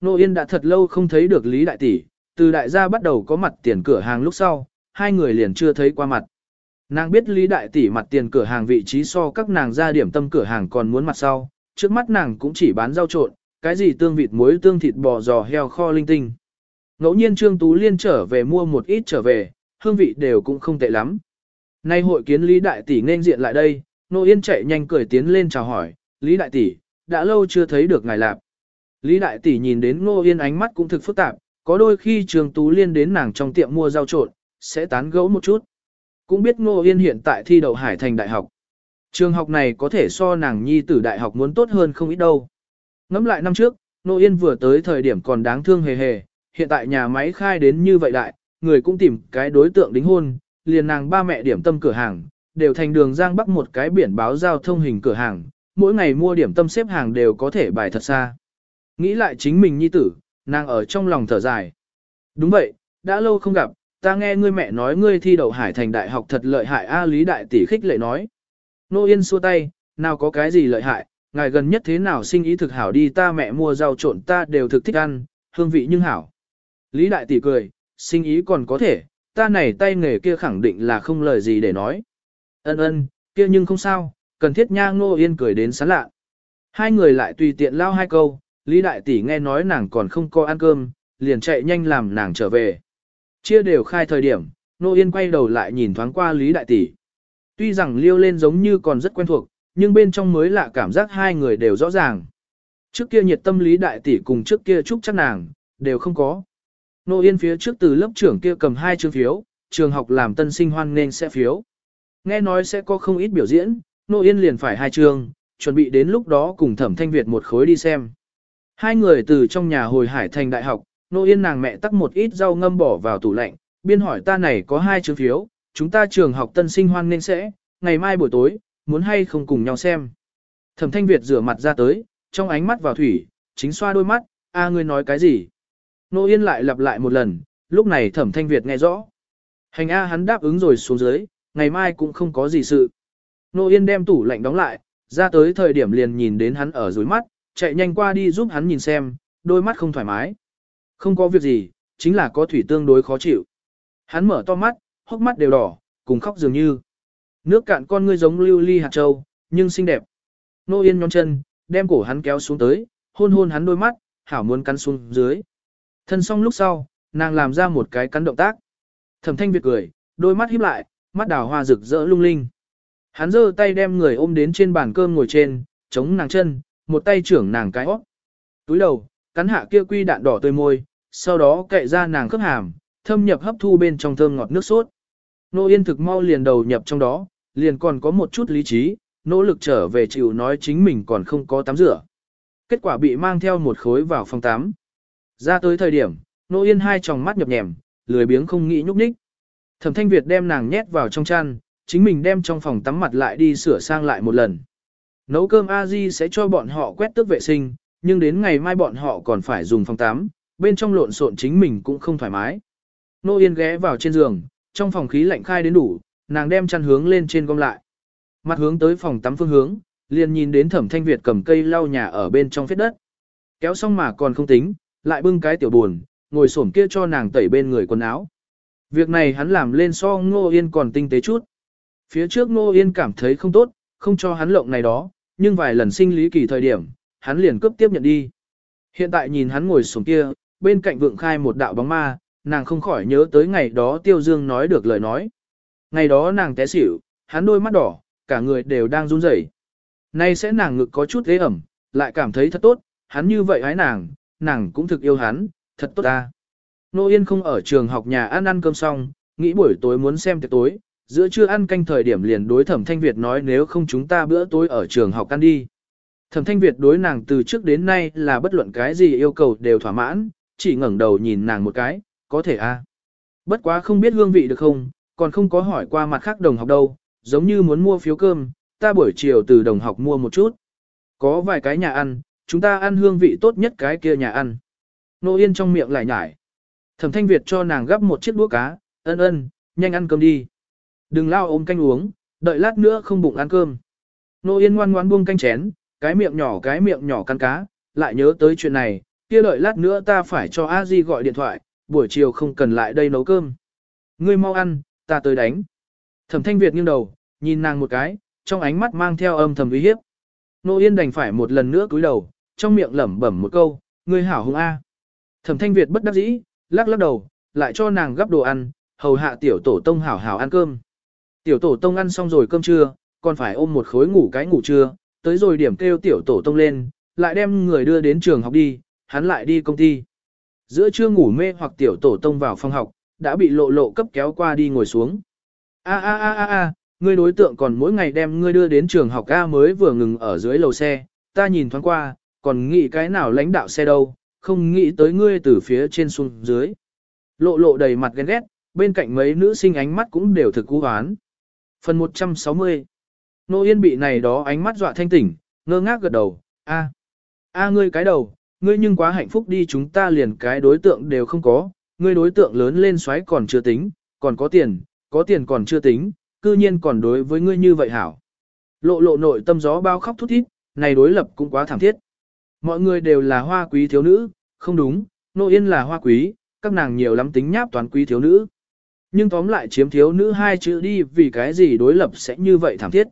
Nô Yên đã thật lâu không thấy được Lý Đại Tỷ, từ đại gia bắt đầu có mặt tiền cửa hàng lúc sau, hai người liền chưa thấy qua mặt. Nàng biết Lý Đại Tỷ mặt tiền cửa hàng vị trí so các nàng ra điểm tâm cửa hàng còn muốn mặt sau, trước mắt nàng cũng chỉ bán rau trộn, cái gì tương vịt muối tương thịt bò giò heo kho linh tinh. Ngẫu nhiên Trương Tú Liên trở về mua một ít trở về, hương vị đều cũng không tệ lắm. Nay hội kiến Lý Đại Tỷ nên diện lại đây, Nô Yên chạy nhanh cười tiến lên chào hỏi, Lý Đại Tỷ, đã lâu chưa thấy được ngài lạp. Lý Đại Tỷ nhìn đến Ngô Yên ánh mắt cũng thực phức tạp, có đôi khi Trường Tú Liên đến nàng trong tiệm mua rau trộn, sẽ tán gẫu một chút. Cũng biết Ngô Yên hiện tại thi đậu Hải Thành Đại học. Trường học này có thể so nàng nhi tử đại học muốn tốt hơn không ít đâu. Ngắm lại năm trước, Ngô Yên vừa tới thời điểm còn đáng thương hề hề, hiện tại nhà máy khai đến như vậy đại, người cũng tìm cái đối tượng đính hôn, liền nàng ba mẹ điểm tâm cửa hàng, đều thành đường Giang Bắc một cái biển báo giao thông hình cửa hàng, mỗi ngày mua điểm tâm xếp hàng đều có thể bài thật xa. Nghĩ lại chính mình nhi tử, nàng ở trong lòng thở dài. Đúng vậy, đã lâu không gặp, ta nghe ngươi mẹ nói ngươi thi đậu hải thành đại học thật lợi hại A Lý Đại Tỷ khích lệ nói. Nô Yên xua tay, nào có cái gì lợi hại, ngài gần nhất thế nào sinh ý thực hảo đi ta mẹ mua rau trộn ta đều thực thích ăn, hương vị nhưng hảo. Lý Đại Tỷ cười, sinh ý còn có thể, ta này tay nghề kia khẳng định là không lời gì để nói. Ân ân, kia nhưng không sao, cần thiết nha Nô Yên cười đến sán lạ. Hai người lại tùy tiện lao hai câu, Lý Đại Tỷ nghe nói nàng còn không có ăn cơm, liền chạy nhanh làm nàng trở về. Chia đều khai thời điểm, Nô Yên quay đầu lại nhìn thoáng qua Lý Đại Tỷ. Tuy rằng liêu lên giống như còn rất quen thuộc, nhưng bên trong mới lạ cảm giác hai người đều rõ ràng. Trước kia nhiệt tâm Lý Đại Tỷ cùng trước kia chúc chắc nàng, đều không có. Nô Yên phía trước từ lớp trưởng kia cầm hai chương phiếu, trường học làm tân sinh hoan nên sẽ phiếu. Nghe nói sẽ có không ít biểu diễn, Nô Yên liền phải hai chương, chuẩn bị đến lúc đó cùng Thẩm Thanh Việt một khối đi xem. Hai người từ trong nhà hồi hải thành đại học, Nô Yên nàng mẹ tắc một ít rau ngâm bỏ vào tủ lạnh, biên hỏi ta này có hai chứng phiếu, chúng ta trường học tân sinh hoan nên sẽ, ngày mai buổi tối, muốn hay không cùng nhau xem. Thẩm Thanh Việt rửa mặt ra tới, trong ánh mắt vào thủy, chính xoa đôi mắt, a ngươi nói cái gì? Nô Yên lại lặp lại một lần, lúc này Thẩm Thanh Việt nghe rõ. Hành A hắn đáp ứng rồi xuống dưới, ngày mai cũng không có gì sự. Nô Yên đem tủ lạnh đóng lại, ra tới thời điểm liền nhìn đến hắn ở dưới mắt, chạy nhanh qua đi giúp hắn nhìn xem, đôi mắt không thoải mái. Không có việc gì, chính là có thủy tương đối khó chịu. Hắn mở to mắt, hốc mắt đều đỏ, cùng khóc dường như. Nước cạn con ngươi giống lưu ly hạt châu, nhưng xinh đẹp. Nô Yên nhón chân, đem cổ hắn kéo xuống tới, hôn hôn hắn đôi mắt, hảo muốn cắn xuống dưới. Thân xong lúc sau, nàng làm ra một cái cắn động tác. Thẩm thanh Việt cười, đôi mắt híp lại, mắt đào hoa rực rỡ lung linh. Hắn giơ tay đem người ôm đến trên bàn cơm ngồi trên, chống nàng chân, một tay trưởng nàng cái óc. Túi đầu, cắn hạ kia quy đạn đỏ tươi môi, sau đó cậy ra nàng khớp hàm, thâm nhập hấp thu bên trong thơm ngọt nước sốt. Nô Yên thực mau liền đầu nhập trong đó, liền còn có một chút lý trí, nỗ lực trở về chịu nói chính mình còn không có tắm rửa. Kết quả bị mang theo một khối vào phòng tắm. Ra tới thời điểm, Nô Yên hai tròng mắt nhập nhèm, lười biếng không nghĩ nhúc nhích. Thẩm Thanh Việt đem nàng nhét vào trong chăn, chính mình đem trong phòng tắm mặt lại đi sửa sang lại một lần. Nấu cơm a di sẽ cho bọn họ quét tước vệ sinh, nhưng đến ngày mai bọn họ còn phải dùng phòng tắm, bên trong lộn xộn chính mình cũng không thoải mái. Nô Yên ghé vào trên giường, trong phòng khí lạnh khai đến đủ, nàng đem chăn hướng lên trên gom lại. Mặt hướng tới phòng tắm phương hướng, liền nhìn đến Thẩm Thanh Việt cầm cây lau nhà ở bên trong phết đất. Kéo xong mà còn không tính, lại bưng cái tiểu buồn, ngồi xổm kia cho nàng tẩy bên người quần áo. Việc này hắn làm lên so Ngô Yên còn tinh tế chút. Phía trước Ngô Yên cảm thấy không tốt, không cho hắn lộng này đó, nhưng vài lần sinh lý kỳ thời điểm, hắn liền cướp tiếp nhận đi. Hiện tại nhìn hắn ngồi xuống kia, bên cạnh vượng khai một đạo bóng ma, nàng không khỏi nhớ tới ngày đó Tiêu Dương nói được lời nói. Ngày đó nàng té xỉu, hắn đôi mắt đỏ, cả người đều đang run rẩy. Nay sẽ nàng ngực có chút ghế ẩm, lại cảm thấy thật tốt, hắn như vậy hái nàng, nàng cũng thực yêu hắn, thật tốt ta. Nô Yên không ở trường học nhà ăn ăn cơm xong, nghĩ buổi tối muốn xem tiệc tối, giữa trưa ăn canh thời điểm liền đối thẩm thanh Việt nói nếu không chúng ta bữa tối ở trường học ăn đi. Thẩm thanh Việt đối nàng từ trước đến nay là bất luận cái gì yêu cầu đều thỏa mãn, chỉ ngẩng đầu nhìn nàng một cái, có thể a à. Bất quá không biết hương vị được không, còn không có hỏi qua mặt khác đồng học đâu, giống như muốn mua phiếu cơm, ta buổi chiều từ đồng học mua một chút. Có vài cái nhà ăn, chúng ta ăn hương vị tốt nhất cái kia nhà ăn. Nô Yên trong miệng lại nhải. Thẩm Thanh Việt cho nàng gắp một chiếc đũa cá, ân ân, nhanh ăn cơm đi. Đừng lao ôm canh uống, đợi lát nữa không bụng ăn cơm. Nô Yên ngoan ngoan buông canh chén, cái miệng nhỏ cái miệng nhỏ căn cá, lại nhớ tới chuyện này, kia đợi lát nữa ta phải cho a di gọi điện thoại, buổi chiều không cần lại đây nấu cơm. Ngươi mau ăn, ta tới đánh. Thẩm thanh Việt nghiêng đầu, nhìn nàng một cái, trong ánh mắt mang theo âm thầm uy hiếp. Nô Yên đành phải một lần nữa cúi đầu, trong miệng lẩm bẩm một câu, ngươi hảo hung A. Thẩm thanh Việt bất đắc dĩ, lắc lắc đầu, lại cho nàng gắp đồ ăn, hầu hạ tiểu tổ tông hảo hảo ăn cơm. Tiểu tổ tông ăn xong rồi cơm trưa, còn phải ôm một khối ngủ cái ngủ trưa, tới rồi điểm kêu tiểu tổ tông lên, lại đem người đưa đến trường học đi, hắn lại đi công ty. Giữa trưa ngủ mê hoặc tiểu tổ tông vào phòng học, đã bị lộ lộ cấp kéo qua đi ngồi xuống. A a a a a, ngươi đối tượng còn mỗi ngày đem ngươi đưa đến trường học A mới vừa ngừng ở dưới lầu xe, ta nhìn thoáng qua, còn nghĩ cái nào lãnh đạo xe đâu, không nghĩ tới ngươi từ phía trên xuống dưới. Lộ lộ đầy mặt ghen ghét, bên cạnh mấy nữ sinh ánh mắt cũng đều thực cú hoán. Phần 160 Nô Yên bị này đó ánh mắt dọa thanh tỉnh, ngơ ngác gật đầu, a a ngươi cái đầu, ngươi nhưng quá hạnh phúc đi chúng ta liền cái đối tượng đều không có, ngươi đối tượng lớn lên xoáy còn chưa tính, còn có tiền, có tiền còn chưa tính, cư nhiên còn đối với ngươi như vậy hảo. Lộ lộ nội tâm gió bao khóc thút thít, này đối lập cũng quá thảm thiết. Mọi người đều là hoa quý thiếu nữ, không đúng, nô yên là hoa quý, các nàng nhiều lắm tính nháp toán quý thiếu nữ. Nhưng tóm lại chiếm thiếu nữ hai chữ đi vì cái gì đối lập sẽ như vậy thảm thiết.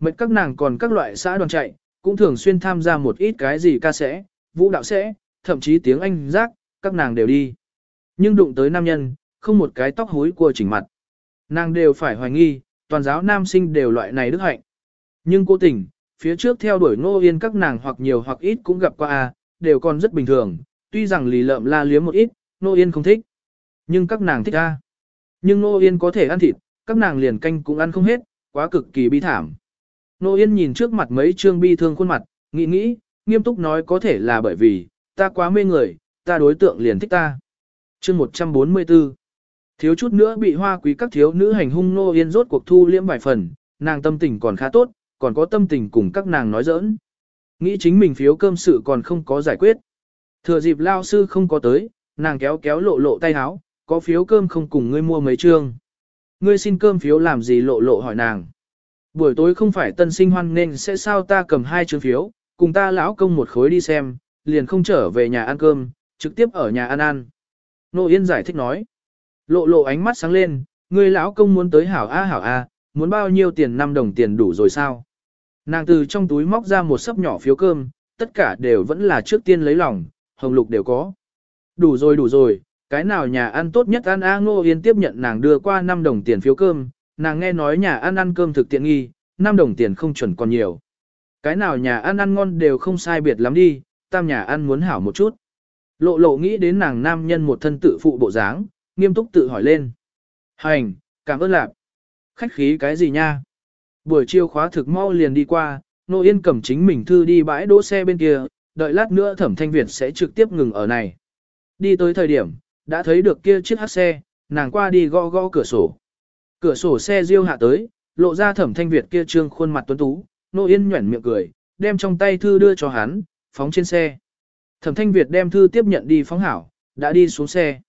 Mệt các nàng còn các loại xã đoàn chạy, cũng thường xuyên tham gia một ít cái gì ca sẽ, vũ đạo sẽ, thậm chí tiếng Anh giác, các nàng đều đi. Nhưng đụng tới nam nhân, không một cái tóc hối của chỉnh mặt. Nàng đều phải hoài nghi, toàn giáo nam sinh đều loại này đức hạnh. Nhưng cố tình, phía trước theo đuổi ngô yên các nàng hoặc nhiều hoặc ít cũng gặp qua a đều còn rất bình thường, tuy rằng lì lợm la liếm một ít, ngô yên không thích. Nhưng các nàng thích a nhưng Nô yên có thể ăn thịt, các nàng liền canh cũng ăn không hết, quá cực kỳ bi thảm. Nô Yên nhìn trước mặt mấy trương bi thương khuôn mặt, nghĩ nghĩ, nghiêm túc nói có thể là bởi vì, ta quá mê người, ta đối tượng liền thích ta. chương 144 Thiếu chút nữa bị hoa quý các thiếu nữ hành hung Nô Yên rốt cuộc thu liễm vài phần, nàng tâm tình còn khá tốt, còn có tâm tình cùng các nàng nói giỡn. Nghĩ chính mình phiếu cơm sự còn không có giải quyết. Thừa dịp lao sư không có tới, nàng kéo kéo lộ lộ tay áo, có phiếu cơm không cùng ngươi mua mấy trương. Ngươi xin cơm phiếu làm gì lộ lộ hỏi nàng. Buổi tối không phải tân sinh hoan nên sẽ sao ta cầm hai trương phiếu, cùng ta lão công một khối đi xem, liền không trở về nhà ăn cơm, trực tiếp ở nhà ăn ăn. Nô Yên giải thích nói. Lộ lộ ánh mắt sáng lên, ngươi lão công muốn tới hảo A hảo A, muốn bao nhiêu tiền 5 đồng tiền đủ rồi sao? Nàng từ trong túi móc ra một sấp nhỏ phiếu cơm, tất cả đều vẫn là trước tiên lấy lòng, hồng lục đều có. Đủ rồi đủ rồi, cái nào nhà ăn tốt nhất ăn A Ngô Yên tiếp nhận nàng đưa qua 5 đồng tiền phiếu cơm, nàng nghe nói nhà ăn ăn cơm thực tiện nghi, 5 đồng tiền không chuẩn còn nhiều. Cái nào nhà ăn ăn ngon đều không sai biệt lắm đi, tam nhà ăn muốn hảo một chút. Lộ lộ nghĩ đến nàng nam nhân một thân tự phụ bộ dáng, nghiêm túc tự hỏi lên. Hành, cảm ơn lạc. Khách khí cái gì nha? Buổi chiều khóa thực mau liền đi qua, Nô Yên cầm chính mình thư đi bãi đỗ xe bên kia, đợi lát nữa thẩm thanh Việt sẽ trực tiếp ngừng ở này. Đi tới thời điểm, đã thấy được kia chiếc hát xe, nàng qua đi gõ gõ cửa sổ. Cửa sổ xe riêu hạ tới, lộ ra thẩm thanh Việt kia trương khuôn mặt tuấn tú, nô yên nhuẩn miệng cười, đem trong tay thư đưa cho hắn, phóng trên xe. Thẩm thanh Việt đem thư tiếp nhận đi phóng hảo, đã đi xuống xe.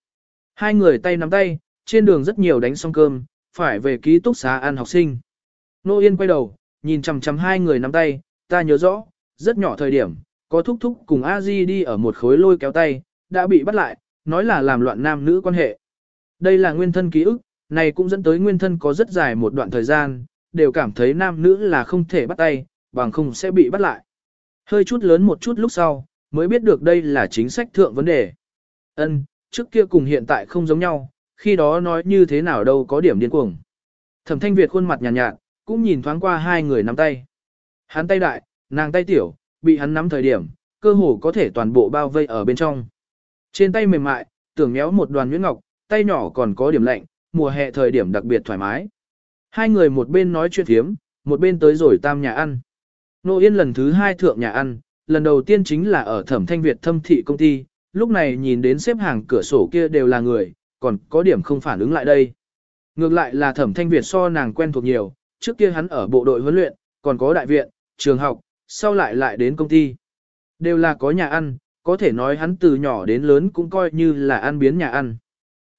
Hai người tay nắm tay, trên đường rất nhiều đánh xong cơm, phải về ký túc xá ăn học sinh. Nô Yên quay đầu, nhìn chằm chằm hai người nắm tay, ta nhớ rõ, rất nhỏ thời điểm, có thúc thúc cùng a di đi ở một khối lôi kéo tay, đã bị bắt lại, nói là làm loạn nam nữ quan hệ. Đây là nguyên thân ký ức, này cũng dẫn tới nguyên thân có rất dài một đoạn thời gian, đều cảm thấy nam nữ là không thể bắt tay, bằng không sẽ bị bắt lại. Hơi chút lớn một chút lúc sau, mới biết được đây là chính sách thượng vấn đề. Ân, trước kia cùng hiện tại không giống nhau, khi đó nói như thế nào đâu có điểm điên cuồng. Thẩm Thanh Việt khuôn mặt nhàn nhạt, nhạt, cũng nhìn thoáng qua hai người nắm tay. Hắn tay đại, nàng tay tiểu, bị hắn nắm thời điểm, cơ hồ có thể toàn bộ bao vây ở bên trong. Trên tay mềm mại, tưởng méo một đoàn nhuyễn ngọc, tay nhỏ còn có điểm lạnh, mùa hè thời điểm đặc biệt thoải mái. Hai người một bên nói chuyện thiếm, một bên tới rồi tam nhà ăn. Nô Yên lần thứ hai thượng nhà ăn, lần đầu tiên chính là ở thẩm thanh Việt thâm thị công ty, lúc này nhìn đến xếp hàng cửa sổ kia đều là người, còn có điểm không phản ứng lại đây. Ngược lại là thẩm thanh Việt so nàng quen thuộc nhiều, trước kia hắn ở bộ đội huấn luyện, còn có đại viện, trường học, sau lại lại đến công ty. Đều là có nhà ăn, có thể nói hắn từ nhỏ đến lớn cũng coi như là ăn biến nhà ăn.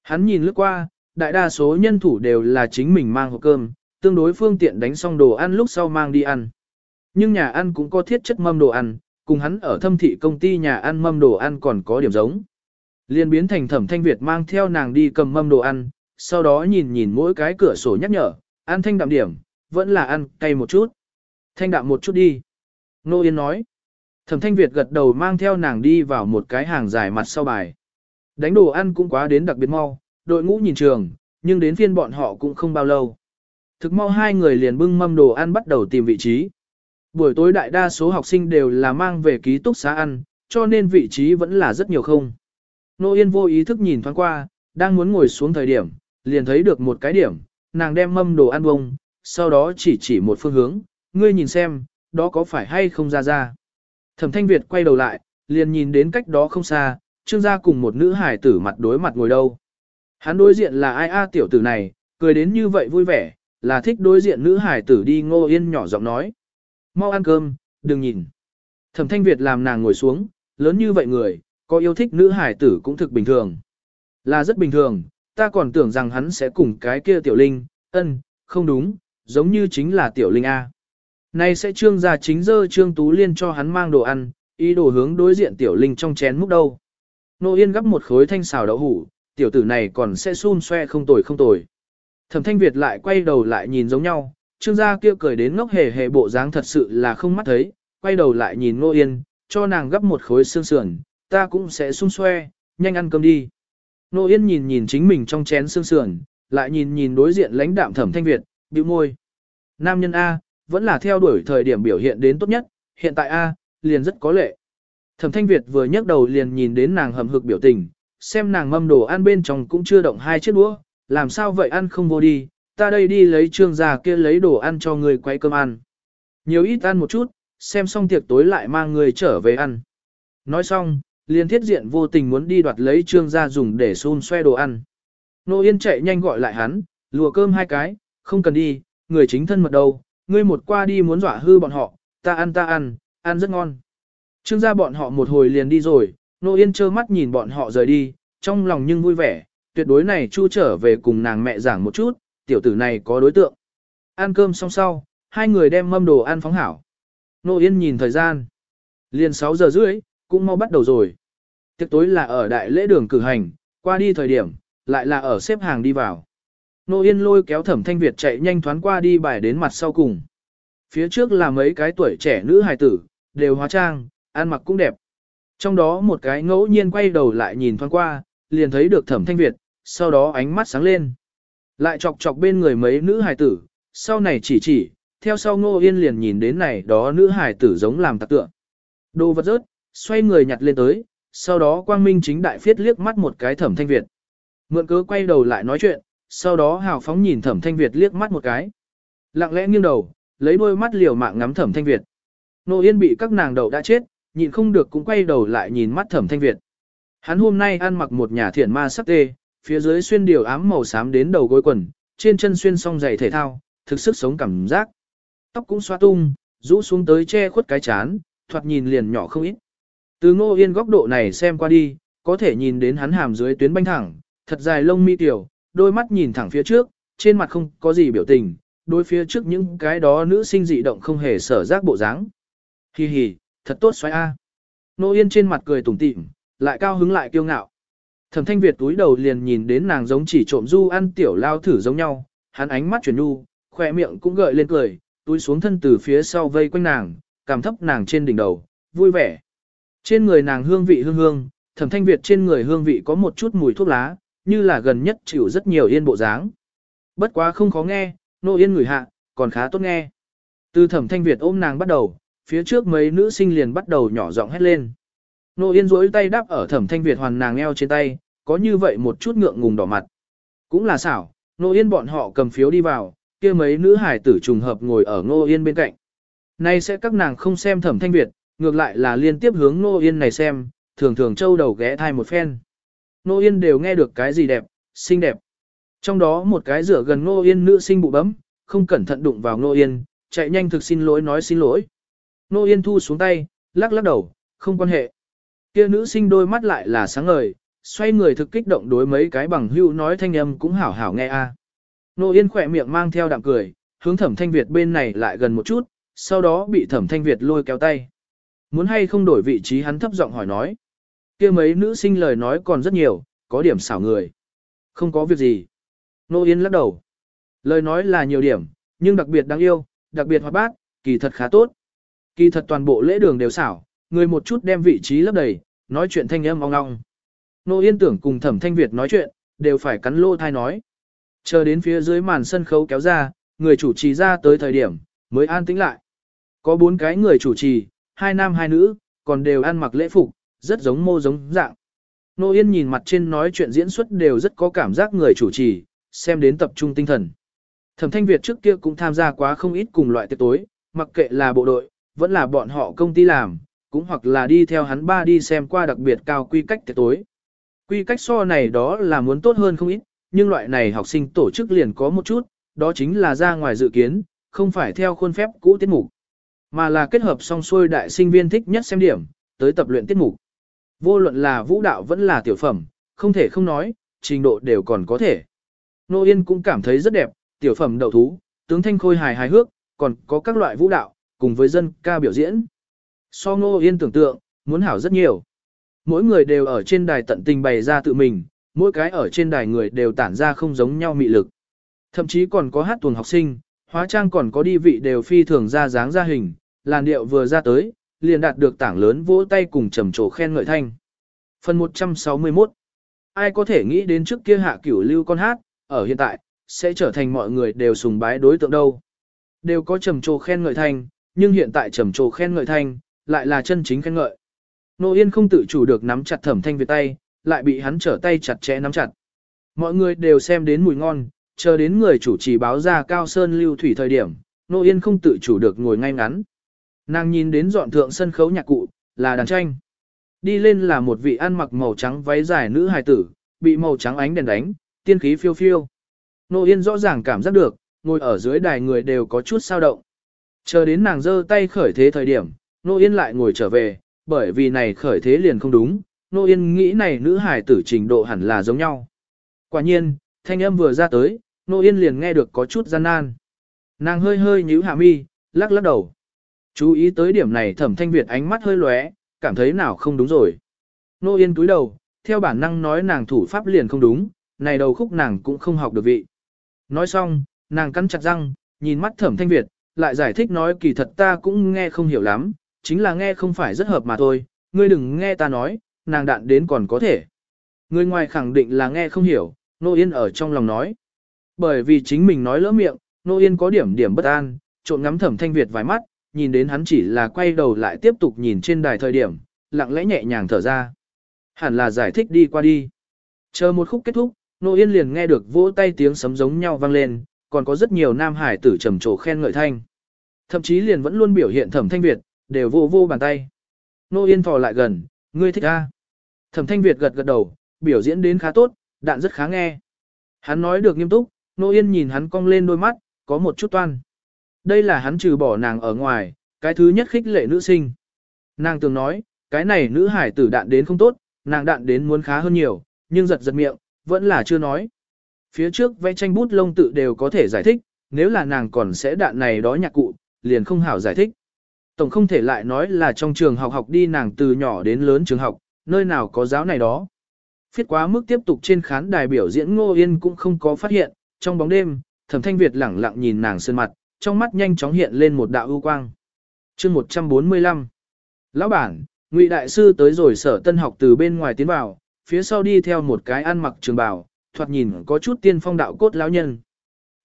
Hắn nhìn lướt qua, đại đa số nhân thủ đều là chính mình mang hộp cơm, tương đối phương tiện đánh xong đồ ăn lúc sau mang đi ăn. Nhưng nhà ăn cũng có thiết chất mâm đồ ăn, cùng hắn ở thâm thị công ty nhà ăn mâm đồ ăn còn có điểm giống. Liên biến thành thẩm thanh Việt mang theo nàng đi cầm mâm đồ ăn, sau đó nhìn nhìn mỗi cái cửa sổ nhắc nhở, ăn thanh đạm điểm, vẫn là ăn cay một chút. Thanh đạm một chút đi. Nô Yên nói. Thẩm thanh Việt gật đầu mang theo nàng đi vào một cái hàng dài mặt sau bài. Đánh đồ ăn cũng quá đến đặc biệt mau, đội ngũ nhìn trường, nhưng đến phiên bọn họ cũng không bao lâu. Thực mau hai người liền bưng mâm đồ ăn bắt đầu tìm vị trí. Buổi tối đại đa số học sinh đều là mang về ký túc xá ăn, cho nên vị trí vẫn là rất nhiều không. Nô Yên vô ý thức nhìn thoáng qua, đang muốn ngồi xuống thời điểm, liền thấy được một cái điểm, nàng đem mâm đồ ăn bông, sau đó chỉ chỉ một phương hướng, ngươi nhìn xem, đó có phải hay không ra ra. Thẩm Thanh Việt quay đầu lại, liền nhìn đến cách đó không xa, trương gia cùng một nữ hải tử mặt đối mặt ngồi đâu. Hắn đối diện là ai a tiểu tử này, cười đến như vậy vui vẻ, là thích đối diện nữ hải tử đi ngô yên nhỏ giọng nói. Mau ăn cơm, đừng nhìn. Thẩm Thanh Việt làm nàng ngồi xuống, lớn như vậy người, có yêu thích nữ hải tử cũng thực bình thường. Là rất bình thường, ta còn tưởng rằng hắn sẽ cùng cái kia tiểu linh, ân, không đúng, giống như chính là tiểu linh A. Nay sẽ trương gia chính dơ trương tú liên cho hắn mang đồ ăn, ý đồ hướng đối diện tiểu linh trong chén múc đâu. Nô Yên gấp một khối thanh xào đậu hủ, tiểu tử này còn sẽ xun xoe không tồi không tồi. Thẩm thanh Việt lại quay đầu lại nhìn giống nhau, trương gia kia cười đến ngốc hề hề bộ dáng thật sự là không mắt thấy, quay đầu lại nhìn Nô Yên, cho nàng gấp một khối xương sườn, ta cũng sẽ xun xoe, nhanh ăn cơm đi. Nô Yên nhìn nhìn chính mình trong chén xương sườn, lại nhìn nhìn đối diện lãnh đạm thẩm thanh Việt, bĩu môi. Nam nhân A, vẫn là theo đuổi thời điểm biểu hiện đến tốt nhất, hiện tại A, liền rất có lệ. Thẩm thanh Việt vừa nhấc đầu liền nhìn đến nàng hầm hực biểu tình, xem nàng mâm đồ ăn bên trong cũng chưa động hai chiếc đũa, làm sao vậy ăn không vô đi, ta đây đi lấy trương già kia lấy đồ ăn cho người quay cơm ăn. Nhiều ít ăn một chút, xem xong tiệc tối lại mang người trở về ăn. Nói xong, liền thiết diện vô tình muốn đi đoạt lấy trương gia dùng để xun xoe đồ ăn. Nô Yên chạy nhanh gọi lại hắn, lùa cơm hai cái, không cần đi, người chính thân mật đâu, ngươi một qua đi muốn dọa hư bọn họ, ta ăn ta ăn, ăn rất ngon. Trương gia bọn họ một hồi liền đi rồi, Nô Yên trơ mắt nhìn bọn họ rời đi, trong lòng nhưng vui vẻ, tuyệt đối này chu trở về cùng nàng mẹ giảng một chút, tiểu tử này có đối tượng. Ăn cơm xong sau, hai người đem mâm đồ ăn phóng hảo. Nô Yên nhìn thời gian. Liền 6 giờ rưỡi, cũng mau bắt đầu rồi. Tiệc tối là ở đại lễ đường cử hành, qua đi thời điểm, lại là ở xếp hàng đi vào. Nô Yên lôi kéo thẩm thanh Việt chạy nhanh thoáng qua đi bài đến mặt sau cùng. Phía trước là mấy cái tuổi trẻ nữ hài tử, đều hóa trang, ăn mặc cũng đẹp. Trong đó một cái ngẫu nhiên quay đầu lại nhìn thoáng qua, liền thấy được thẩm thanh Việt, sau đó ánh mắt sáng lên. Lại chọc chọc bên người mấy nữ hài tử, sau này chỉ chỉ, theo sau ngô yên liền nhìn đến này đó nữ hài tử giống làm tạc tượng. Đồ vật rớt, xoay người nhặt lên tới, sau đó quang minh chính đại phiết liếc mắt một cái thẩm thanh Việt. Mượn cớ quay đầu lại nói chuyện, sau đó hào phóng nhìn thẩm thanh Việt liếc mắt một cái. Lặng lẽ nghiêng đầu, lấy đôi mắt liều mạng ngắm thẩm thanh Việt. Nô Yên bị các nàng đầu đã chết, nhịn không được cũng quay đầu lại nhìn mắt thẩm thanh Việt. Hắn hôm nay ăn mặc một nhà thiện ma sắc tê, phía dưới xuyên điều ám màu xám đến đầu gối quần, trên chân xuyên song giày thể thao, thực sức sống cảm giác. Tóc cũng xoa tung, rũ xuống tới che khuất cái chán, thoạt nhìn liền nhỏ không ít. Từ ngô yên góc độ này xem qua đi, có thể nhìn đến hắn hàm dưới tuyến banh thẳng, thật dài lông mi tiểu, đôi mắt nhìn thẳng phía trước, trên mặt không có gì biểu tình, đôi phía trước những cái đó nữ sinh dị động không hề sở giác bộ dáng. Hi hi, thật tốt xoay a. Nô Yên trên mặt cười tủm tỉm, lại cao hứng lại kiêu ngạo. Thẩm Thanh Việt túi đầu liền nhìn đến nàng giống chỉ trộm du ăn tiểu lao thử giống nhau, hắn ánh mắt chuyển nhu, khỏe miệng cũng gợi lên cười, túi xuống thân từ phía sau vây quanh nàng, cảm thấp nàng trên đỉnh đầu, vui vẻ. Trên người nàng hương vị hương hương, thẩm thanh Việt trên người hương vị có một chút mùi thuốc lá, như là gần nhất chịu rất nhiều yên bộ dáng. Bất quá không khó nghe, nô yên ngửi hạ, còn khá tốt nghe. Từ thẩm thanh Việt ôm nàng bắt đầu, phía trước mấy nữ sinh liền bắt đầu nhỏ giọng hét lên. Nô yên rỗi tay đắp ở thẩm thanh Việt hoàn nàng eo trên tay, có như vậy một chút ngượng ngùng đỏ mặt. Cũng là xảo, nô yên bọn họ cầm phiếu đi vào, kia mấy nữ hải tử trùng hợp ngồi ở nô yên bên cạnh. Nay sẽ các nàng không xem thẩm thanh Việt, ngược lại là liên tiếp hướng Nô Yên này xem, thường thường trâu đầu ghé thai một phen. Nô Yên đều nghe được cái gì đẹp, xinh đẹp. Trong đó một cái rửa gần Nô Yên nữ sinh bụ bấm, không cẩn thận đụng vào Nô Yên, chạy nhanh thực xin lỗi nói xin lỗi. Nô Yên thu xuống tay, lắc lắc đầu, không quan hệ. Kia nữ sinh đôi mắt lại là sáng ngời, xoay người thực kích động đối mấy cái bằng hưu nói thanh âm cũng hảo hảo nghe a. À. Nô Yên khỏe miệng mang theo đạm cười, hướng thẩm thanh Việt bên này lại gần một chút, sau đó bị thẩm thanh Việt lôi kéo tay. Muốn hay không đổi vị trí hắn thấp giọng hỏi nói kia mấy nữ sinh lời nói còn rất nhiều, có điểm xảo người. Không có việc gì. Nô Yên lắc đầu. Lời nói là nhiều điểm, nhưng đặc biệt đáng yêu, đặc biệt hoạt bát, kỳ thật khá tốt. Kỳ thật toàn bộ lễ đường đều xảo, người một chút đem vị trí lấp đầy, nói chuyện thanh âm ong ong. Nô Yên tưởng cùng Thẩm Thanh Việt nói chuyện, đều phải cắn lô thai nói. Chờ đến phía dưới màn sân khấu kéo ra, người chủ trì ra tới thời điểm, mới an tĩnh lại. Có bốn cái người chủ trì, hai nam hai nữ, còn đều ăn mặc lễ phục, rất giống mô giống dạng. Nô Yên nhìn mặt trên nói chuyện diễn xuất đều rất có cảm giác người chủ trì, xem đến tập trung tinh thần. Thẩm Thanh Việt trước kia cũng tham gia quá không ít cùng loại tiệc tối, mặc kệ là bộ đội, vẫn là bọn họ công ty làm, cũng hoặc là đi theo hắn ba đi xem qua đặc biệt cao quy cách tiệc tối. Quy cách so này đó là muốn tốt hơn không ít, nhưng loại này học sinh tổ chức liền có một chút, đó chính là ra ngoài dự kiến, không phải theo khuôn phép cũ tiết mục, mà là kết hợp song xuôi đại sinh viên thích nhất xem điểm, tới tập luyện tiết mục. Vô luận là vũ đạo vẫn là tiểu phẩm, không thể không nói, trình độ đều còn có thể. Nô Yên cũng cảm thấy rất đẹp, tiểu phẩm đầu thú, tướng thanh khôi hài hài hước, còn có các loại vũ đạo, cùng với dân ca biểu diễn. So Nô Yên tưởng tượng, muốn hảo rất nhiều. Mỗi người đều ở trên đài tận tình bày ra tự mình, mỗi cái ở trên đài người đều tản ra không giống nhau mị lực. Thậm chí còn có hát tuồng học sinh, hóa trang còn có đi vị đều phi thường ra dáng ra hình, làn điệu vừa ra tới, liền đạt được tảng lớn vỗ tay cùng trầm trồ khen ngợi thanh. Phần 161 Ai có thể nghĩ đến trước kia hạ cửu lưu con hát, ở hiện tại, sẽ trở thành mọi người đều sùng bái đối tượng đâu. Đều có trầm trồ khen ngợi thanh, nhưng hiện tại trầm trồ khen ngợi thanh, lại là chân chính khen ngợi. Nô Yên không tự chủ được nắm chặt thẩm thanh về tay, lại bị hắn trở tay chặt chẽ nắm chặt. Mọi người đều xem đến mùi ngon, chờ đến người chủ trì báo ra cao sơn lưu thủy thời điểm, Nô Yên không tự chủ được ngồi ngay ngắn. Nàng nhìn đến dọn thượng sân khấu nhạc cụ, là đàn tranh. Đi lên là một vị ăn mặc màu trắng váy dài nữ hài tử, bị màu trắng ánh đèn đánh, tiên khí phiêu phiêu. Nô Yên rõ ràng cảm giác được, ngồi ở dưới đài người đều có chút sao động. Chờ đến nàng giơ tay khởi thế thời điểm, Nô Yên lại ngồi trở về, bởi vì này khởi thế liền không đúng, Nô Yên nghĩ này nữ hài tử trình độ hẳn là giống nhau. Quả nhiên, thanh âm vừa ra tới, Nô Yên liền nghe được có chút gian nan. Nàng hơi hơi nhíu hạ mi, lắc lắc đầu. Chú ý tới điểm này thẩm thanh Việt ánh mắt hơi lóe, cảm thấy nào không đúng rồi. Nô Yên túi đầu, theo bản năng nói nàng thủ pháp liền không đúng, này đầu khúc nàng cũng không học được vị. Nói xong, nàng cắn chặt răng, nhìn mắt thẩm thanh Việt, lại giải thích nói kỳ thật ta cũng nghe không hiểu lắm, chính là nghe không phải rất hợp mà thôi, ngươi đừng nghe ta nói, nàng đạn đến còn có thể. Người ngoài khẳng định là nghe không hiểu, Nô Yên ở trong lòng nói. Bởi vì chính mình nói lỡ miệng, Nô Yên có điểm điểm bất an, trộn ngắm thẩm thanh Việt vài mắt, nhìn đến hắn chỉ là quay đầu lại tiếp tục nhìn trên đài thời điểm, lặng lẽ nhẹ nhàng thở ra. Hẳn là giải thích đi qua đi. Chờ một khúc kết thúc, Nô Yên liền nghe được vỗ tay tiếng sấm giống nhau vang lên, còn có rất nhiều nam hải tử trầm trồ khen ngợi thanh. Thậm chí liền vẫn luôn biểu hiện thẩm thanh Việt, đều vô vô bàn tay. Nô Yên thò lại gần, ngươi thích a Thẩm thanh Việt gật gật đầu, biểu diễn đến khá tốt, đạn rất khá nghe. Hắn nói được nghiêm túc, Nô Yên nhìn hắn cong lên đôi mắt, có một chút toan. Đây là hắn trừ bỏ nàng ở ngoài, cái thứ nhất khích lệ nữ sinh. Nàng từng nói, cái này nữ hải tử đạn đến không tốt, nàng đạn đến muốn khá hơn nhiều, nhưng giật giật miệng, vẫn là chưa nói. Phía trước vẽ tranh bút lông tự đều có thể giải thích, nếu là nàng còn sẽ đạn này đó nhạc cụ, liền không hảo giải thích. Tổng không thể lại nói là trong trường học học đi nàng từ nhỏ đến lớn trường học, nơi nào có giáo này đó. Phiết quá mức tiếp tục trên khán đài biểu diễn Ngô Yên cũng không có phát hiện, trong bóng đêm, Thẩm Thanh Việt lẳng lặng nhìn nàng sơn mặt, trong mắt nhanh chóng hiện lên một đạo ưu quang. chương 145 Lão bản, ngụy Đại Sư tới rồi sở tân học từ bên ngoài tiến vào, phía sau đi theo một cái ăn mặc trường bào, thoạt nhìn có chút tiên phong đạo cốt lão nhân.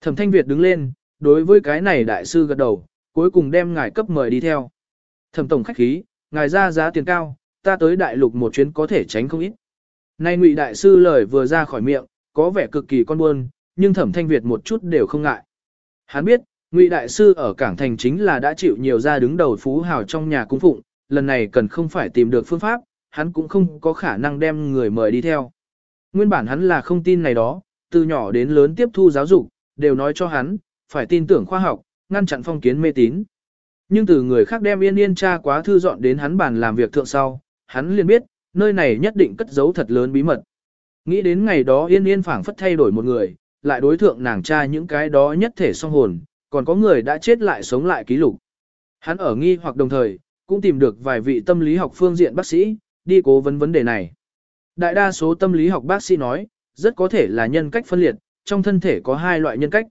Thẩm Thanh Việt đứng lên, đối với cái này Đại Sư gật đầu, cuối cùng đem ngài cấp mời đi theo. Thẩm Tổng khách khí, ngài ra giá tiền cao, ta tới đại lục một chuyến có thể tránh không ít. Nay ngụy Đại Sư lời vừa ra khỏi miệng, có vẻ cực kỳ con buôn, nhưng Thẩm Thanh Việt một chút đều không ngại. Hắn biết, Ngụy đại sư ở cảng thành chính là đã chịu nhiều gia đứng đầu phú hào trong nhà cung phụng, lần này cần không phải tìm được phương pháp, hắn cũng không có khả năng đem người mời đi theo. Nguyên bản hắn là không tin này đó, từ nhỏ đến lớn tiếp thu giáo dục, đều nói cho hắn, phải tin tưởng khoa học, ngăn chặn phong kiến mê tín. Nhưng từ người khác đem yên yên cha quá thư dọn đến hắn bàn làm việc thượng sau, hắn liền biết, nơi này nhất định cất giấu thật lớn bí mật. Nghĩ đến ngày đó yên yên phảng phất thay đổi một người, lại đối thượng nàng cha những cái đó nhất thể song hồn, còn có người đã chết lại sống lại ký lục. Hắn ở nghi hoặc đồng thời, cũng tìm được vài vị tâm lý học phương diện bác sĩ, đi cố vấn vấn đề này. Đại đa số tâm lý học bác sĩ nói, rất có thể là nhân cách phân liệt, trong thân thể có hai loại nhân cách.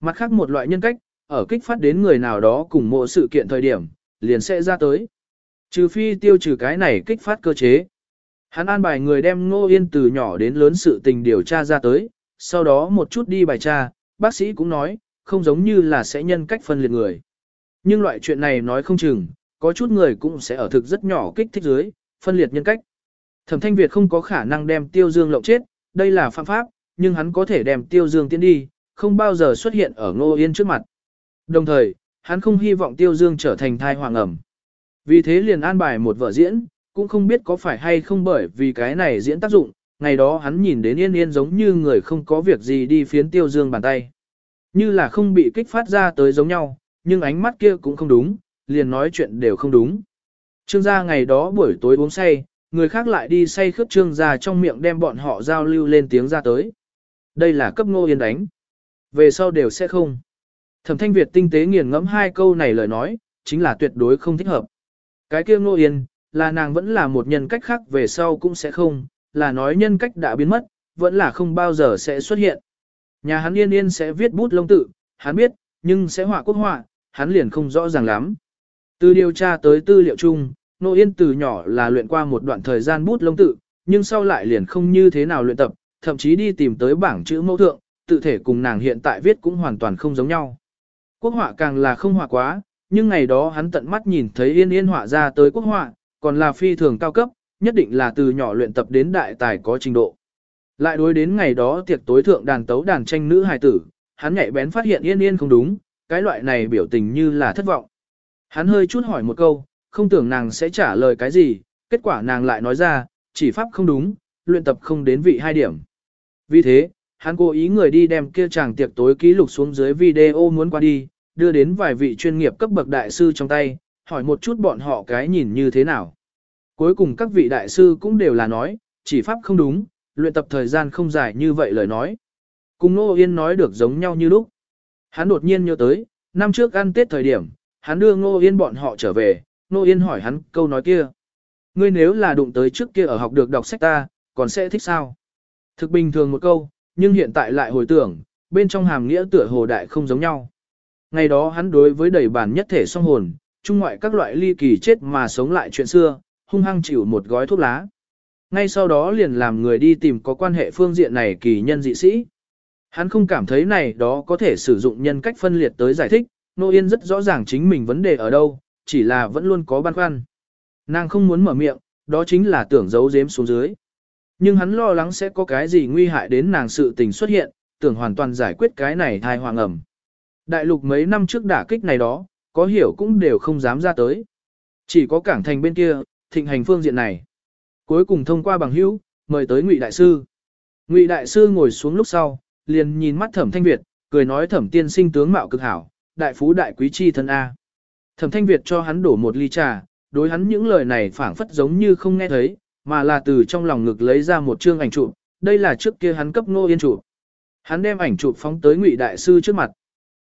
Mặt khác một loại nhân cách, ở kích phát đến người nào đó cùng một sự kiện thời điểm, liền sẽ ra tới. Trừ phi tiêu trừ cái này kích phát cơ chế. Hắn an bài người đem Ngô Yên từ nhỏ đến lớn sự tình điều tra ra tới, sau đó một chút đi bài tra, bác sĩ cũng nói, không giống như là sẽ nhân cách phân liệt người. Nhưng loại chuyện này nói không chừng, có chút người cũng sẽ ở thực rất nhỏ kích thích dưới, phân liệt nhân cách. Thẩm Thanh Việt không có khả năng đem Tiêu Dương lộng chết, đây là phạm pháp, nhưng hắn có thể đem Tiêu Dương tiến đi, không bao giờ xuất hiện ở Ngô Yên trước mặt. Đồng thời, hắn không hy vọng Tiêu Dương trở thành thai hoàng ẩm. Vì thế liền an bài một vở diễn, cũng không biết có phải hay không bởi vì cái này diễn tác dụng, ngày đó hắn nhìn đến yên yên giống như người không có việc gì đi phiến Tiêu Dương bàn tay. Như là không bị kích phát ra tới giống nhau, nhưng ánh mắt kia cũng không đúng, liền nói chuyện đều không đúng. Trương gia ngày đó buổi tối uống say, người khác lại đi say khướt trương gia trong miệng đem bọn họ giao lưu lên tiếng ra tới. Đây là cấp ngô yên đánh. Về sau đều sẽ không. Thẩm thanh Việt tinh tế nghiền ngẫm hai câu này lời nói, chính là tuyệt đối không thích hợp. Cái kia ngô yên, là nàng vẫn là một nhân cách khác về sau cũng sẽ không, là nói nhân cách đã biến mất, vẫn là không bao giờ sẽ xuất hiện. Nhà hắn yên yên sẽ viết bút lông tự, hắn biết, nhưng sẽ họa quốc họa, hắn liền không rõ ràng lắm. Từ điều tra tới tư liệu chung, Nô Yên từ nhỏ là luyện qua một đoạn thời gian bút lông tự, nhưng sau lại liền không như thế nào luyện tập, thậm chí đi tìm tới bảng chữ mẫu thượng, tự thể cùng nàng hiện tại viết cũng hoàn toàn không giống nhau. Quốc họa càng là không họa quá, nhưng ngày đó hắn tận mắt nhìn thấy yên yên họa ra tới quốc họa, còn là phi thường cao cấp, nhất định là từ nhỏ luyện tập đến đại tài có trình độ. Lại đối đến ngày đó tiệc tối thượng đàn tấu đàn tranh nữ hài tử, hắn nhạy bén phát hiện yên yên không đúng, cái loại này biểu tình như là thất vọng. Hắn hơi chút hỏi một câu, không tưởng nàng sẽ trả lời cái gì, kết quả nàng lại nói ra, chỉ pháp không đúng, luyện tập không đến vị hai điểm. Vì thế, hắn cố ý người đi đem kia chàng tiệc tối ký lục xuống dưới video muốn qua đi, đưa đến vài vị chuyên nghiệp cấp bậc đại sư trong tay, hỏi một chút bọn họ cái nhìn như thế nào. Cuối cùng các vị đại sư cũng đều là nói, chỉ pháp không đúng, luyện tập thời gian không dài như vậy lời nói. Cùng Nô Yên nói được giống nhau như lúc. Hắn đột nhiên nhớ tới, năm trước ăn Tết thời điểm, hắn đưa Ngô Yên bọn họ trở về, Ngô Yên hỏi hắn câu nói kia. Ngươi nếu là đụng tới trước kia ở học được đọc sách ta, còn sẽ thích sao? Thực bình thường một câu, nhưng hiện tại lại hồi tưởng, bên trong hàm nghĩa tựa hồ đại không giống nhau. Ngày đó hắn đối với đầy bản nhất thể song hồn, trung ngoại các loại ly kỳ chết mà sống lại chuyện xưa, hung hăng chịu một gói thuốc lá. Ngay sau đó liền làm người đi tìm có quan hệ phương diện này kỳ nhân dị sĩ. Hắn không cảm thấy này đó có thể sử dụng nhân cách phân liệt tới giải thích, Nô Yên rất rõ ràng chính mình vấn đề ở đâu, chỉ là vẫn luôn có băn khoăn. Nàng không muốn mở miệng, đó chính là tưởng giấu giếm xuống dưới. Nhưng hắn lo lắng sẽ có cái gì nguy hại đến nàng sự tình xuất hiện, tưởng hoàn toàn giải quyết cái này thai hoàng ẩm. Đại lục mấy năm trước đả kích này đó, có hiểu cũng đều không dám ra tới. Chỉ có cảng thành bên kia, thịnh hành phương diện này. Cuối cùng thông qua bằng hữu, mời tới Ngụy Đại Sư. Ngụy Đại Sư ngồi xuống lúc sau, liền nhìn mắt thẩm thanh Việt, cười nói thẩm tiên sinh tướng mạo cực hảo, đại phú đại quý chi thân A. Thẩm thanh Việt cho hắn đổ một ly trà, đối hắn những lời này phảng phất giống như không nghe thấy, mà là từ trong lòng ngực lấy ra một chương ảnh chụp, đây là trước kia hắn cấp Ngô Yên chụp. Hắn đem ảnh chụp phóng tới Ngụy đại sư trước mặt.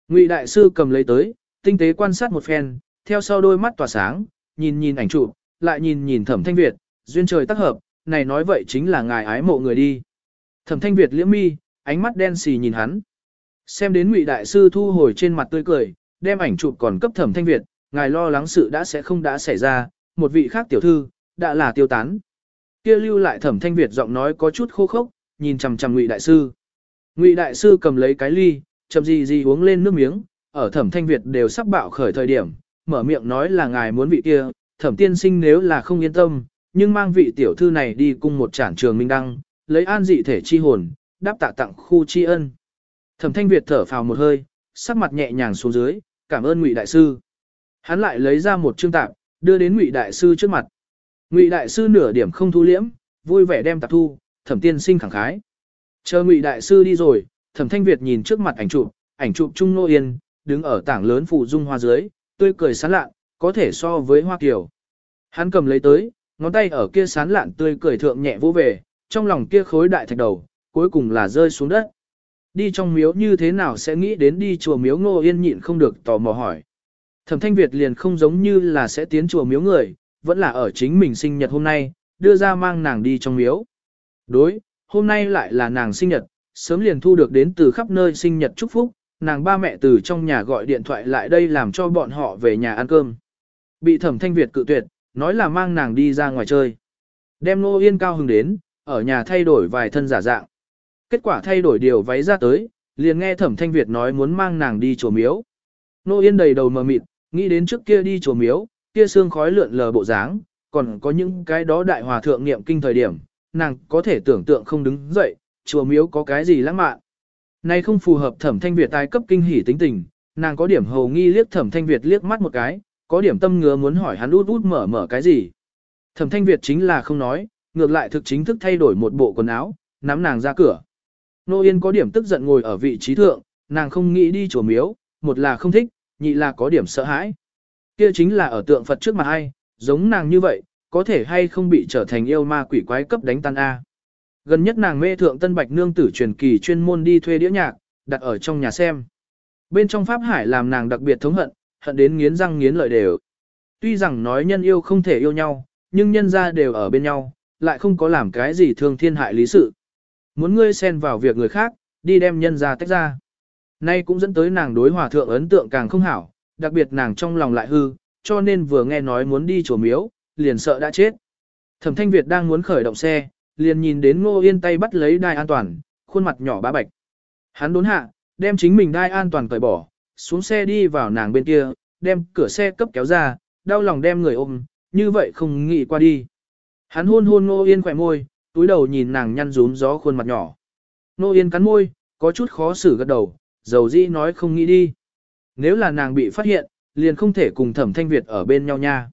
Ngụy đại sư cầm lấy tới, tinh tế quan sát một phen, theo sau đôi mắt tỏa sáng, nhìn nhìn ảnh chụp, lại nhìn nhìn Thẩm Thanh Việt, duyên trời tác hợp, này nói vậy chính là ngài ái mộ người đi. Thẩm Thanh Việt liễm mi, ánh mắt đen xì nhìn hắn. Xem đến Ngụy đại sư thu hồi trên mặt tươi cười, đem ảnh chụp còn cấp Thẩm Thanh Việt, ngài lo lắng sự đã sẽ không đã xảy ra, một vị khác tiểu thư đã là tiêu tán. Kia lưu lại Thẩm Thanh Việt giọng nói có chút khô khốc, nhìn chằm chằm Ngụy đại sư. Ngụy đại sư cầm lấy cái ly, chậm gì gì uống lên nước miếng, ở Thẩm Thanh Việt đều sắp bạo khởi thời điểm, mở miệng nói là ngài muốn vị kia, Thẩm tiên sinh nếu là không yên tâm, nhưng mang vị tiểu thư này đi cùng một trản trường minh đăng, lấy an dị thể chi hồn, đáp tạ tặng khu tri ân. Thẩm Thanh Việt thở phào một hơi, sắc mặt nhẹ nhàng xuống dưới, cảm ơn Ngụy đại sư. Hắn lại lấy ra một chương tạp, đưa đến Ngụy đại sư trước mặt. Ngụy đại sư nửa điểm không thu liễm, vui vẻ đem tạp thu, Thẩm tiên sinh khẳng khái. Chờ Ngụy đại sư đi rồi, Thẩm Thanh Việt nhìn trước mặt ảnh chụp, ảnh chụp Trung Nô Yên, đứng ở tảng lớn phủ dung hoa dưới, tươi cười sáng lạ, có thể so với hoa kiều. Hắn cầm lấy tới, ngón tay ở kia sán lạn tươi cười thượng nhẹ vỗ về, trong lòng kia khối đại thạch đầu, cuối cùng là rơi xuống đất. Đi trong miếu như thế nào sẽ nghĩ đến đi chùa miếu ngô yên nhịn không được tò mò hỏi. Thẩm Thanh Việt liền không giống như là sẽ tiến chùa miếu người, vẫn là ở chính mình sinh nhật hôm nay, đưa ra mang nàng đi trong miếu. Đối, hôm nay lại là nàng sinh nhật, sớm liền thu được đến từ khắp nơi sinh nhật chúc phúc, nàng ba mẹ từ trong nhà gọi điện thoại lại đây làm cho bọn họ về nhà ăn cơm. Bị Thẩm Thanh Việt cự tuyệt, nói là mang nàng đi ra ngoài chơi. Đem Nô Yên cao hứng đến, ở nhà thay đổi vài thân giả dạng. Kết quả thay đổi điều váy ra tới, liền nghe Thẩm Thanh Việt nói muốn mang nàng đi chùa miếu. Nô Yên đầy đầu mờ mịt, nghĩ đến trước kia đi chùa miếu, kia xương khói lượn lờ bộ dáng, còn có những cái đó đại hòa thượng niệm kinh thời điểm, nàng có thể tưởng tượng không đứng dậy, chùa miếu có cái gì lãng mạn. Này không phù hợp Thẩm Thanh Việt tái cấp kinh hỉ tính tình, nàng có điểm hầu nghi liếc Thẩm Thanh Việt liếc mắt một cái, có điểm tâm ngứa muốn hỏi hắn út út mở mở cái gì. Thẩm Thanh Việt chính là không nói, ngược lại thực chính thức thay đổi một bộ quần áo, nắm nàng ra cửa. Nô Yên có điểm tức giận ngồi ở vị trí thượng, nàng không nghĩ đi chùa miếu, một là không thích, nhị là có điểm sợ hãi. Kia chính là ở tượng Phật trước mặt ai, giống nàng như vậy, có thể hay không bị trở thành yêu ma quỷ quái cấp đánh tan A. Gần nhất nàng mê thượng Tân Bạch Nương tử truyền kỳ chuyên môn đi thuê đĩa nhạc, đặt ở trong nhà xem. Bên trong Pháp Hải làm nàng đặc biệt thống hận, hận đến nghiến răng nghiến lợi đều. Tuy rằng nói nhân yêu không thể yêu nhau, nhưng nhân ra đều ở bên nhau, lại không có làm cái gì thương thiên hại lý sự. Muốn ngươi xen vào việc người khác, đi đem nhân ra tách ra. Nay cũng dẫn tới nàng đối hòa thượng ấn tượng càng không hảo, đặc biệt nàng trong lòng lại hư, cho nên vừa nghe nói muốn đi chùa miếu, liền sợ đã chết. Thẩm Thanh Việt đang muốn khởi động xe, liền nhìn đến Ngô Yên tay bắt lấy đai an toàn, khuôn mặt nhỏ bá bạch. Hắn đốn hạ, đem chính mình đai an toàn cởi bỏ, xuống xe đi vào nàng bên kia, đem cửa xe cấp kéo ra, đau lòng đem người ôm, như vậy không nghĩ qua đi. Hắn hôn hôn Ngô Yên khỏe môi, túi đầu nhìn nàng nhăn rúm gió khuôn mặt nhỏ. Ngô Yên cắn môi, có chút khó xử gật đầu, dầu dĩ nói không nghĩ đi. Nếu là nàng bị phát hiện, liền không thể cùng Thẩm Thanh Việt ở bên nhau nha.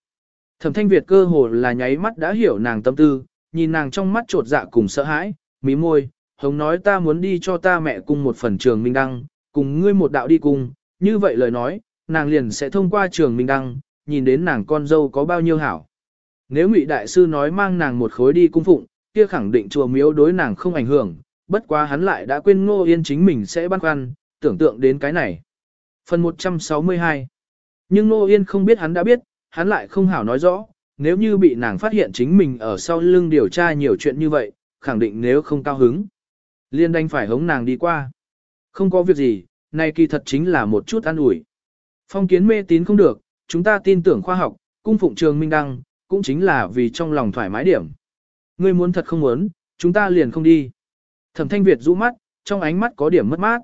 Thẩm Thanh Việt cơ hồ là nháy mắt đã hiểu nàng tâm tư, nhìn nàng trong mắt trột dạ cùng sợ hãi, mí môi, hống nói ta muốn đi cho ta mẹ cùng một phần trường minh đăng, cùng ngươi một đạo đi cùng, như vậy lời nói, nàng liền sẽ thông qua trường minh đăng, nhìn đến nàng con dâu có bao nhiêu hảo. Nếu Ngụy Đại Sư nói mang nàng một khối đi cung phụng, kia khẳng định chùa miếu đối nàng không ảnh hưởng, bất quá hắn lại đã quên Ngô Yên chính mình sẽ băn khoăn, tưởng tượng đến cái này. Phần 162 Nhưng Ngô Yên không biết hắn đã biết, hắn lại không hảo nói rõ, nếu như bị nàng phát hiện chính mình ở sau lưng điều tra nhiều chuyện như vậy, khẳng định nếu không cao hứng. Liên đành phải hống nàng đi qua. Không có việc gì, này kỳ thật chính là một chút an ủi. Phong kiến mê tín không được, chúng ta tin tưởng khoa học, cung phụng trường minh đăng, cũng chính là vì trong lòng thoải mái điểm. Ngươi muốn thật không muốn, chúng ta liền không đi. Thẩm thanh Việt rũ mắt, trong ánh mắt có điểm mất mát.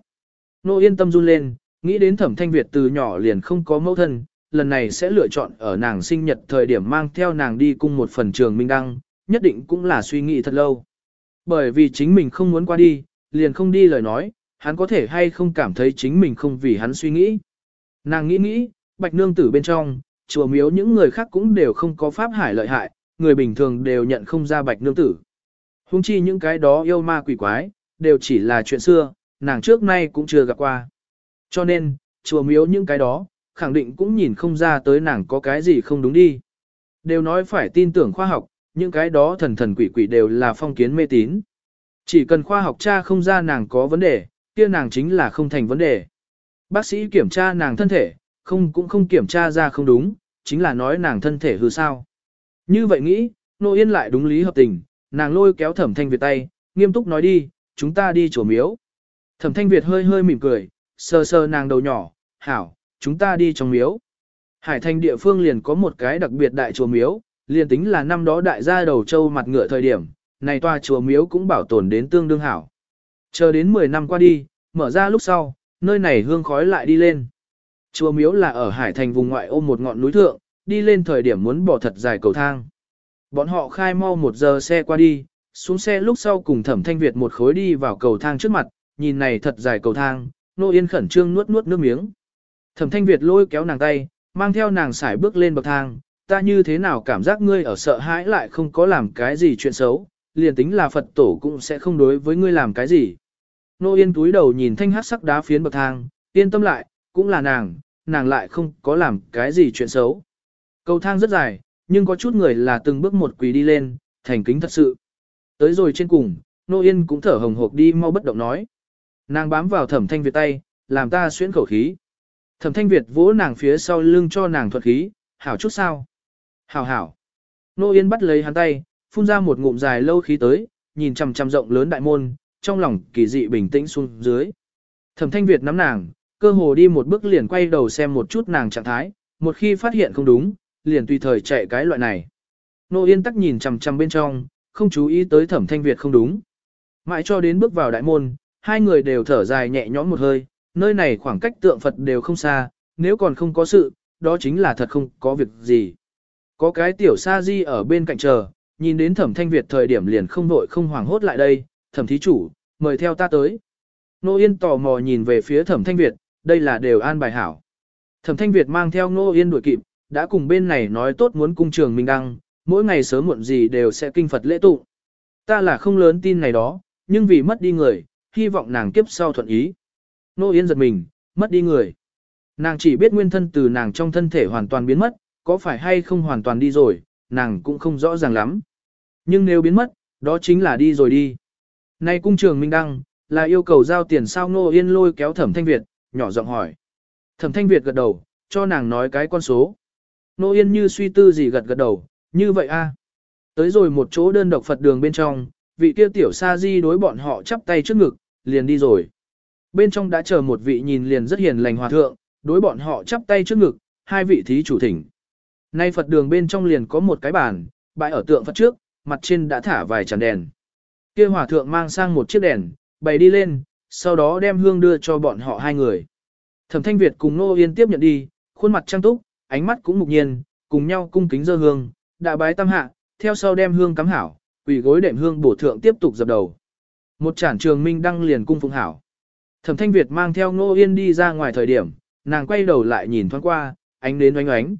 Nô yên tâm run lên, nghĩ đến thẩm thanh Việt từ nhỏ liền không có mẫu thân, lần này sẽ lựa chọn ở nàng sinh nhật thời điểm mang theo nàng đi cung một phần trường minh đăng, nhất định cũng là suy nghĩ thật lâu. Bởi vì chính mình không muốn qua đi, liền không đi lời nói, hắn có thể hay không cảm thấy chính mình không vì hắn suy nghĩ. Nàng nghĩ nghĩ, bạch nương tử bên trong, chùa miếu những người khác cũng đều không có pháp hải lợi hại, người bình thường đều nhận không ra bạch nương tử. Hùng chi những cái đó yêu ma quỷ quái, đều chỉ là chuyện xưa, nàng trước nay cũng chưa gặp qua. Cho nên, chùa miếu những cái đó, khẳng định cũng nhìn không ra tới nàng có cái gì không đúng đi. Đều nói phải tin tưởng khoa học, những cái đó thần thần quỷ quỷ đều là phong kiến mê tín. Chỉ cần khoa học tra không ra nàng có vấn đề, kia nàng chính là không thành vấn đề. Bác sĩ kiểm tra nàng thân thể, không cũng không kiểm tra ra không đúng, chính là nói nàng thân thể hư sao. Như vậy nghĩ, nô yên lại đúng lý hợp tình, nàng lôi kéo thẩm thanh Việt tay, nghiêm túc nói đi, chúng ta đi chùa miếu. Thẩm thanh Việt hơi hơi mỉm cười, sờ sờ nàng đầu nhỏ, hảo, chúng ta đi trong miếu. Hải thành địa phương liền có một cái đặc biệt đại chùa miếu, liền tính là năm đó đại gia đầu châu mặt ngựa thời điểm, này tòa chùa miếu cũng bảo tồn đến tương đương hảo. Chờ đến 10 năm qua đi, mở ra lúc sau, nơi này hương khói lại đi lên. Chùa miếu là ở Hải thành vùng ngoại ôm một ngọn núi thượng, đi lên thời điểm muốn bỏ thật dài cầu thang. Bọn họ khai mau một giờ xe qua đi, xuống xe lúc sau cùng thẩm thanh Việt một khối đi vào cầu thang trước mặt, nhìn này thật dài cầu thang, nô yên khẩn trương nuốt nuốt nước miếng. Thẩm thanh Việt lôi kéo nàng tay, mang theo nàng xài bước lên bậc thang, ta như thế nào cảm giác ngươi ở sợ hãi lại không có làm cái gì chuyện xấu, liền tính là Phật tổ cũng sẽ không đối với ngươi làm cái gì. Nô Yên túi đầu nhìn thanh hát sắc đá phiến bậc thang, yên tâm lại, cũng là nàng, nàng lại không có làm cái gì chuyện xấu. Cầu thang rất dài, nhưng có chút người là từng bước một quỳ đi lên, thành kính thật sự. Tới rồi trên cùng, Nô Yên cũng thở hồng hộc đi mau bất động nói. Nàng bám vào thẩm thanh Việt tay, làm ta xuyến khẩu khí. Thẩm thanh Việt vỗ nàng phía sau lưng cho nàng thuật khí, hảo chút sao. Hảo hảo. Nô Yên bắt lấy hắn tay, phun ra một ngụm dài lâu khí tới, nhìn chằm chằm rộng lớn đại môn, trong lòng kỳ dị bình tĩnh xuống dưới. Thẩm thanh Việt nắm nàng, cơ hồ đi một bước liền quay đầu xem một chút nàng trạng thái, một khi phát hiện không đúng, liền tùy thời chạy cái loại này. Nô Yên tắc nhìn chằm chằm bên trong, không chú ý tới thẩm thanh Việt không đúng. Mãi cho đến bước vào đại môn, hai người đều thở dài nhẹ nhõm một hơi, nơi này khoảng cách tượng Phật đều không xa, nếu còn không có sự, đó chính là thật không có việc gì. Có cái tiểu sa di ở bên cạnh chờ, nhìn đến thẩm thanh Việt thời điểm liền không vội không hoảng hốt lại đây, thẩm thí chủ, mời theo ta tới. Nô Yên tò mò nhìn về phía thẩm thanh Việt, đây là đều an bài hảo. Thẩm thanh Việt mang theo Nô Yên đuổi kịp, đã cùng bên này nói tốt muốn cung trường Minh Đăng, mỗi ngày sớm muộn gì đều sẽ kinh Phật lễ tụ. Ta là không lớn tin này đó, nhưng vì mất đi người, hy vọng nàng kiếp sau thuận ý. Nô Yên giật mình, mất đi người. Nàng chỉ biết nguyên thân từ nàng trong thân thể hoàn toàn biến mất, có phải hay không hoàn toàn đi rồi, nàng cũng không rõ ràng lắm. Nhưng nếu biến mất, đó chính là đi rồi đi. nay cung trường Minh Đăng, là yêu cầu giao tiền sao Nô Yên lôi kéo Thẩm Thanh Việt, nhỏ giọng hỏi. Thẩm Thanh Việt gật đầu, cho nàng nói cái con số. Nô Yên như suy tư gì gật gật đầu, như vậy a Tới rồi một chỗ đơn độc Phật đường bên trong, vị kia tiểu sa di đối bọn họ chắp tay trước ngực, liền đi rồi. Bên trong đã chờ một vị nhìn liền rất hiền lành hòa thượng, đối bọn họ chắp tay trước ngực, hai vị thí chủ thỉnh. Nay Phật đường bên trong liền có một cái bàn, bãi ở tượng Phật trước, mặt trên đã thả vài chản đèn. Kia hòa thượng mang sang một chiếc đèn, bày đi lên, sau đó đem hương đưa cho bọn họ hai người. Thẩm Thanh Việt cùng Nô Yên tiếp nhận đi, khuôn mặt trang túc, ánh mắt cũng mục nhiên, cùng nhau cung kính dơ hương, đã bái tam hạ, theo sau đem hương cắm hảo, quỷ gối đệm hương bổ thượng tiếp tục dập đầu. Một chản trường minh đăng liền cung phụng hảo. Thẩm Thanh Việt mang theo Nô Yên đi ra ngoài thời điểm, nàng quay đầu lại nhìn thoáng qua, ánh đến oánh oánh.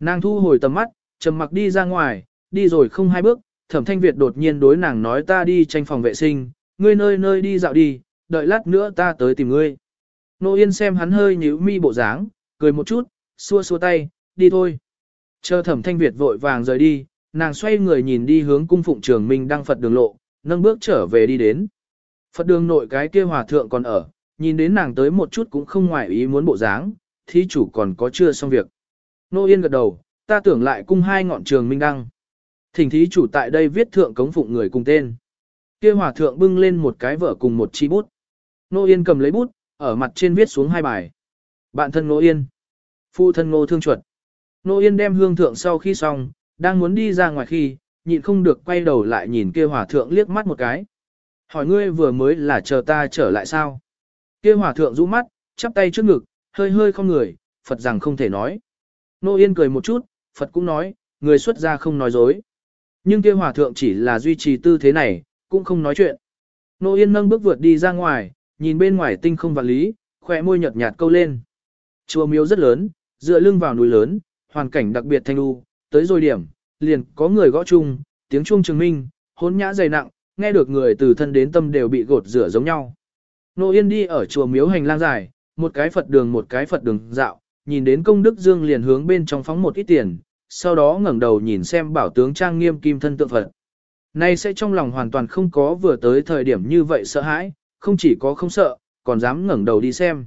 Nàng thu hồi tầm mắt, trầm mặc đi ra ngoài, đi rồi không hai bước, Thẩm Thanh Việt đột nhiên đối nàng nói ta đi tranh phòng vệ sinh, ngươi nơi nơi đi dạo đi, đợi lát nữa ta tới tìm ngươi. Nô Yên xem hắn hơi nhíu mi bộ dáng, cười một chút, xua xua tay, đi thôi. Chờ Thẩm Thanh Việt vội vàng rời đi, nàng xoay người nhìn đi hướng cung phụng trường Minh đang Phật đường lộ, nâng bước trở về đi đến. Phật đường nội cái kia hòa thượng còn ở, nhìn đến nàng tới một chút cũng không ngoại ý muốn bộ dáng, thí chủ còn có chưa xong việc. Nô Yên gật đầu, ta tưởng lại cung hai ngọn trường minh đăng. Thỉnh thí chủ tại đây viết thượng cống phụng người cùng tên. Kia hòa thượng bưng lên một cái vở cùng một chi bút. Nô Yên cầm lấy bút, ở mặt trên viết xuống hai bài. Bạn thân Nô Yên. Phụ thân Nô Thương Chuột. Nô Yên đem hương thượng sau khi xong, đang muốn đi ra ngoài khi, nhịn không được quay đầu lại nhìn kia hòa thượng liếc mắt một cái. Hỏi ngươi vừa mới là chờ ta trở lại sao? Kia hòa thượng rũ mắt, chắp tay trước ngực, hơi hơi không người, Phật rằng không thể nói. Nô Yên cười một chút, Phật cũng nói, người xuất gia không nói dối. Nhưng kia hòa thượng chỉ là duy trì tư thế này, cũng không nói chuyện. Nô Yên nâng bước vượt đi ra ngoài, nhìn bên ngoài tinh không vạn lý, khỏe môi nhợt nhạt câu lên. Chùa miếu rất lớn, dựa lưng vào núi lớn, hoàn cảnh đặc biệt thanh lưu, tới rồi điểm, liền có người gõ chung, tiếng chuông chứng minh, hốn nhã dày nặng, nghe được người từ thân đến tâm đều bị gột rửa giống nhau. Nô Yên đi ở chùa miếu hành lang dài, một cái Phật đường một cái Phật đường dạo, nhìn đến công đức dương liền hướng bên trong phóng một ít tiền, sau đó ngẩng đầu nhìn xem bảo tướng trang nghiêm kim thân tượng Phật. Nay sẽ trong lòng hoàn toàn không có vừa tới thời điểm như vậy sợ hãi, không chỉ có không sợ, còn dám ngẩng đầu đi xem.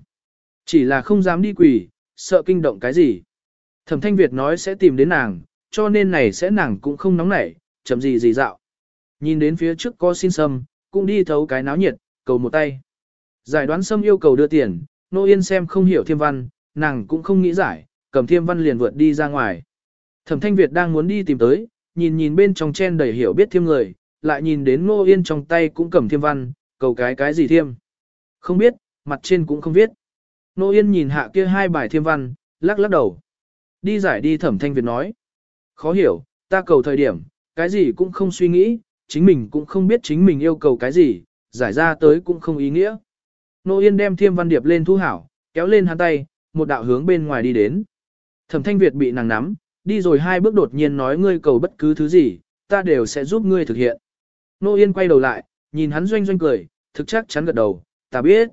Chỉ là không dám đi quỳ, sợ kinh động cái gì. Thẩm Thanh Việt nói sẽ tìm đến nàng, cho nên này sẽ nàng cũng không nóng nảy, chậm gì gì dạo. Nhìn đến phía trước có xin sâm, cũng đi thấu cái náo nhiệt, cầu một tay. Giải đoán sâm yêu cầu đưa tiền, nô yên xem không hiểu thiêm văn, nàng cũng không nghĩ giải, cầm thiêm văn liền vượt đi ra ngoài. Thẩm thanh Việt đang muốn đi tìm tới, nhìn nhìn bên trong chen đầy hiểu biết thiêm người, lại nhìn đến nô yên trong tay cũng cầm thiêm văn, cầu cái cái gì thiêm. Không biết, mặt trên cũng không viết. Nô yên nhìn hạ kia hai bài thiêm văn, lắc lắc đầu. Đi giải đi thẩm thanh Việt nói. Khó hiểu, ta cầu thời điểm, cái gì cũng không suy nghĩ, chính mình cũng không biết chính mình yêu cầu cái gì, giải ra tới cũng không ý nghĩa. Nô Yên đem thiêm văn điệp lên thu hảo, kéo lên hắn tay, một đạo hướng bên ngoài đi đến. Thẩm thanh Việt bị nàng nắm, đi rồi hai bước đột nhiên nói ngươi cầu bất cứ thứ gì, ta đều sẽ giúp ngươi thực hiện. Nô Yên quay đầu lại, nhìn hắn doanh doanh cười, thực chắc chắn gật đầu, ta biết.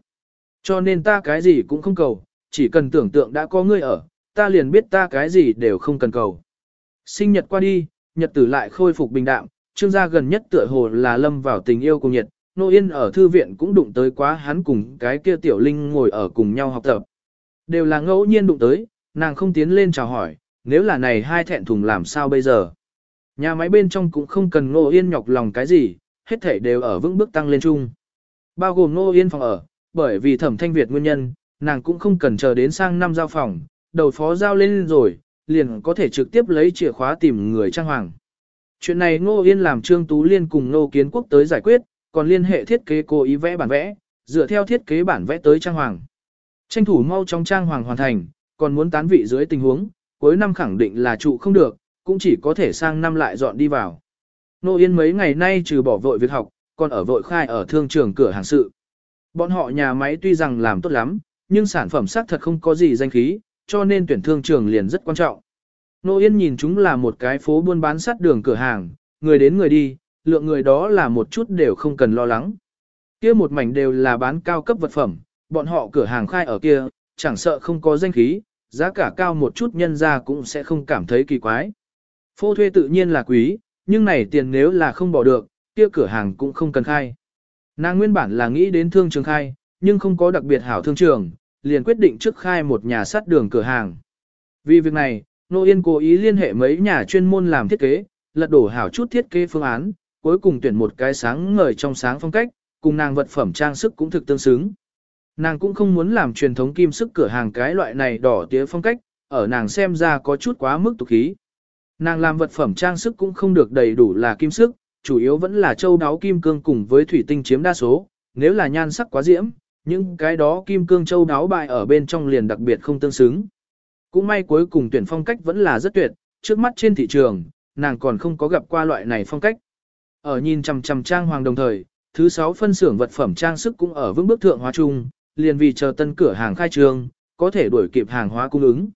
Cho nên ta cái gì cũng không cầu, chỉ cần tưởng tượng đã có ngươi ở, ta liền biết ta cái gì đều không cần cầu. Sinh nhật qua đi, nhật tử lại khôi phục bình đạm, trương gia gần nhất tựa hồ là lâm vào tình yêu cùng nhiệt, Nô Yên ở thư viện cũng đụng tới quá hắn cùng cái kia tiểu linh ngồi ở cùng nhau học tập. Đều là ngẫu nhiên đụng tới, nàng không tiến lên chào hỏi, nếu là này hai thẹn thùng làm sao bây giờ. Nhà máy bên trong cũng không cần Ngô Yên nhọc lòng cái gì, hết thể đều ở vững bước tăng lên chung. Bao gồm Ngô Yên phòng ở, bởi vì thẩm thanh Việt nguyên nhân, nàng cũng không cần chờ đến sang năm giao phòng, đầu phó giao lên rồi, liền có thể trực tiếp lấy chìa khóa tìm người trang hoàng. Chuyện này Ngô Yên làm Trương Tú Liên cùng Ngô Kiến Quốc tới giải quyết, còn liên hệ thiết kế cố ý vẽ bản vẽ, dựa theo thiết kế bản vẽ tới trang hoàng. Tranh thủ mau trong trang hoàng hoàn thành, còn muốn tán vị dưới tình huống, cuối năm khẳng định là trụ không được, cũng chỉ có thể sang năm lại dọn đi vào. Nô Yên mấy ngày nay trừ bỏ vội việc học, còn ở vội khai ở thương trường cửa hàng sự. Bọn họ nhà máy tuy rằng làm tốt lắm, nhưng sản phẩm xác thật không có gì danh khí, cho nên tuyển thương trường liền rất quan trọng. Nô Yên nhìn chúng là một cái phố buôn bán sát đường cửa hàng, người đến người đi, lượng người đó là một chút đều không cần lo lắng. Kia một mảnh đều là bán cao cấp vật phẩm, bọn họ cửa hàng khai ở kia, chẳng sợ không có danh khí, giá cả cao một chút nhân ra cũng sẽ không cảm thấy kỳ quái. Phô thuê tự nhiên là quý, nhưng này tiền nếu là không bỏ được, kia cửa hàng cũng không cần khai. Nàng nguyên bản là nghĩ đến thương trường khai, nhưng không có đặc biệt hảo thương trường, liền quyết định trước khai một nhà sắt đường cửa hàng. Vì việc này, Nô Yên cố ý liên hệ mấy nhà chuyên môn làm thiết kế, lật đổ hảo chút thiết kế phương án, cuối cùng tuyển một cái sáng ngời trong sáng phong cách, cùng nàng vật phẩm trang sức cũng thực tương xứng. Nàng cũng không muốn làm truyền thống kim sức cửa hàng cái loại này đỏ tía phong cách, ở nàng xem ra có chút quá mức tục khí. Nàng làm vật phẩm trang sức cũng không được đầy đủ là kim sức, chủ yếu vẫn là châu đáo kim cương cùng với thủy tinh chiếm đa số, nếu là nhan sắc quá diễm, những cái đó kim cương châu đáo bại ở bên trong liền đặc biệt không tương xứng. Cũng may cuối cùng tuyển phong cách vẫn là rất tuyệt, trước mắt trên thị trường, nàng còn không có gặp qua loại này phong cách. Ở nhìn chằm chằm trang hoàng đồng thời, thứ sáu phân xưởng vật phẩm trang sức cũng ở vững bước thượng hóa chung, liền vì chờ tân cửa hàng khai trương, có thể đuổi kịp hàng hóa cung ứng.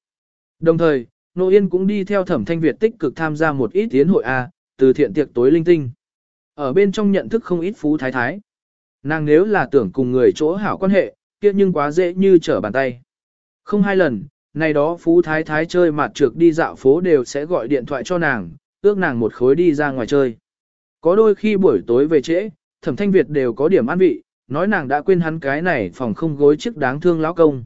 Đồng thời, Nô Yên cũng đi theo thẩm thanh Việt tích cực tham gia một ít tiến hội A, từ thiện tiệc tối linh tinh. Ở bên trong nhận thức không ít phú thái thái. Nàng nếu là tưởng cùng người chỗ hảo quan hệ, kia nhưng quá dễ như trở bàn tay. Không hai lần, này đó phú thái thái chơi mặt trược đi dạo phố đều sẽ gọi điện thoại cho nàng, ước nàng một khối đi ra ngoài chơi. Có đôi khi buổi tối về trễ, thẩm thanh Việt đều có điểm an vị, nói nàng đã quên hắn cái này phòng không gối chiếc đáng thương lão công.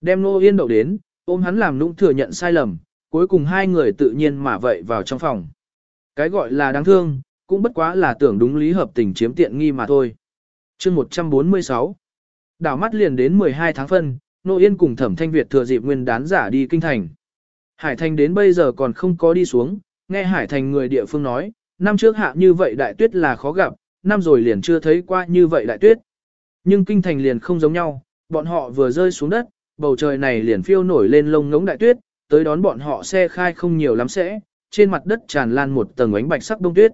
Đem nô yên đậu đến, ôm hắn làm nũng thừa nhận sai lầm, cuối cùng hai người tự nhiên mà vậy vào trong phòng. Cái gọi là đáng thương, cũng bất quá là tưởng đúng lý hợp tình chiếm tiện nghi mà thôi. chương 146 Đảo mắt liền đến 12 tháng phân, Nô Yên cùng Thẩm Thanh Việt thừa dịp nguyên đán giả đi kinh thành. Hải Thành đến bây giờ còn không có đi xuống, nghe Hải Thành người địa phương nói, năm trước hạ như vậy đại tuyết là khó gặp, năm rồi liền chưa thấy qua như vậy đại tuyết. Nhưng kinh thành liền không giống nhau, bọn họ vừa rơi xuống đất, bầu trời này liền phiêu nổi lên lông ngống đại tuyết, tới đón bọn họ xe khai không nhiều lắm sẽ, trên mặt đất tràn lan một tầng ánh bạch sắc đông tuyết.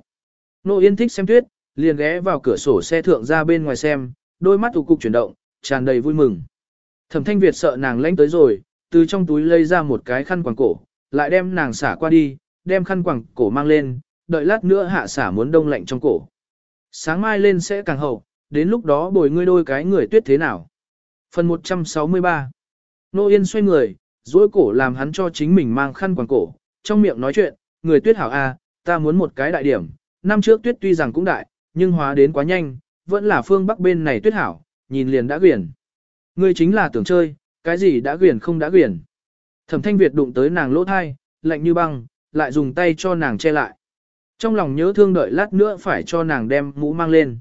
Nô Yên thích xem tuyết, liền ghé vào cửa sổ xe thượng ra bên ngoài xem, đôi mắt tụ cục chuyển động, tràn đầy vui mừng. Thẩm Thanh Việt sợ nàng lánh tới rồi, từ trong túi lấy ra một cái khăn quàng cổ, lại đem nàng xả qua đi, đem khăn quàng cổ mang lên, đợi lát nữa hạ xả muốn đông lạnh trong cổ. Sáng mai lên sẽ càng hậu, đến lúc đó bồi ngươi đôi cái người tuyết thế nào. Phần 163 Nô Yên xoay người, duỗi cổ làm hắn cho chính mình mang khăn quàng cổ, trong miệng nói chuyện, người tuyết hảo A, ta muốn một cái đại điểm, năm trước tuyết tuy rằng cũng đại, nhưng hóa đến quá nhanh, vẫn là phương bắc bên này tuyết hảo, nhìn liền đã quyển. Ngươi chính là tưởng chơi, cái gì đã quyển không đã quyển. Thẩm thanh Việt đụng tới nàng lỗ thai, lạnh như băng, lại dùng tay cho nàng che lại. Trong lòng nhớ thương đợi lát nữa phải cho nàng đem mũ mang lên.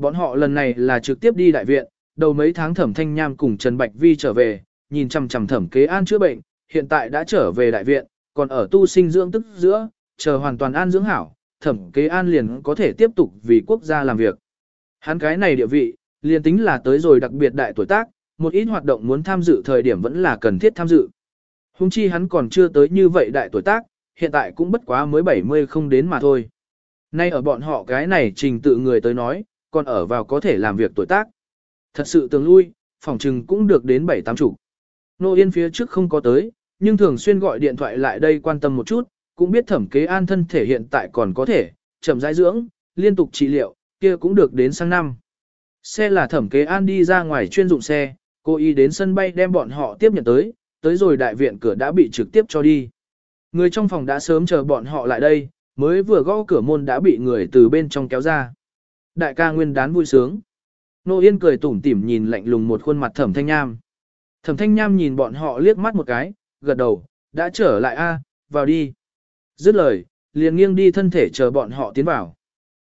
Bọn họ lần này là trực tiếp đi đại viện, đầu mấy tháng thẩm thanh nham cùng Trần Bạch Vi trở về, nhìn chằm chằm thẩm kế an chữa bệnh, hiện tại đã trở về đại viện, còn ở tu sinh dưỡng tức giữa, chờ hoàn toàn an dưỡng hảo, thẩm kế an liền có thể tiếp tục vì quốc gia làm việc. Hắn cái này địa vị, liền tính là tới rồi đặc biệt đại tuổi tác, một ít hoạt động muốn tham dự thời điểm vẫn là cần thiết tham dự. Hùng chi hắn còn chưa tới như vậy đại tuổi tác, hiện tại cũng bất quá mới 70 không đến mà thôi. Nay ở bọn họ cái này trình tự người tới nói, còn ở vào có thể làm việc tuổi tác. Thật sự tường lui, phòng trừng cũng được đến 7-8 chủ Nô Yên phía trước không có tới, nhưng thường xuyên gọi điện thoại lại đây quan tâm một chút, cũng biết thẩm kế an thân thể hiện tại còn có thể, chậm rãi dưỡng, liên tục trị liệu, kia cũng được đến sang năm. Xe là thẩm kế an đi ra ngoài chuyên dụng xe, cô y đến sân bay đem bọn họ tiếp nhận tới, tới rồi đại viện cửa đã bị trực tiếp cho đi. Người trong phòng đã sớm chờ bọn họ lại đây, mới vừa gõ cửa môn đã bị người từ bên trong kéo ra. Đại ca nguyên đán vui sướng. Nô Yên cười tủm tỉm nhìn lạnh lùng một khuôn mặt thẩm thanh nham. Thẩm thanh nham nhìn bọn họ liếc mắt một cái, gật đầu, đã trở lại a, vào đi. Dứt lời, liền nghiêng đi thân thể chờ bọn họ tiến vào.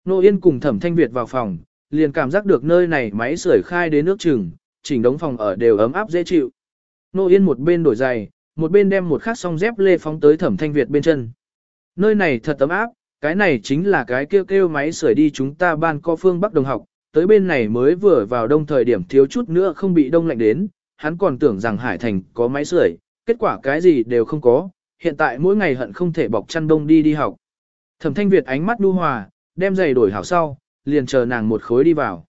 Nô Yên cùng thẩm thanh Việt vào phòng, liền cảm giác được nơi này máy sưởi khai đến nước chừng, chỉnh đống phòng ở đều ấm áp dễ chịu. Nô Yên một bên đổi giày, một bên đem một khát song dép lê phóng tới thẩm thanh Việt bên chân. Nơi này thật ấm áp, cái này chính là cái kêu kêu máy sưởi đi chúng ta ban co phương Bắc Đồng học, tới bên này mới vừa vào đông thời điểm thiếu chút nữa không bị đông lạnh đến, hắn còn tưởng rằng Hải Thành có máy sưởi, kết quả cái gì đều không có, hiện tại mỗi ngày hận không thể bọc chăn đông đi đi học. Thẩm Thanh Việt ánh mắt nhu hòa, đem giày đổi hảo sau, liền chờ nàng một khối đi vào.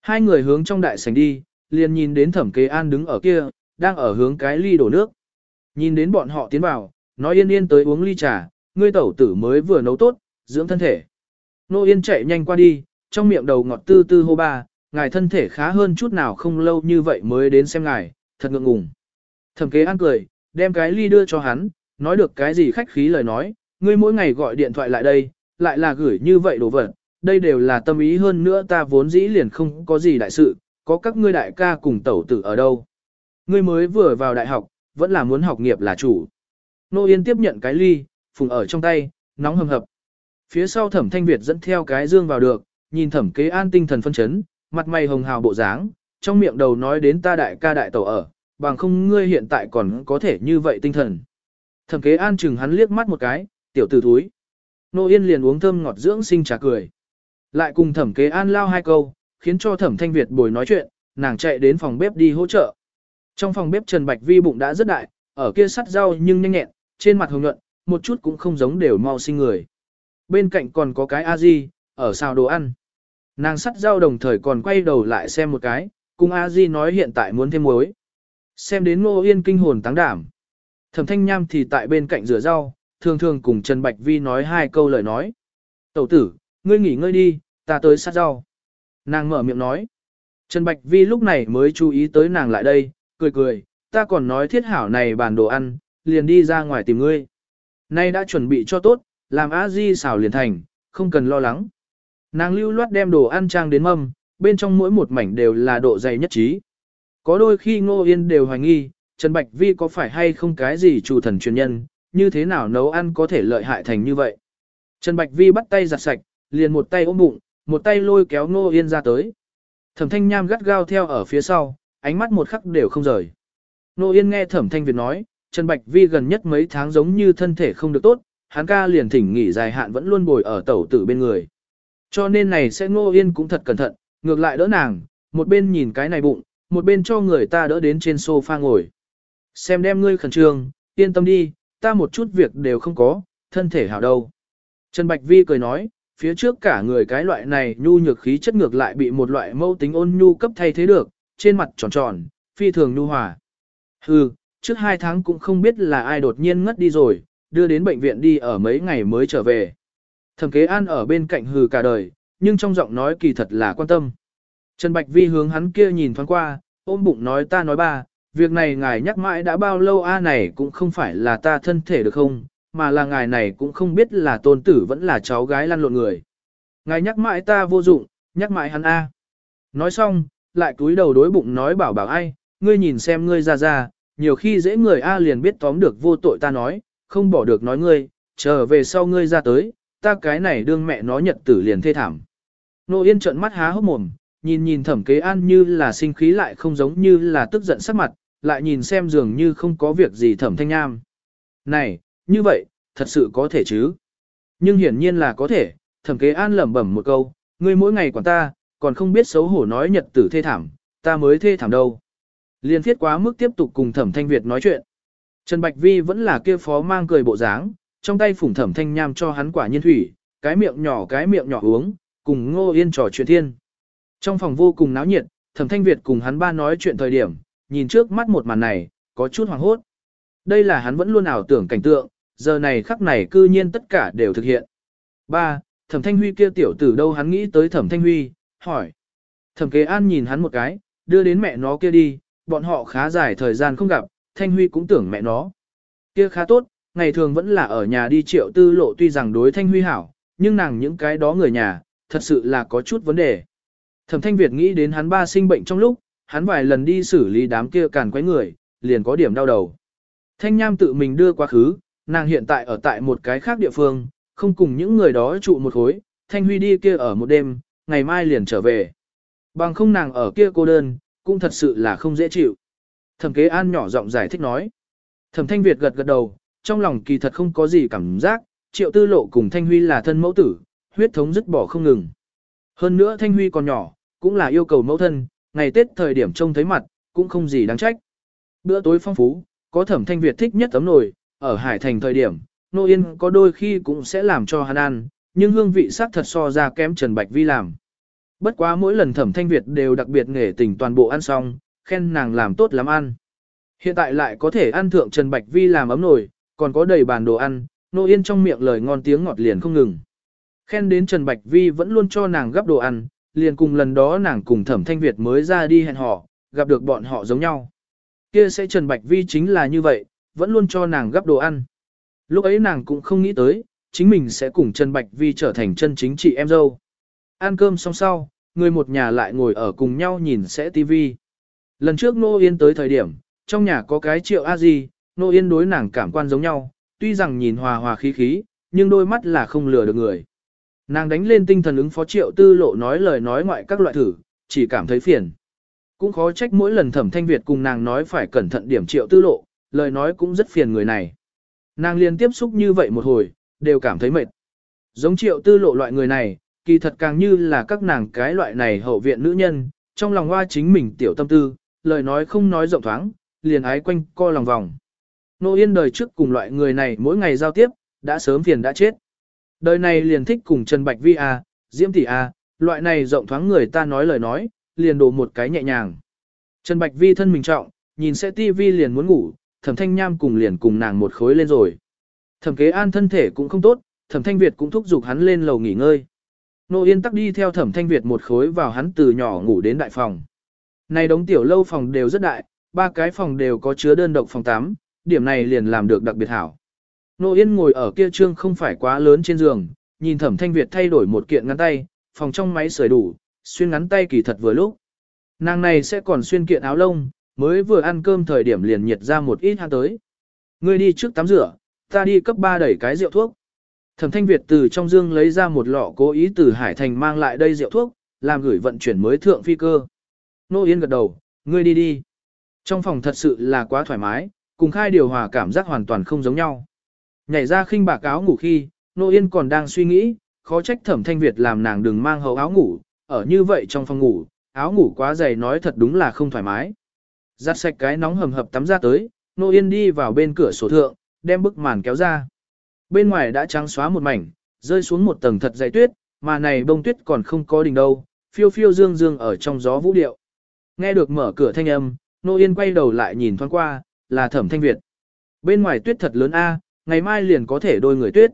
Hai người hướng trong đại sảnh đi, liền nhìn đến Thẩm Kế An đứng ở kia, đang ở hướng cái ly đổ nước. Nhìn đến bọn họ tiến vào, nói yên yên tới uống ly trà, ngươi tẩu tử mới vừa nấu tốt, dưỡng thân thể. Nô Yên chạy nhanh qua đi, trong miệng đầu ngọt tư tư hô ba, ngài thân thể khá hơn chút nào không lâu như vậy mới đến xem ngài, thật ngượng ngùng. Thẩm kế ăn cười, đem cái ly đưa cho hắn, nói được cái gì khách khí lời nói, ngươi mỗi ngày gọi điện thoại lại đây, lại là gửi như vậy đồ vật, đây đều là tâm ý hơn nữa ta vốn dĩ liền không có gì đại sự, có các ngươi đại ca cùng tẩu tử ở đâu. Ngươi mới vừa vào đại học, vẫn là muốn học nghiệp là chủ. Nô Yên tiếp nhận cái ly, phùng ở trong tay, nóng hầm hập. Phía sau thẩm thanh Việt dẫn theo cái dương vào được, nhìn thẩm kế an tinh thần phân chấn, mặt mày hồng hào bộ dáng, trong miệng đầu nói đến ta đại ca đại tẩu ở, bằng không ngươi hiện tại còn có thể như vậy tinh thần. Thẩm kế an chừng hắn liếc mắt một cái, tiểu tử thúi. Nô Yên liền uống thơm ngọt dưỡng sinh trà cười. Lại cùng thẩm kế an lao hai câu, khiến cho thẩm thanh Việt bồi nói chuyện, nàng chạy đến phòng bếp đi hỗ trợ. Trong phòng bếp Trần Bạch Vi bụng đã rất đại, ở kia sắt rau nhưng nhanh nhẹn, trên mặt hồng nhuận, một chút cũng không giống đều mau sinh người. Bên cạnh còn có cái a di ở xào đồ ăn. Nàng sắt rau đồng thời còn quay đầu lại xem một cái, cùng a di nói hiện tại muốn thêm muối. Xem đến ngô yên kinh hồn táng đảm. Thẩm thanh nham thì tại bên cạnh rửa rau, thường thường cùng Trần Bạch Vi nói hai câu lời nói. Tẩu tử, ngươi nghỉ ngơi đi, ta tới sát rau. Nàng mở miệng nói. Trần Bạch Vi lúc này mới chú ý tới nàng lại đây, cười cười, ta còn nói thiết hảo này bàn đồ ăn, liền đi ra ngoài tìm ngươi. Nay đã chuẩn bị cho tốt, làm a di xào liền thành, không cần lo lắng. Nàng lưu loát đem đồ ăn trang đến mâm, bên trong mỗi một mảnh đều là độ dày nhất trí. Có đôi khi Ngô Yên đều hoài nghi, Trần Bạch Vi có phải hay không cái gì chủ thần truyền nhân, như thế nào nấu ăn có thể lợi hại thành như vậy. Trần Bạch Vi bắt tay giặt sạch, liền một tay ôm bụng, một tay lôi kéo Ngô Yên ra tới. Thẩm Thanh Nham gắt gao theo ở phía sau, ánh mắt một khắc đều không rời. Ngô Yên nghe Thẩm Thanh Việt nói, Trần Bạch Vi gần nhất mấy tháng giống như thân thể không được tốt, hắn ca liền thỉnh nghỉ dài hạn vẫn luôn bồi ở tẩu tử bên người. Cho nên này sẽ Ngô Yên cũng thật cẩn thận, ngược lại đỡ nàng, một bên nhìn cái này bụng, một bên cho người ta đỡ đến trên sofa ngồi. Xem đem ngươi khẩn trương, yên tâm đi, ta một chút việc đều không có, thân thể hảo đâu. Trần Bạch Vi cười nói, phía trước cả người cái loại này nhu nhược khí chất ngược lại bị một loại mâu tính ôn nhu cấp thay thế được, trên mặt tròn tròn, phi thường nhu hòa. Hừ, trước hai tháng cũng không biết là ai đột nhiên ngất đi rồi, đưa đến bệnh viện đi ở mấy ngày mới trở về. Thẩm kế an ở bên cạnh hừ cả đời, nhưng trong giọng nói kỳ thật là quan tâm. Trần Bạch Vi hướng hắn kia nhìn thoáng qua, ôm bụng nói ta nói ba, việc này ngài nhắc mãi đã bao lâu a này cũng không phải là ta thân thể được không, mà là ngài này cũng không biết là tôn tử vẫn là cháu gái lăn lộn người. Ngài nhắc mãi ta vô dụng, nhắc mãi hắn a. Nói xong, lại cúi đầu đối bụng nói bảo bảo ai, ngươi nhìn xem ngươi ra ra, nhiều khi dễ người a liền biết tóm được vô tội ta nói, không bỏ được nói ngươi, chờ về sau ngươi ra tới, ta cái này đương mẹ nó nhật tử liền thê thảm. Nô Yên trợn mắt há hốc mồm, nhìn nhìn thẩm kế an như là sinh khí lại không giống như là tức giận sắc mặt, lại nhìn xem dường như không có việc gì thẩm thanh nham. Này, như vậy, thật sự có thể chứ? Nhưng hiển nhiên là có thể, thẩm kế an lẩm bẩm một câu, ngươi mỗi ngày quản ta, còn không biết xấu hổ nói nhật tử thê thảm, ta mới thê thảm đâu. Liên thiết quá mức tiếp tục cùng thẩm thanh Việt nói chuyện. Trần Bạch Vi vẫn là kia phó mang cười bộ dáng, trong tay phủng thẩm thanh nham cho hắn quả nhiên thủy, cái miệng nhỏ cái miệng nhỏ uống, cùng ngô yên trò chuyện thiên. Trong phòng vô cùng náo nhiệt, thẩm thanh Việt cùng hắn ba nói chuyện thời điểm, nhìn trước mắt một màn này, có chút hoàng hốt. Đây là hắn vẫn luôn ảo tưởng cảnh tượng, giờ này khắc này cư nhiên tất cả đều thực hiện. Ba, thẩm thanh huy kia tiểu tử đâu hắn nghĩ tới thẩm thanh huy, hỏi. Thẩm kế an nhìn hắn một cái, đưa đến mẹ nó kia đi, bọn họ khá dài thời gian không gặp, thanh huy cũng tưởng mẹ nó. Kia khá tốt, ngày thường vẫn là ở nhà đi triệu tư lộ tuy rằng đối thanh huy hảo, nhưng nàng những cái đó người nhà, thật sự là có chút vấn đề. Thẩm thanh Việt nghĩ đến hắn ba sinh bệnh trong lúc, hắn vài lần đi xử lý đám kia càn quấy người, liền có điểm đau đầu. Thanh Nham tự mình đưa quá khứ, nàng hiện tại ở tại một cái khác địa phương, không cùng những người đó trụ một khối, Thanh Huy đi kia ở một đêm, ngày mai liền trở về. Bằng không nàng ở kia cô đơn, cũng thật sự là không dễ chịu. Thẩm kế an nhỏ giọng giải thích nói. Thẩm Thanh Việt gật gật đầu, trong lòng kỳ thật không có gì cảm giác, triệu tư lộ cùng Thanh Huy là thân mẫu tử, huyết thống dứt bỏ không ngừng. Hơn nữa Thanh Huy còn nhỏ, cũng là yêu cầu mẫu thân, ngày Tết thời điểm trông thấy mặt, cũng không gì đáng trách. Bữa tối phong phú, có thẩm thanh Việt thích nhất tấm nồi, ở Hải Thành thời điểm, Nô Yên có đôi khi cũng sẽ làm cho hắn ăn, nhưng hương vị sắc thật so ra kém Trần Bạch Vi làm. Bất quá mỗi lần thẩm thanh Việt đều đặc biệt nghề tình toàn bộ ăn xong, khen nàng làm tốt lắm ăn. Hiện tại lại có thể ăn thượng Trần Bạch Vi làm ấm nồi, còn có đầy bàn đồ ăn, Nô Yên trong miệng lời ngon tiếng ngọt liền không ngừng. Khen đến Trần Bạch Vi vẫn luôn cho nàng gấp đồ ăn, liền cùng lần đó nàng cùng Thẩm Thanh Việt mới ra đi hẹn họ, gặp được bọn họ giống nhau. Kia sẽ Trần Bạch Vi chính là như vậy, vẫn luôn cho nàng gấp đồ ăn. Lúc ấy nàng cũng không nghĩ tới, chính mình sẽ cùng Trần Bạch Vi trở thành chân chính chị em dâu. Ăn cơm xong sau, người một nhà lại ngồi ở cùng nhau nhìn sẽ TV. Lần trước Nô Yên tới thời điểm, trong nhà có cái triệu a di, Nô Yên đối nàng cảm quan giống nhau, tuy rằng nhìn hòa hòa khí khí, nhưng đôi mắt là không lừa được người. Nàng đánh lên tinh thần ứng phó triệu tư lộ nói lời nói ngoại các loại thử, chỉ cảm thấy phiền. Cũng khó trách mỗi lần thẩm thanh Việt cùng nàng nói phải cẩn thận điểm triệu tư lộ, lời nói cũng rất phiền người này. Nàng liên tiếp xúc như vậy một hồi, đều cảm thấy mệt. Giống triệu tư lộ loại người này, kỳ thật càng như là các nàng cái loại này hậu viện nữ nhân, trong lòng hoa chính mình tiểu tâm tư, lời nói không nói rộng thoáng, liền ái quanh co lòng vòng. Nô Yên đời trước cùng loại người này mỗi ngày giao tiếp, đã sớm phiền đã chết. Đời này liền thích cùng Trần Bạch Vi A, Diễm Tỷ A, à, loại này rộng thoáng người ta nói lời nói, liền đổ một cái nhẹ nhàng. Trần Bạch Vi thân mình trọng, nhìn sẽ tivi liền muốn ngủ, thẩm thanh nham cùng liền cùng nàng một khối lên rồi. Thẩm kế an thân thể cũng không tốt, thẩm thanh Việt cũng thúc giục hắn lên lầu nghỉ ngơi. Nô Yên tắc đi theo thẩm thanh Việt một khối vào hắn từ nhỏ ngủ đến đại phòng. Này đống tiểu lâu phòng đều rất đại, ba cái phòng đều có chứa đơn độc phòng tắm, điểm này liền làm được đặc biệt hảo. Nô Yên ngồi ở kia trương không phải quá lớn trên giường, nhìn thẩm thanh Việt thay đổi một kiện ngắn tay, phòng trong máy sưởi đủ, xuyên ngắn tay kỳ thật vừa lúc. Nàng này sẽ còn xuyên kiện áo lông, mới vừa ăn cơm thời điểm liền nhiệt ra một ít ha tới. Ngươi đi trước tắm rửa, ta đi cấp ba đẩy cái rượu thuốc. Thẩm thanh Việt từ trong dương lấy ra một lọ cố ý từ Hải Thành mang lại đây rượu thuốc, làm gửi vận chuyển mới thượng phi cơ. Nô Yên gật đầu, ngươi đi đi. Trong phòng thật sự là quá thoải mái, cùng khai điều hòa cảm giác hoàn toàn không giống nhau. Nhảy ra khinh bạc áo ngủ khi, Nô Yên còn đang suy nghĩ, khó trách thẩm thanh Việt làm nàng đừng mang hầu áo ngủ, ở như vậy trong phòng ngủ, áo ngủ quá dày nói thật đúng là không thoải mái. Giặt sạch cái nóng hầm hập tắm ra tới, Nô Yên đi vào bên cửa sổ thượng, đem bức màn kéo ra. Bên ngoài đã trắng xóa một mảnh, rơi xuống một tầng thật dày tuyết, mà này bông tuyết còn không có đỉnh đâu, phiêu phiêu dương dương ở trong gió vũ điệu. Nghe được mở cửa thanh âm, Nô Yên quay đầu lại nhìn thoáng qua, là thẩm thanh Việt. Bên ngoài tuyết thật lớn a ngày mai liền có thể đôi người tuyết.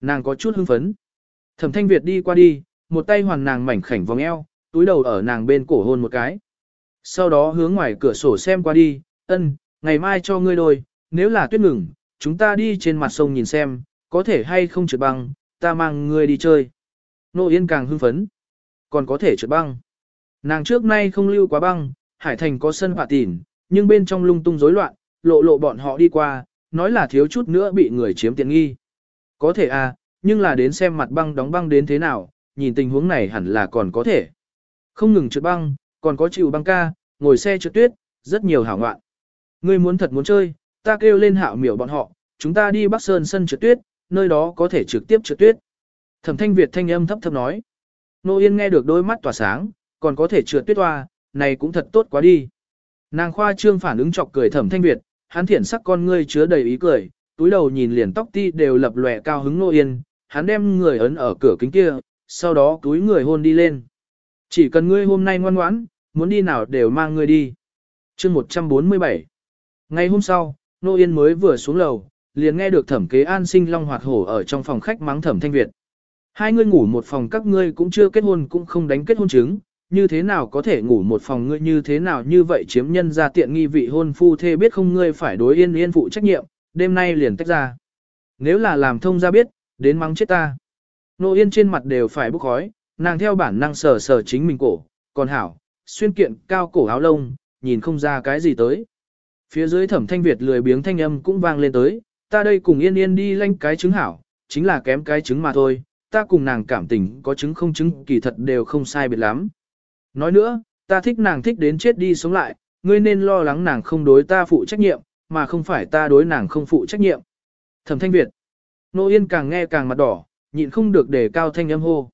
Nàng có chút hưng phấn. Thẩm thanh Việt đi qua đi, một tay hoàn nàng mảnh khảnh vòng eo, túi đầu ở nàng bên cổ hôn một cái. Sau đó hướng ngoài cửa sổ xem qua đi, ân, ngày mai cho ngươi đôi, nếu là tuyết ngừng, chúng ta đi trên mặt sông nhìn xem, có thể hay không trượt băng, ta mang ngươi đi chơi. Nô Yên càng hưng phấn. Còn có thể trượt băng. Nàng trước nay không lưu quá băng, Hải Thành có sân họa tỉn, nhưng bên trong lung tung rối loạn, lộ lộ bọn họ đi qua, nói là thiếu chút nữa bị người chiếm tiện nghi. Có thể à, nhưng là đến xem mặt băng đóng băng đến thế nào, nhìn tình huống này hẳn là còn có thể. Không ngừng trượt băng, còn có chịu băng ca, ngồi xe trượt tuyết, rất nhiều hảo ngoạn. Ngươi muốn thật muốn chơi, ta kêu lên hạo miểu bọn họ, chúng ta đi Bắc Sơn sân trượt tuyết, nơi đó có thể trực tiếp trượt tuyết. Thẩm thanh Việt thanh âm thấp thấp nói. Nô Yên nghe được đôi mắt tỏa sáng, còn có thể trượt tuyết hoa, này cũng thật tốt quá đi. Nàng khoa trương phản ứng chọc cười thẩm thanh Việt, hắn thiển sắc con ngươi chứa đầy ý cười, túi đầu nhìn liền tóc ti đều lập lòe cao hứng Nô Yên, hắn đem người ấn ở cửa kính kia, sau đó túi người hôn đi lên. Chỉ cần ngươi hôm nay ngoan ngoãn, muốn đi nào đều mang ngươi đi. chương 147 Ngày hôm sau, Nô Yên mới vừa xuống lầu, liền nghe được thẩm kế an sinh long hoạt hổ ở trong phòng khách mắng thẩm thanh Việt. Hai ngươi ngủ một phòng các ngươi cũng chưa kết hôn cũng không đánh kết hôn chứng, như thế nào có thể ngủ một phòng ngươi như thế nào như vậy chiếm nhân ra tiện nghi vị hôn phu thê biết không ngươi phải đối yên yên phụ trách nhiệm, đêm nay liền tách ra. Nếu là làm thông ra biết, đến mắng chết ta. Nô yên trên mặt đều phải bốc khói, nàng theo bản năng sờ sờ chính mình cổ, còn hảo, xuyên kiện cao cổ áo lông, nhìn không ra cái gì tới. Phía dưới thẩm thanh Việt lười biếng thanh âm cũng vang lên tới, ta đây cùng yên yên đi lanh cái trứng hảo, chính là kém cái trứng mà thôi, ta cùng nàng cảm tình có trứng không trứng kỳ thật đều không sai biệt lắm. Nói nữa, ta thích nàng thích đến chết đi sống lại, ngươi nên lo lắng nàng không đối ta phụ trách nhiệm, mà không phải ta đối nàng không phụ trách nhiệm. Thẩm thanh Việt. Nô Yên càng nghe càng mặt đỏ, nhịn không được để cao thanh âm hô.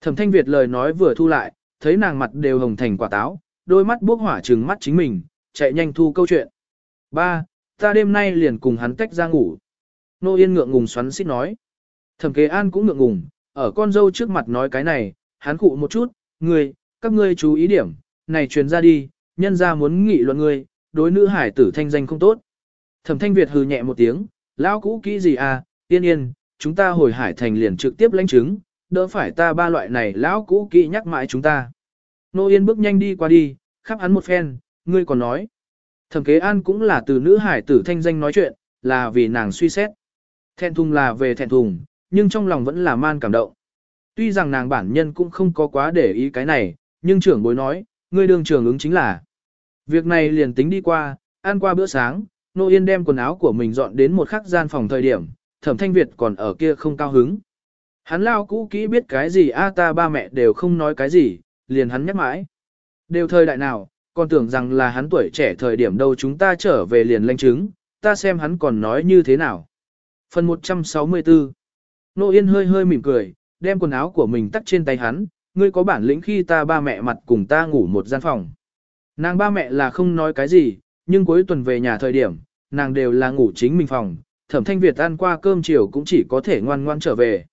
Thẩm thanh Việt lời nói vừa thu lại, thấy nàng mặt đều hồng thành quả táo, đôi mắt bốc hỏa trừng mắt chính mình, chạy nhanh thu câu chuyện. Ba, ta đêm nay liền cùng hắn tách ra ngủ. Nô Yên ngượng ngùng xoắn xít nói. Thẩm kế an cũng ngượng ngùng, ở con dâu trước mặt nói cái này, hắn cụ một chút, người các ngươi chú ý điểm, này truyền ra đi, nhân ra muốn nghị luận ngươi, đối nữ hải tử thanh danh không tốt. Thẩm thanh Việt hừ nhẹ một tiếng, lão cũ kỹ gì à, yên yên, chúng ta hồi hải thành liền trực tiếp lãnh chứng, đỡ phải ta ba loại này lão cũ kỹ nhắc mãi chúng ta. Nô Yên bước nhanh đi qua đi, khắp hắn một phen, ngươi còn nói. Thẩm kế an cũng là từ nữ hải tử thanh danh nói chuyện, là vì nàng suy xét. Thẹn thùng là về thẹn thùng, nhưng trong lòng vẫn là man cảm động. Tuy rằng nàng bản nhân cũng không có quá để ý cái này, nhưng trưởng bối nói, ngươi đương trưởng ứng chính là. Việc này liền tính đi qua, ăn qua bữa sáng, Nô Yên đem quần áo của mình dọn đến một khắc gian phòng thời điểm, thẩm thanh Việt còn ở kia không cao hứng. Hắn lao cũ kỹ biết cái gì a ta ba mẹ đều không nói cái gì, liền hắn nhắc mãi. Đều thời đại nào, còn tưởng rằng là hắn tuổi trẻ thời điểm đâu chúng ta trở về liền lanh chứng, ta xem hắn còn nói như thế nào. Phần 164 Nô Yên hơi hơi mỉm cười, đem quần áo của mình tắt trên tay hắn, ngươi có bản lĩnh khi ta ba mẹ mặt cùng ta ngủ một gian phòng. Nàng ba mẹ là không nói cái gì, nhưng cuối tuần về nhà thời điểm, nàng đều là ngủ chính mình phòng, thẩm thanh Việt ăn qua cơm chiều cũng chỉ có thể ngoan ngoan trở về.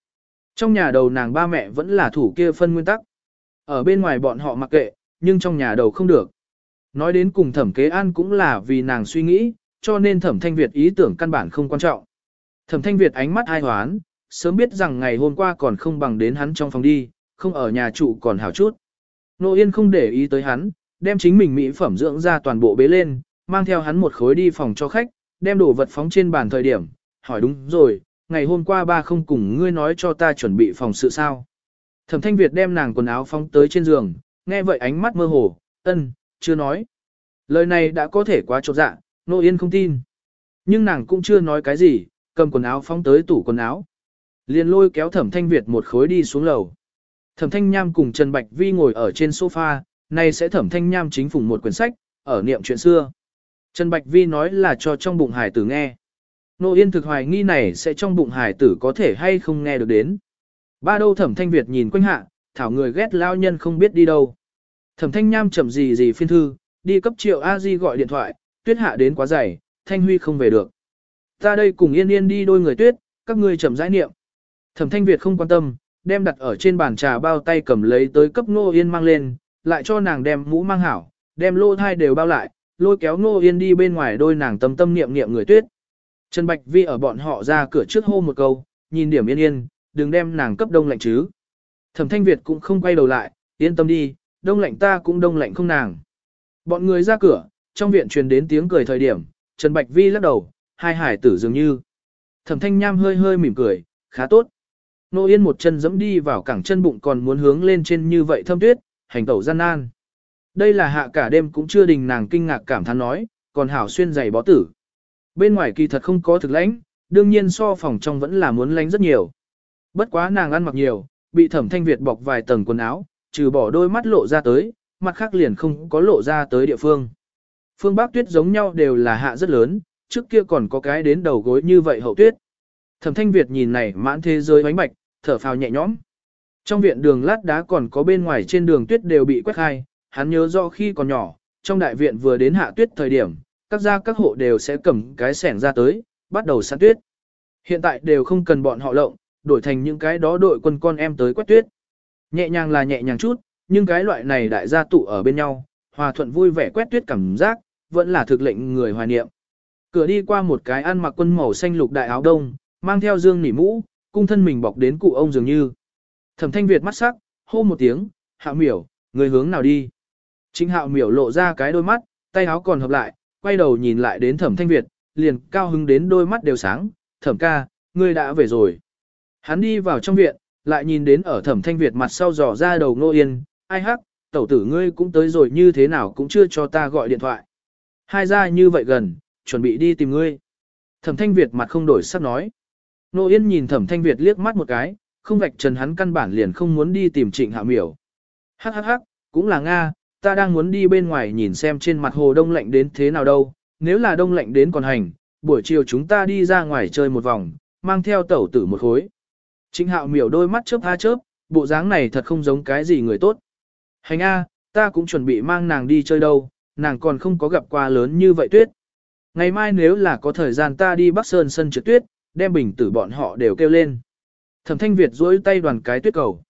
Trong nhà đầu nàng ba mẹ vẫn là thủ kia phân nguyên tắc. Ở bên ngoài bọn họ mặc kệ, nhưng trong nhà đầu không được. Nói đến cùng thẩm kế an cũng là vì nàng suy nghĩ, cho nên thẩm thanh Việt ý tưởng căn bản không quan trọng. Thẩm thanh Việt ánh mắt ai hoán, sớm biết rằng ngày hôm qua còn không bằng đến hắn trong phòng đi, không ở nhà trụ còn hảo chút. Nô Yên không để ý tới hắn, đem chính mình mỹ phẩm dưỡng ra toàn bộ bế lên, mang theo hắn một khối đi phòng cho khách, đem đồ vật phóng trên bàn thời điểm, hỏi đúng rồi, ngày hôm qua ba không cùng ngươi nói cho ta chuẩn bị phòng sự sao. Thẩm Thanh Việt đem nàng quần áo phóng tới trên giường, nghe vậy ánh mắt mơ hồ, ân, chưa nói. Lời này đã có thể quá trột dạ, Nô Yên không tin. Nhưng nàng cũng chưa nói cái gì, cầm quần áo phóng tới tủ quần áo. Liền lôi kéo Thẩm Thanh Việt một khối đi xuống lầu. Thẩm Thanh Nham cùng Trần Bạch Vi ngồi ở trên sofa, nay sẽ Thẩm Thanh Nham chính phủ một quyển sách, ở niệm chuyện xưa. Trần Bạch Vi nói là cho trong bụng hải tử nghe. Nô Yên thực hoài nghi này sẽ trong bụng hải tử có thể hay không nghe được đến. Ba đâu Thẩm Thanh Việt nhìn quanh hạ, thảo người ghét lao nhân không biết đi đâu. Thẩm Thanh Nham chậm gì gì phiên thư, đi cấp triệu A Di gọi điện thoại, tuyết hạ đến quá dày, Thanh Huy không về được. Ta đây cùng yên yên đi đôi người tuyết, các ngươi chậm giải niệm. Thẩm Thanh Việt không quan tâm, đem đặt ở trên bàn trà bao tay cầm lấy tới cấp Nô Yên mang lên, lại cho nàng đem mũ mang hảo, đem lô thai đều bao lại, lôi kéo Nô Yên đi bên ngoài đôi nàng tâm tâm niệm niệm người tuyết. Trần Bạch Vi ở bọn họ ra cửa trước hô một câu, nhìn điểm yên yên, đừng đem nàng cấp đông lạnh chứ. Thẩm Thanh Việt cũng không quay đầu lại, yên tâm đi, đông lạnh ta cũng đông lạnh không nàng. Bọn người ra cửa, trong viện truyền đến tiếng cười thời điểm, Trần Bạch Vi lắc đầu, hai hải tử dường như. Thẩm Thanh Nham hơi hơi mỉm cười, khá tốt. Nô Yên một chân dẫm đi vào cẳng chân bụng còn muốn hướng lên trên như vậy thâm tuyết, hành tẩu gian nan. Đây là hạ cả đêm cũng chưa đình nàng kinh ngạc cảm thán nói, còn hảo xuyên giày bó tử. Bên ngoài kỳ thật không có thực lãnh, đương nhiên so phòng trong vẫn là muốn lánh rất nhiều. Bất quá nàng ăn mặc nhiều, bị thẩm thanh Việt bọc vài tầng quần áo, trừ bỏ đôi mắt lộ ra tới, mặt khác liền không có lộ ra tới địa phương. Phương Bắc tuyết giống nhau đều là hạ rất lớn, trước kia còn có cái đến đầu gối như vậy hậu tuyết. Thẩm thanh Việt nhìn này mãn thế giới bánh bạch, thở phào nhẹ nhõm. Trong viện đường lát đá còn có bên ngoài trên đường tuyết đều bị quét khai, hắn nhớ rõ khi còn nhỏ, trong đại viện vừa đến hạ tuyết thời điểm, các gia các hộ đều sẽ cầm cái sẻng ra tới, bắt đầu săn tuyết. Hiện tại đều không cần bọn họ lộng, đổi thành những cái đó đội quân con em tới quét tuyết. Nhẹ nhàng là nhẹ nhàng chút, nhưng cái loại này đại gia tụ ở bên nhau, hòa thuận vui vẻ quét tuyết cảm giác, vẫn là thực lệnh người hoài niệm. Cửa đi qua một cái ăn mặc quân màu xanh lục đại áo đông, mang theo dương nỉ mũ, cung thân mình bọc đến cụ ông dường như. Thẩm thanh Việt mắt sắc, hô một tiếng, hạ miểu, người hướng nào đi. Chính hạo miểu lộ ra cái đôi mắt, tay áo còn hợp lại, quay đầu nhìn lại đến thẩm thanh Việt, liền cao hứng đến đôi mắt đều sáng, thẩm ca, ngươi đã về rồi. Hắn đi vào trong viện, lại nhìn đến ở thẩm thanh Việt mặt sau dò ra đầu nô yên, ai hắc, tẩu tử ngươi cũng tới rồi như thế nào cũng chưa cho ta gọi điện thoại. Hai ra như vậy gần, chuẩn bị đi tìm ngươi. Thẩm thanh Việt mặt không đổi sắc nói. Nô Yên nhìn thẩm thanh Việt liếc mắt một cái, không vạch trần hắn căn bản liền không muốn đi tìm trịnh hạ miểu. Hắc hắc hắc, cũng là Nga, ta đang muốn đi bên ngoài nhìn xem trên mặt hồ đông lạnh đến thế nào đâu, nếu là đông lạnh đến còn hành, buổi chiều chúng ta đi ra ngoài chơi một vòng, mang theo tẩu tử một khối. Trịnh hạo miểu đôi mắt chớp tha chớp, bộ dáng này thật không giống cái gì người tốt. Hành A, ta cũng chuẩn bị mang nàng đi chơi đâu, nàng còn không có gặp qua lớn như vậy tuyết. Ngày mai nếu là có thời gian ta đi Bắc Sơn sân trượt tuyết, đem bình tử bọn họ đều kêu lên. Thẩm thanh Việt duỗi tay đoàn cái tuyết cầu.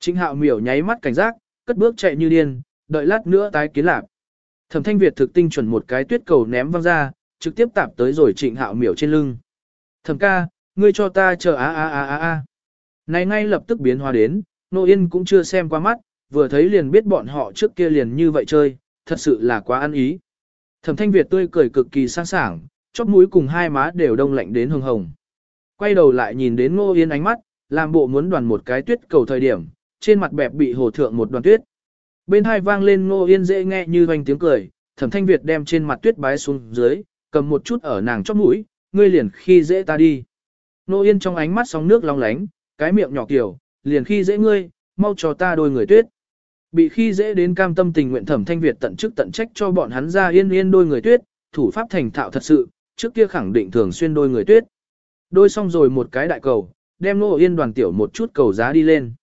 Trịnh hạo miểu nháy mắt cảnh giác, cất bước chạy như điên, đợi lát nữa tái kiến lạc. Thẩm thanh Việt thực tinh chuẩn một cái tuyết cầu ném văng ra, trực tiếp tạp tới rồi trịnh hạo miểu trên lưng. Thẩm ca, ngươi cho ta chờ á á á á á. Này ngay lập tức biến hóa đến, Nô Yên cũng chưa xem qua mắt, vừa thấy liền biết bọn họ trước kia liền như vậy chơi, thật sự là quá ăn ý. Thẩm thanh Việt tươi cười cực kỳ sang sảng, chóp mũi cùng hai má đều đông lạnh đến hồng hồng. Quay đầu lại nhìn đến Ngô Yên ánh mắt, làm bộ muốn đoàn một cái tuyết cầu thời điểm, trên mặt bẹp bị hồ thượng một đoàn tuyết. Bên hai vang lên Ngô Yên dễ nghe như hoành tiếng cười, Thẩm Thanh Việt đem trên mặt tuyết bái xuống dưới, cầm một chút ở nàng chóp mũi, ngươi liền khi dễ ta đi. Ngô Yên trong ánh mắt sóng nước long lánh, cái miệng nhỏ kiểu, liền khi dễ ngươi, mau cho ta đôi người tuyết. Bị khi dễ đến cam tâm tình nguyện Thẩm Thanh Việt tận chức tận trách cho bọn hắn ra yên yên đôi người tuyết, thủ pháp thành thạo thật sự, trước kia khẳng định thường xuyên đôi người tuyết. Đôi xong rồi một cái đại cầu, đem Nô Yên đoàn tiểu một chút cầu giá đi lên.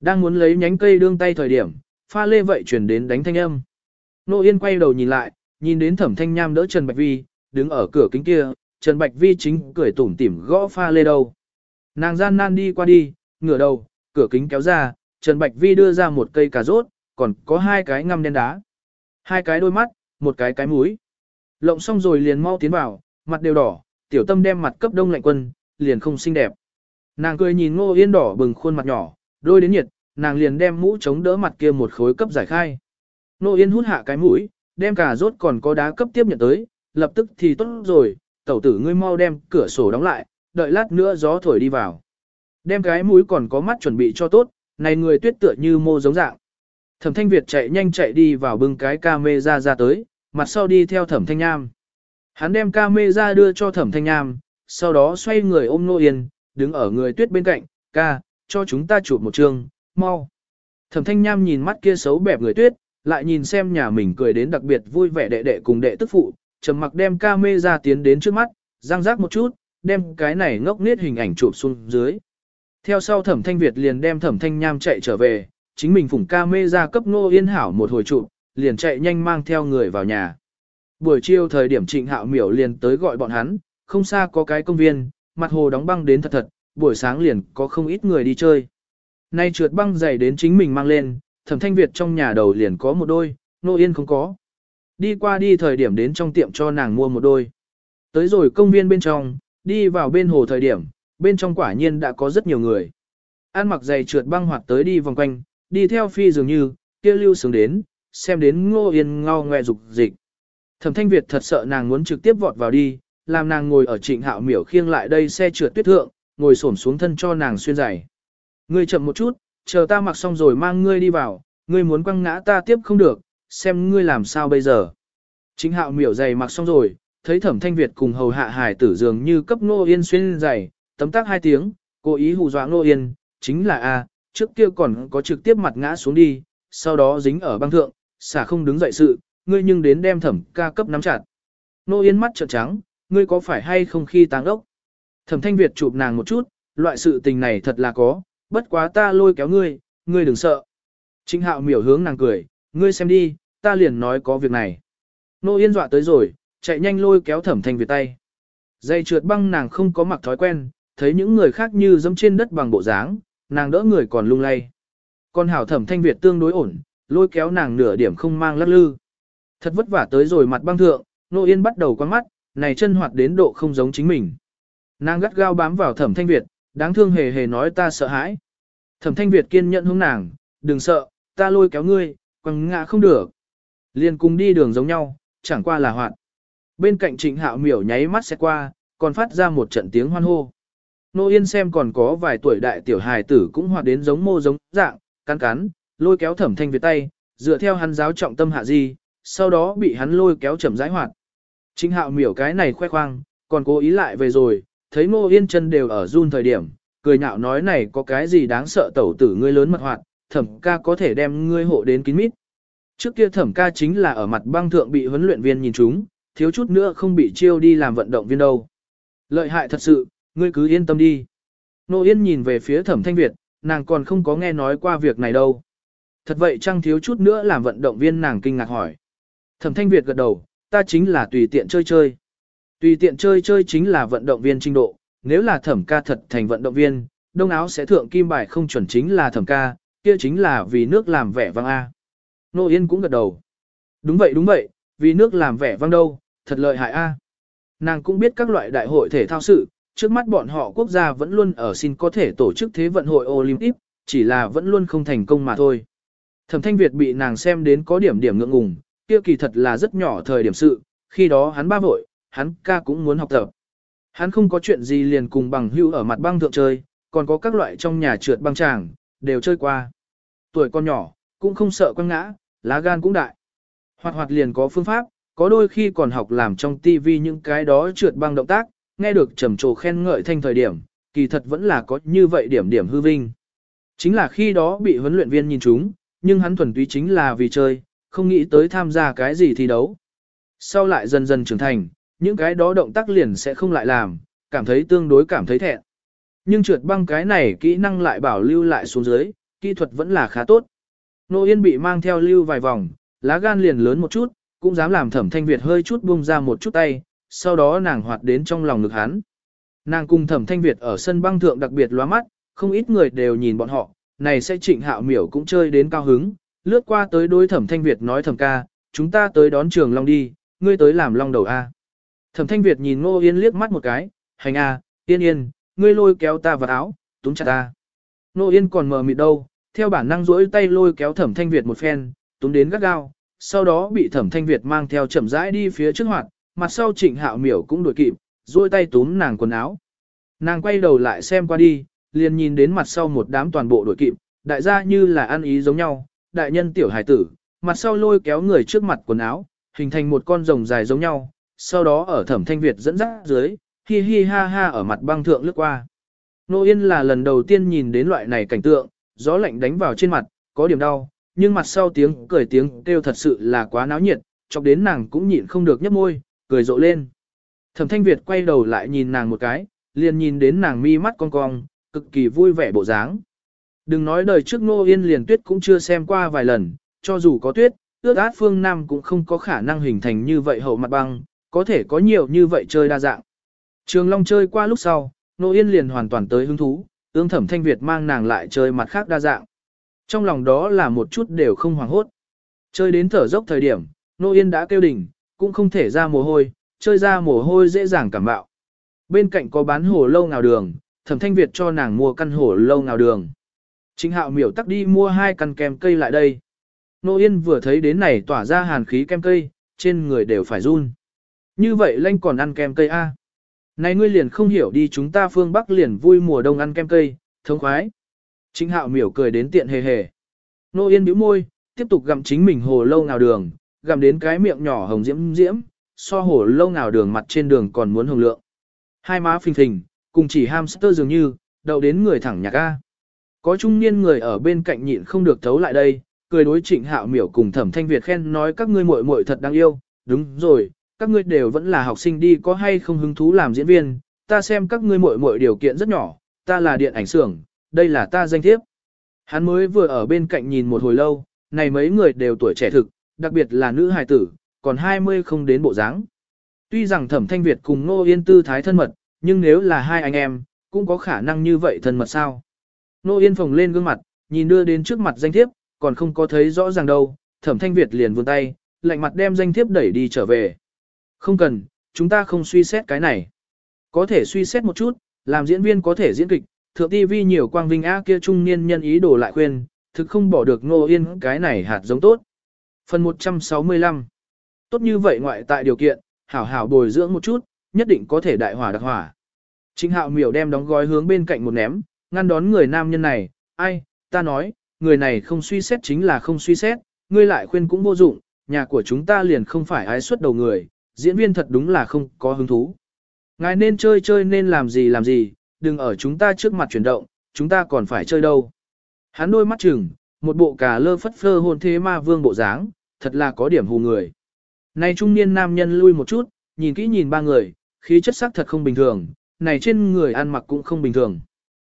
Đang muốn lấy nhánh cây đương tay thời điểm, pha lê vậy chuyển đến đánh thanh âm. Nô Yên quay đầu nhìn lại, nhìn đến thẩm thanh nham đỡ Trần Bạch Vi, đứng ở cửa kính kia, Trần Bạch Vi chính cười tủm tỉm gõ pha lê đầu. Nàng gian nan đi qua đi, ngửa đầu, cửa kính kéo ra, Trần Bạch Vi đưa ra một cây cà rốt, còn có hai cái ngăm đen đá. Hai cái đôi mắt, một cái cái mũi. Lộng xong rồi liền mau tiến vào, mặt đều đỏ, tiểu tâm đem mặt cấp đông lạnh quân, liền không xinh đẹp. Nàng cười nhìn ngô yên đỏ bừng khuôn mặt nhỏ, đôi đến nhiệt, nàng liền đem mũ chống đỡ mặt kia một khối cấp giải khai. Ngô yên hút hạ cái mũi, đem cả rốt còn có đá cấp tiếp nhận tới, lập tức thì tốt rồi, tẩu tử ngươi mau đem cửa sổ đóng lại, đợi lát nữa gió thổi đi vào. Đem cái mũi còn có mắt chuẩn bị cho tốt, này người tuyết tựa như mô giống dạng. Thẩm thanh Việt chạy nhanh chạy đi vào bưng cái ca mê ra ra tới, mặt sau đi theo thẩm thanh nham. Hắn đem ca mê ra đưa cho thẩm thanh nham, sau đó xoay người ôm nô yên, đứng ở người tuyết bên cạnh, ca, cho chúng ta chụp một chương, mau. Thẩm thanh nham nhìn mắt kia xấu bẹp người tuyết, lại nhìn xem nhà mình cười đến đặc biệt vui vẻ đệ đệ cùng đệ tức phụ, trầm mặc đem ca mê ra tiến đến trước mắt, răng rác một chút, đem cái này ngốc nết hình ảnh chụp xuống dưới. Theo sau thẩm thanh Việt liền đem thẩm thanh nham chạy trở về, chính mình phủng ca mê ra cấp nô yên hảo một hồi chụp, liền chạy nhanh mang theo người vào nhà. Buổi chiều thời điểm trịnh hạo miểu liền tới gọi bọn hắn, không xa có cái công viên, mặt hồ đóng băng đến thật thật, buổi sáng liền có không ít người đi chơi. Nay trượt băng dày đến chính mình mang lên, thẩm thanh Việt trong nhà đầu liền có một đôi, nô yên không có. Đi qua đi thời điểm đến trong tiệm cho nàng mua một đôi. Tới rồi công viên bên trong, đi vào bên hồ thời điểm, bên trong quả nhiên đã có rất nhiều người. An mặc giày trượt băng hoạt tới đi vòng quanh, đi theo phi dường như, kia lưu sướng đến, xem đến ngô yên ngao ngoe dục dịch. Thẩm thanh Việt thật sợ nàng muốn trực tiếp vọt vào đi, làm nàng ngồi ở trịnh hạo miểu khiêng lại đây xe trượt tuyết thượng, ngồi xổm xuống thân cho nàng xuyên giày. Ngươi chậm một chút, chờ ta mặc xong rồi mang ngươi đi vào, ngươi muốn quăng ngã ta tiếp không được, xem ngươi làm sao bây giờ. Trịnh hạo miểu giày mặc xong rồi, thấy thẩm thanh Việt cùng hầu hạ hải tử dường như cấp nô yên xuyên giày, tấm tác hai tiếng, cố ý hù dọa nô yên, chính là A, trước kia còn có trực tiếp mặt ngã xuống đi, sau đó dính ở băng thượng, xả không đứng dậy sự, ngươi nhưng đến đem thẩm ca cấp nắm chặt. Nô yên mắt trợn trắng, ngươi có phải hay không khi táng ốc? Thẩm thanh Việt chụp nàng một chút, loại sự tình này thật là có, bất quá ta lôi kéo ngươi, ngươi đừng sợ. Trinh hạo miểu hướng nàng cười, ngươi xem đi, ta liền nói có việc này. Nô yên dọa tới rồi, chạy nhanh lôi kéo thẩm thanh Việt tay. Dây trượt băng nàng không có mặc thói quen, thấy những người khác như dẫm trên đất bằng bộ dáng, nàng đỡ người còn lung lay. Con hảo thẩm thanh Việt tương đối ổn, lôi kéo nàng nửa điểm không mang lắc lư. Thật vất vả tới rồi mặt băng thượng, nô yên bắt đầu quan mắt, này chân hoạt đến độ không giống chính mình. Nàng gắt gao bám vào thẩm thanh Việt, đáng thương hề hề nói ta sợ hãi. Thẩm thanh Việt kiên nhận hướng nàng, đừng sợ, ta lôi kéo ngươi, quăng ngã không được. Liên cùng đi đường giống nhau, chẳng qua là hoạt. Bên cạnh trịnh hạo miểu nháy mắt xe qua, còn phát ra một trận tiếng hoan hô. Nô Yên xem còn có vài tuổi đại tiểu hài tử cũng hoạt đến giống mô giống dạng, cắn cắn, lôi kéo thẩm thanh Việt tay, dựa theo hắn giáo trọng tâm hạ di, sau đó bị hắn lôi kéo chậm rãi hoạt. Trịnh hạo miểu cái này khoe khoang, còn cố ý lại về rồi, thấy Ngô Yên chân đều ở run thời điểm, cười nhạo nói này có cái gì đáng sợ tẩu tử ngươi lớn mật hoạt, thẩm ca có thể đem ngươi hộ đến kín mít. Trước kia thẩm ca chính là ở mặt băng thượng bị huấn luyện viên nhìn chúng, thiếu chút nữa không bị chiêu đi làm vận động viên đâu. Lợi hại thật sự, ngươi cứ yên tâm đi. Nô Yên nhìn về phía thẩm thanh Việt, nàng còn không có nghe nói qua việc này đâu. Thật vậy chăng thiếu chút nữa làm vận động viên nàng kinh ngạc hỏi. Thẩm thanh Việt gật đầu, ta chính là tùy tiện chơi chơi. Tùy tiện chơi chơi chính là vận động viên trình độ, nếu là thẩm ca thật thành vận động viên, đông áo sẽ thượng kim bài không chuẩn chính là thẩm ca, kia chính là vì nước làm vẻ vang A. Nô Yên cũng gật đầu. Đúng vậy đúng vậy, vì nước làm vẻ vang đâu, thật lợi hại A. Nàng cũng biết các loại đại hội thể thao sự, trước mắt bọn họ quốc gia vẫn luôn ở xin có thể tổ chức thế vận hội Olympic, chỉ là vẫn luôn không thành công mà thôi. Thẩm Thanh Việt bị nàng xem đến có điểm điểm ngượng ngùng, kia kỳ thật là rất nhỏ thời điểm sự, khi đó hắn ba vội, hắn ca cũng muốn học tập. Hắn không có chuyện gì liền cùng bằng hưu ở mặt băng thượng chơi, còn có các loại trong nhà trượt băng tràng, đều chơi qua. Tuổi con nhỏ, cũng không sợ quăng ngã, lá gan cũng đại. Hoạt hoạt liền có phương pháp, có đôi khi còn học làm trong tivi những cái đó trượt băng động tác, nghe được trầm trồ khen ngợi thanh thời điểm, kỳ thật vẫn là có như vậy điểm điểm hư vinh. Chính là khi đó bị huấn luyện viên nhìn chúng, nhưng hắn thuần túy chính là vì chơi, không nghĩ tới tham gia cái gì thi đấu. Sau lại dần dần trưởng thành, những cái đó động tác liền sẽ không lại làm, cảm thấy tương đối cảm thấy thẹn. Nhưng trượt băng cái này kỹ năng lại bảo lưu lại xuống dưới, kỹ thuật vẫn là khá tốt. Nô Yên bị mang theo lưu vài vòng, lá gan liền lớn một chút, cũng dám làm thẩm thanh Việt hơi chút buông ra một chút tay, sau đó nàng hoạt đến trong lòng ngực hắn. Nàng cùng thẩm thanh Việt ở sân băng thượng đặc biệt loa mắt, không ít người đều nhìn bọn họ, này sẽ trịnh hạo miểu cũng chơi đến cao hứng, lướt qua tới đối thẩm thanh Việt nói thẩm ca, chúng ta tới đón trường long đi, ngươi tới làm long đầu A. Thẩm thanh Việt nhìn ngô yên liếc mắt một cái, hành A, yên yên, ngươi lôi kéo ta vào áo, túm chặt ta. Ngô yên còn mờ mịt đâu, theo bản năng rỗi tay lôi kéo thẩm thanh Việt một phen, túm đến gắt gao, sau đó bị thẩm thanh Việt mang theo chậm rãi đi phía trước hoạt, mặt sau trịnh hạo miểu cũng đuổi kịp, rỗi tay túm nàng quần áo. Nàng quay đầu lại xem qua đi, liền nhìn đến mặt sau một đám toàn bộ đuổi kịp, đại gia như là ăn ý giống nhau, đại nhân tiểu hải tử, mặt sau lôi kéo người trước mặt quần áo, hình thành một con rồng dài giống nhau, sau đó ở thẩm thanh Việt dẫn dắt dưới, hi hi ha ha ở mặt băng thượng lướt qua. Nô Yên là lần đầu tiên nhìn đến loại này cảnh tượng, gió lạnh đánh vào trên mặt, có điểm đau, nhưng mặt sau tiếng cười tiếng kêu thật sự là quá náo nhiệt, chọc đến nàng cũng nhịn không được nhấp môi, cười rộ lên. Thẩm Thanh Việt quay đầu lại nhìn nàng một cái, liền nhìn đến nàng mi mắt cong cong, cực kỳ vui vẻ bộ dáng. Đừng nói đời trước Nô Yên liền tuyết cũng chưa xem qua vài lần, cho dù có tuyết, ước át phương Nam cũng không có khả năng hình thành như vậy hậu mặt băng, có thể có nhiều như vậy chơi đa dạng. Trường Long chơi qua lúc sau, Nô Yên liền hoàn toàn tới hứng thú, ương thẩm thanh Việt mang nàng lại chơi mặt khác đa dạng. Trong lòng đó là một chút đều không hoàng hốt. Chơi đến thở dốc thời điểm, Nô Yên đã kêu đỉnh, cũng không thể ra mồ hôi, chơi ra mồ hôi dễ dàng cảm bạo. Bên cạnh có bán hồ lâu ngào đường, thẩm thanh Việt cho nàng mua căn hồ lâu ngào đường. Trịnh hạo miểu tắc đi mua hai căn kem cây lại đây. Nô Yên vừa thấy đến này tỏa ra hàn khí kem cây, trên người đều phải run. Như vậy lanh còn ăn kem cây A. Này ngươi liền không hiểu đi chúng ta phương Bắc liền vui mùa đông ăn kem cây, thống khoái. Trịnh hạo miểu cười đến tiện hề hề. Nô Yên bĩu môi, tiếp tục gặm chính mình hồ lâu nào đường, gặm đến cái miệng nhỏ hồng diễm diễm, so hồ lâu nào đường mặt trên đường còn muốn hồng lượng. Hai má phình phình, cùng chỉ hamster dường như, đậu đến người thẳng nhạc A. Có trung niên người ở bên cạnh nhịn không được thấu lại đây, cười đối trịnh hạo miểu cùng thẩm thanh Việt khen nói các ngươi muội muội thật đáng yêu, đúng rồi, các ngươi đều vẫn là học sinh đi có hay không hứng thú làm diễn viên, ta xem các ngươi muội muội điều kiện rất nhỏ, ta là điện ảnh xưởng, đây là ta danh thiếp. Hắn mới vừa ở bên cạnh nhìn một hồi lâu, này mấy người đều tuổi trẻ thực, đặc biệt là nữ hài tử, còn 20 không đến bộ dáng. Tuy rằng thẩm thanh Việt cùng Nô Yên tư thái thân mật, nhưng nếu là hai anh em, cũng có khả năng như vậy thân mật sao. Nô Yên phồng lên gương mặt, nhìn đưa đến trước mặt danh thiếp, còn không có thấy rõ ràng đâu, thẩm thanh Việt liền vươn tay, lạnh mặt đem danh thiếp đẩy đi trở về. Không cần, chúng ta không suy xét cái này. Có thể suy xét một chút, làm diễn viên có thể diễn kịch, thượng TV nhiều quang vinh á kia trung niên nhân ý đồ lại khuyên, thực không bỏ được Nô Yên cái này hạt giống tốt. Phần 165 Tốt như vậy ngoại tại điều kiện, hảo hảo bồi dưỡng một chút, nhất định có thể đại hỏa đặc hỏa. Trịnh hạo miểu đem đóng gói hướng bên cạnh một ném, ngăn đón người nam nhân này, ai, ta nói, người này không suy xét chính là không suy xét, ngươi lại khuyên cũng vô dụng, nhà của chúng ta liền không phải ái xuất đầu người, diễn viên thật đúng là không có hứng thú. Ngài nên chơi chơi nên làm gì làm gì, đừng ở chúng ta trước mặt chuyển động, chúng ta còn phải chơi đâu. Hắn đôi mắt chừng, một bộ cà lơ phất phơ hồn thế ma vương bộ dáng, thật là có điểm hù người. Này trung niên nam nhân lui một chút, nhìn kỹ nhìn ba người, khí chất sắc thật không bình thường, này trên người ăn mặc cũng không bình thường.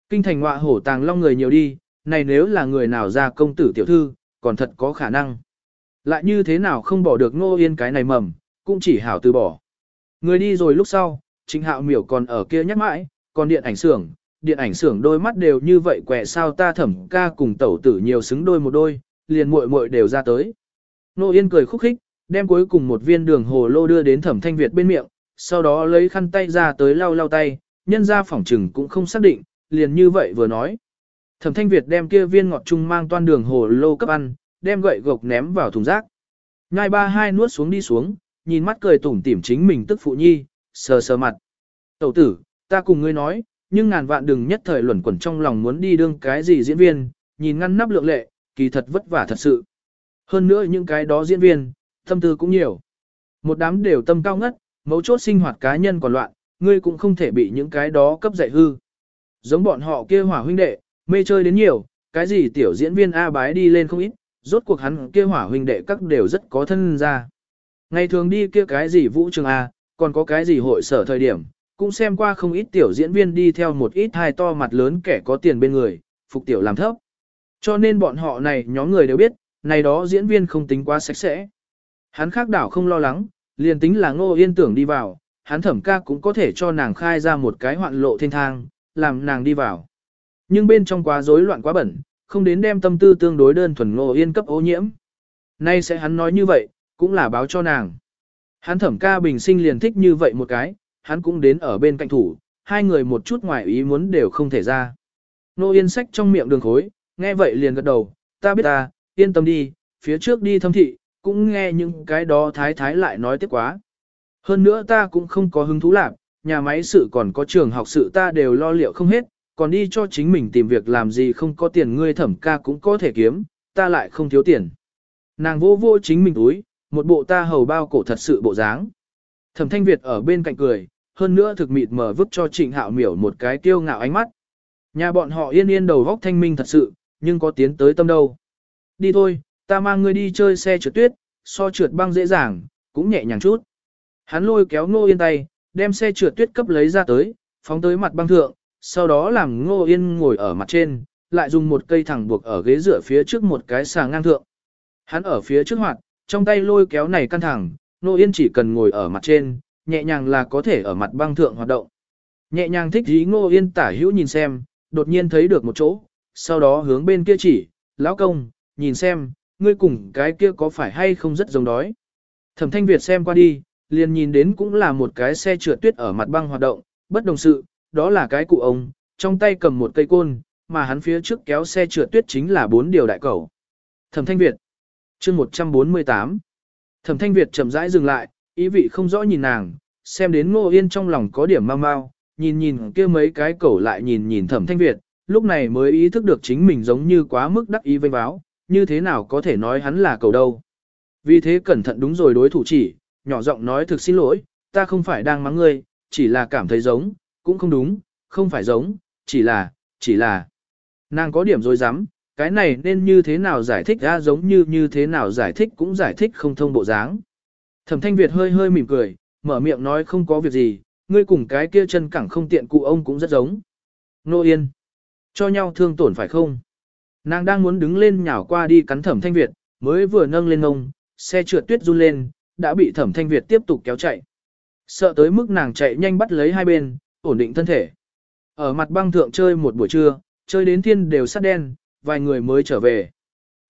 Kinh thành ngọa hổ tàng long người nhiều đi, này nếu là người nào ra công tử tiểu thư, còn thật có khả năng. Lại như thế nào không bỏ được ngô yên cái này mầm, cũng chỉ hảo từ bỏ. Người đi rồi lúc sau, Trịnh Hạo Miểu còn ở kia nhắc mãi, còn điện ảnh xưởng, điện ảnh xưởng đôi mắt đều như vậy quẹ sao ta thẩm ca cùng tẩu tử nhiều xứng đôi một đôi, liền muội muội đều ra tới. Nô Yên cười khúc khích, đem cuối cùng một viên đường hồ lô đưa đến thẩm thanh Việt bên miệng, sau đó lấy khăn tay ra tới lau lau tay, nhân ra phỏng trừng cũng không xác định, liền như vậy vừa nói. Thẩm thanh Việt đem kia viên ngọt chung mang toan đường hồ lô cấp ăn, đem gậy gộc ném vào thùng rác. Ngai ba hai nuốt xuống đi xuống, nhìn mắt cười tủm tỉm chính mình tức phụ nhi, sờ sờ mặt. Tẩu tử, ta cùng ngươi nói, nhưng ngàn vạn đừng nhất thời luẩn quẩn trong lòng muốn đi đương cái gì diễn viên, nhìn ngăn nắp lượng lệ, kỳ thật vất vả thật sự. Hơn nữa những cái đó diễn viên, tâm tư cũng nhiều. Một đám đều tâm cao ngất, mấu chốt sinh hoạt cá nhân còn loạn, ngươi cũng không thể bị những cái đó cấp dạy hư. Giống bọn họ kia hỏa huynh đệ, mê chơi đến nhiều, cái gì tiểu diễn viên A bái đi lên không ít, rốt cuộc hắn kia hỏa huynh đệ các đều rất có thân ra. Ngày thường đi kia cái gì vũ trường A, còn có cái gì hội sở thời điểm, cũng xem qua không ít tiểu diễn viên đi theo một ít hai to mặt lớn kẻ có tiền bên người, phục tiểu làm thấp. Cho nên bọn họ này nhóm người đều biết, này đó diễn viên không tính quá sạch sẽ. Hắn khác đảo không lo lắng, liền tính là ngô yên tưởng đi vào, hắn thẩm ca cũng có thể cho nàng khai ra một cái hoạn lộ thiên thang, làm nàng đi vào. Nhưng bên trong quá rối loạn quá bẩn, không đến đem tâm tư tương đối đơn thuần ngô yên cấp ô nhiễm. Nay sẽ hắn nói như vậy, cũng là báo cho nàng. Hắn thẩm ca bình sinh liền thích như vậy một cái, hắn cũng đến ở bên cạnh thủ, hai người một chút ngoài ý muốn đều không thể ra. Nô Yên sách trong miệng đường khối, nghe vậy liền gật đầu, ta biết ta, yên tâm đi, phía trước đi thâm thị, cũng nghe những cái đó thái thái lại nói tiếp quá. Hơn nữa ta cũng không có hứng thú lạc, nhà máy sự còn có trường học sự ta đều lo liệu không hết, còn đi cho chính mình tìm việc làm gì không có tiền ngươi thẩm ca cũng có thể kiếm, ta lại không thiếu tiền. Nàng vô vô chính mình túi, một bộ ta hầu bao cổ thật sự bộ dáng. Thẩm thanh Việt ở bên cạnh cười, hơn nữa thực mịt mở vứt cho trịnh hạo miểu một cái tiêu ngạo ánh mắt. Nhà bọn họ yên yên đầu góc thanh minh thật sự, nhưng có tiến tới tâm đâu. Đi thôi, ta mang ngươi đi chơi xe trượt tuyết, so trượt băng dễ dàng, cũng nhẹ nhàng chút. Hắn lôi kéo ngô yên tay, đem xe trượt tuyết cấp lấy ra tới, phóng tới mặt băng thượng, sau đó làm ngô yên ngồi ở mặt trên, lại dùng một cây thẳng buộc ở ghế dựa phía trước một cái xà ngang thượng. Hắn ở phía trước hoạt, trong tay lôi kéo này căn thẳng, ngô yên chỉ cần ngồi ở mặt trên, nhẹ nhàng là có thể ở mặt băng thượng hoạt động. Nhẹ nhàng thích ý ngô yên tả hữu nhìn xem, đột nhiên thấy được một chỗ, sau đó hướng bên kia chỉ, lão công, nhìn xem, ngươi cùng cái kia có phải hay không rất giống đói. Thẩm thanh Việt xem qua đi, liền nhìn đến cũng là một cái xe trượt tuyết ở mặt băng hoạt động, bất đồng sự, đó là cái cụ ông, trong tay cầm một cây côn, mà hắn phía trước kéo xe trượt tuyết chính là bốn điều đại cầu. Thẩm thanh Việt, chương 148. Thẩm thanh Việt chậm rãi dừng lại, ý vị không rõ nhìn nàng, xem đến ngô yên trong lòng có điểm mau mau, nhìn nhìn kia mấy cái cẩu lại nhìn nhìn thẩm thanh Việt, lúc này mới ý thức được chính mình giống như quá mức đắc ý vênh báo, như thế nào có thể nói hắn là cầu đâu. Vì thế cẩn thận đúng rồi đối thủ chỉ, nhỏ giọng nói thực xin lỗi, ta không phải đang mắng ngươi, chỉ là cảm thấy giống, cũng không đúng, không phải giống, chỉ là, chỉ là. Nàng có điểm dối dám, cái này nên như thế nào giải thích ra giống như như thế nào giải thích cũng giải thích không thông bộ dáng. Thẩm thanh Việt hơi hơi mỉm cười, mở miệng nói không có việc gì, ngươi cùng cái kia chân cẳng không tiện cụ ông cũng rất giống. Nô yên. Cho nhau thương tổn phải không? Nàng đang muốn đứng lên nhào qua đi cắn thẩm thanh Việt, mới vừa nâng lên ngông, xe trượt tuyết run lên, đã bị thẩm thanh Việt tiếp tục kéo chạy. Sợ tới mức nàng chạy nhanh bắt lấy hai bên, ổn định thân thể. Ở mặt băng thượng chơi một buổi trưa, chơi đến thiên đều sắt đen, vài người mới trở về.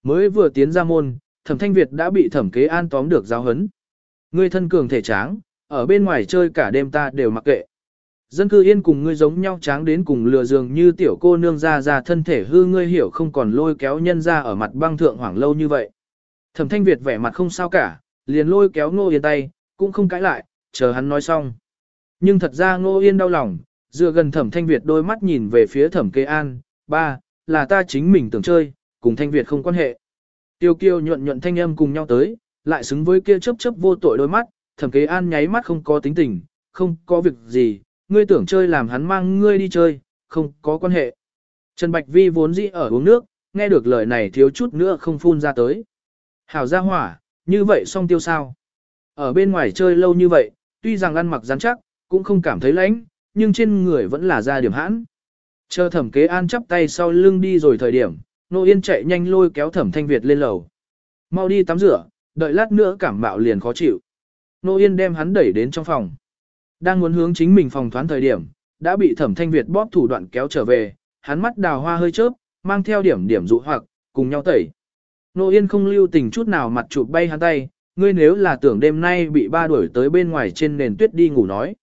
Mới vừa tiến ra môn, thẩm thanh Việt đã bị thẩm kế an tóm được giáo hấn. Ngươi thân cường thể tráng, ở bên ngoài chơi cả đêm ta đều mặc kệ. Dân cư yên cùng ngươi giống nhau tráng đến cùng lừa dường như tiểu cô nương ra ra thân thể hư ngươi hiểu không còn lôi kéo nhân ra ở mặt băng thượng hoảng lâu như vậy. Thẩm thanh Việt vẻ mặt không sao cả, liền lôi kéo ngô yên tay, cũng không cãi lại, chờ hắn nói xong. Nhưng thật ra ngô yên đau lòng, dựa gần thẩm thanh Việt đôi mắt nhìn về phía thẩm kê an, ba, là ta chính mình tưởng chơi, cùng thanh Việt không quan hệ. Tiêu kiêu nhuận nhuận thanh âm cùng nhau tới, lại xứng với kia chớp chớp vô tội đôi mắt, thẩm kế an nháy mắt không có tính tình, không có việc gì, ngươi tưởng chơi làm hắn mang ngươi đi chơi, không có quan hệ. Trần Bạch Vi vốn dĩ ở uống nước, nghe được lời này thiếu chút nữa không phun ra tới. Hảo ra hỏa, như vậy xong tiêu sao. Ở bên ngoài chơi lâu như vậy, tuy rằng ăn mặc rắn chắc, cũng không cảm thấy lạnh, nhưng trên người vẫn là ra điểm hãn. Chờ thẩm kế an chắp tay sau lưng đi rồi thời điểm, nô yên chạy nhanh lôi kéo thẩm thanh Việt lên lầu. Mau đi tắm rửa, đợi lát nữa cảm bạo liền khó chịu. Nô yên đem hắn đẩy đến trong phòng. Đang muốn hướng chính mình phòng thoán thời điểm, đã bị thẩm thanh Việt bóp thủ đoạn kéo trở về, hắn mắt đào hoa hơi chớp, mang theo điểm điểm dụ hoặc, cùng nhau tẩy. Nô Yên không lưu tình chút nào mặt chụp bay hắn tay, ngươi nếu là tưởng đêm nay bị ba đuổi tới bên ngoài trên nền tuyết đi ngủ nói.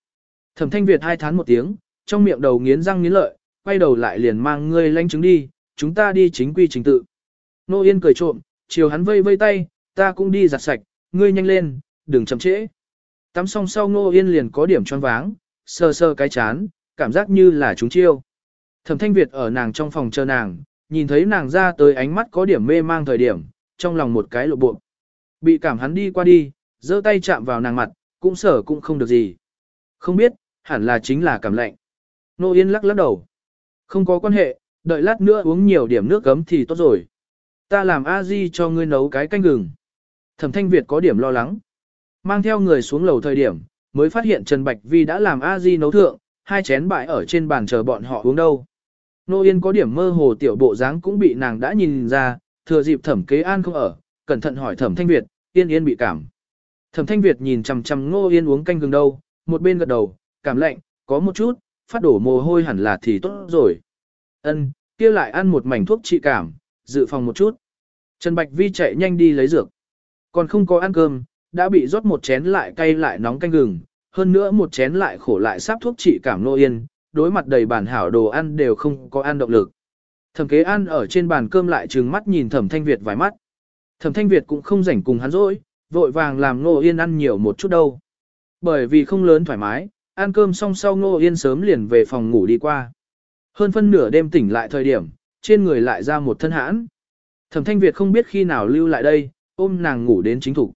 Thẩm thanh Việt hai thán một tiếng, trong miệng đầu nghiến răng nghiến lợi, quay đầu lại liền mang ngươi lanh chứng đi, chúng ta đi chính quy trình tự. Nô Yên cười trộm, chiều hắn vây vây tay, ta cũng đi giặt sạch, ngươi nhanh lên, đừng chậm trễ. Tắm xong sau Nô Yên liền có điểm choáng váng, sơ sơ cái chán, cảm giác như là chúng chiêu. Thẩm thanh Việt ở nàng trong phòng chờ nàng, nhìn thấy nàng ra tới ánh mắt có điểm mê mang thời điểm, trong lòng một cái lộ bộ. Bị cảm hắn đi qua đi, giơ tay chạm vào nàng mặt, cũng sở cũng không được gì. Không biết, hẳn là chính là cảm lạnh. Nô Yên lắc lắc đầu. Không có quan hệ, đợi lát nữa uống nhiều điểm nước gấm thì tốt rồi. Ta làm a di cho ngươi nấu cái canh gừng. Thẩm thanh Việt có điểm lo lắng. Mang theo người xuống lầu thời điểm, mới phát hiện Trần Bạch Vi đã làm a di nấu thượng, hai chén bại ở trên bàn chờ bọn họ uống đâu. Nô Yên có điểm mơ hồ tiểu bộ dáng cũng bị nàng đã nhìn ra, thừa dịp thẩm kế an không ở, cẩn thận hỏi thẩm thanh Việt, Yên Yên bị cảm. Thẩm thanh Việt nhìn chằm chằm Nô Yên uống canh gừng đâu, một bên gật đầu, cảm lạnh, có một chút, phát đổ mồ hôi hẳn là thì tốt rồi. Ân, kia lại ăn một mảnh thuốc trị cảm, dự phòng một chút. Trần Bạch Vi chạy nhanh đi lấy dược. Còn không có ăn cơm, đã bị rót một chén lại cay lại nóng canh gừng, hơn nữa một chén lại khổ lại sắp thuốc trị cảm nô yên, đối mặt đầy bản hảo đồ ăn đều không có ăn động lực. Thẩm kế ăn ở trên bàn cơm lại trừng mắt nhìn thẩm thanh Việt vài mắt. Thẩm thanh Việt cũng không rảnh cùng hắn rỗi, vội vàng làm Ngô yên ăn nhiều một chút đâu. Bởi vì không lớn thoải mái, ăn cơm xong sau Ngô yên sớm liền về phòng ngủ đi qua. Hơn phân nửa đêm tỉnh lại thời điểm, trên người lại ra một thân hãn. Thẩm thanh Việt không biết khi nào lưu lại đây, ôm nàng ngủ đến chính thủ.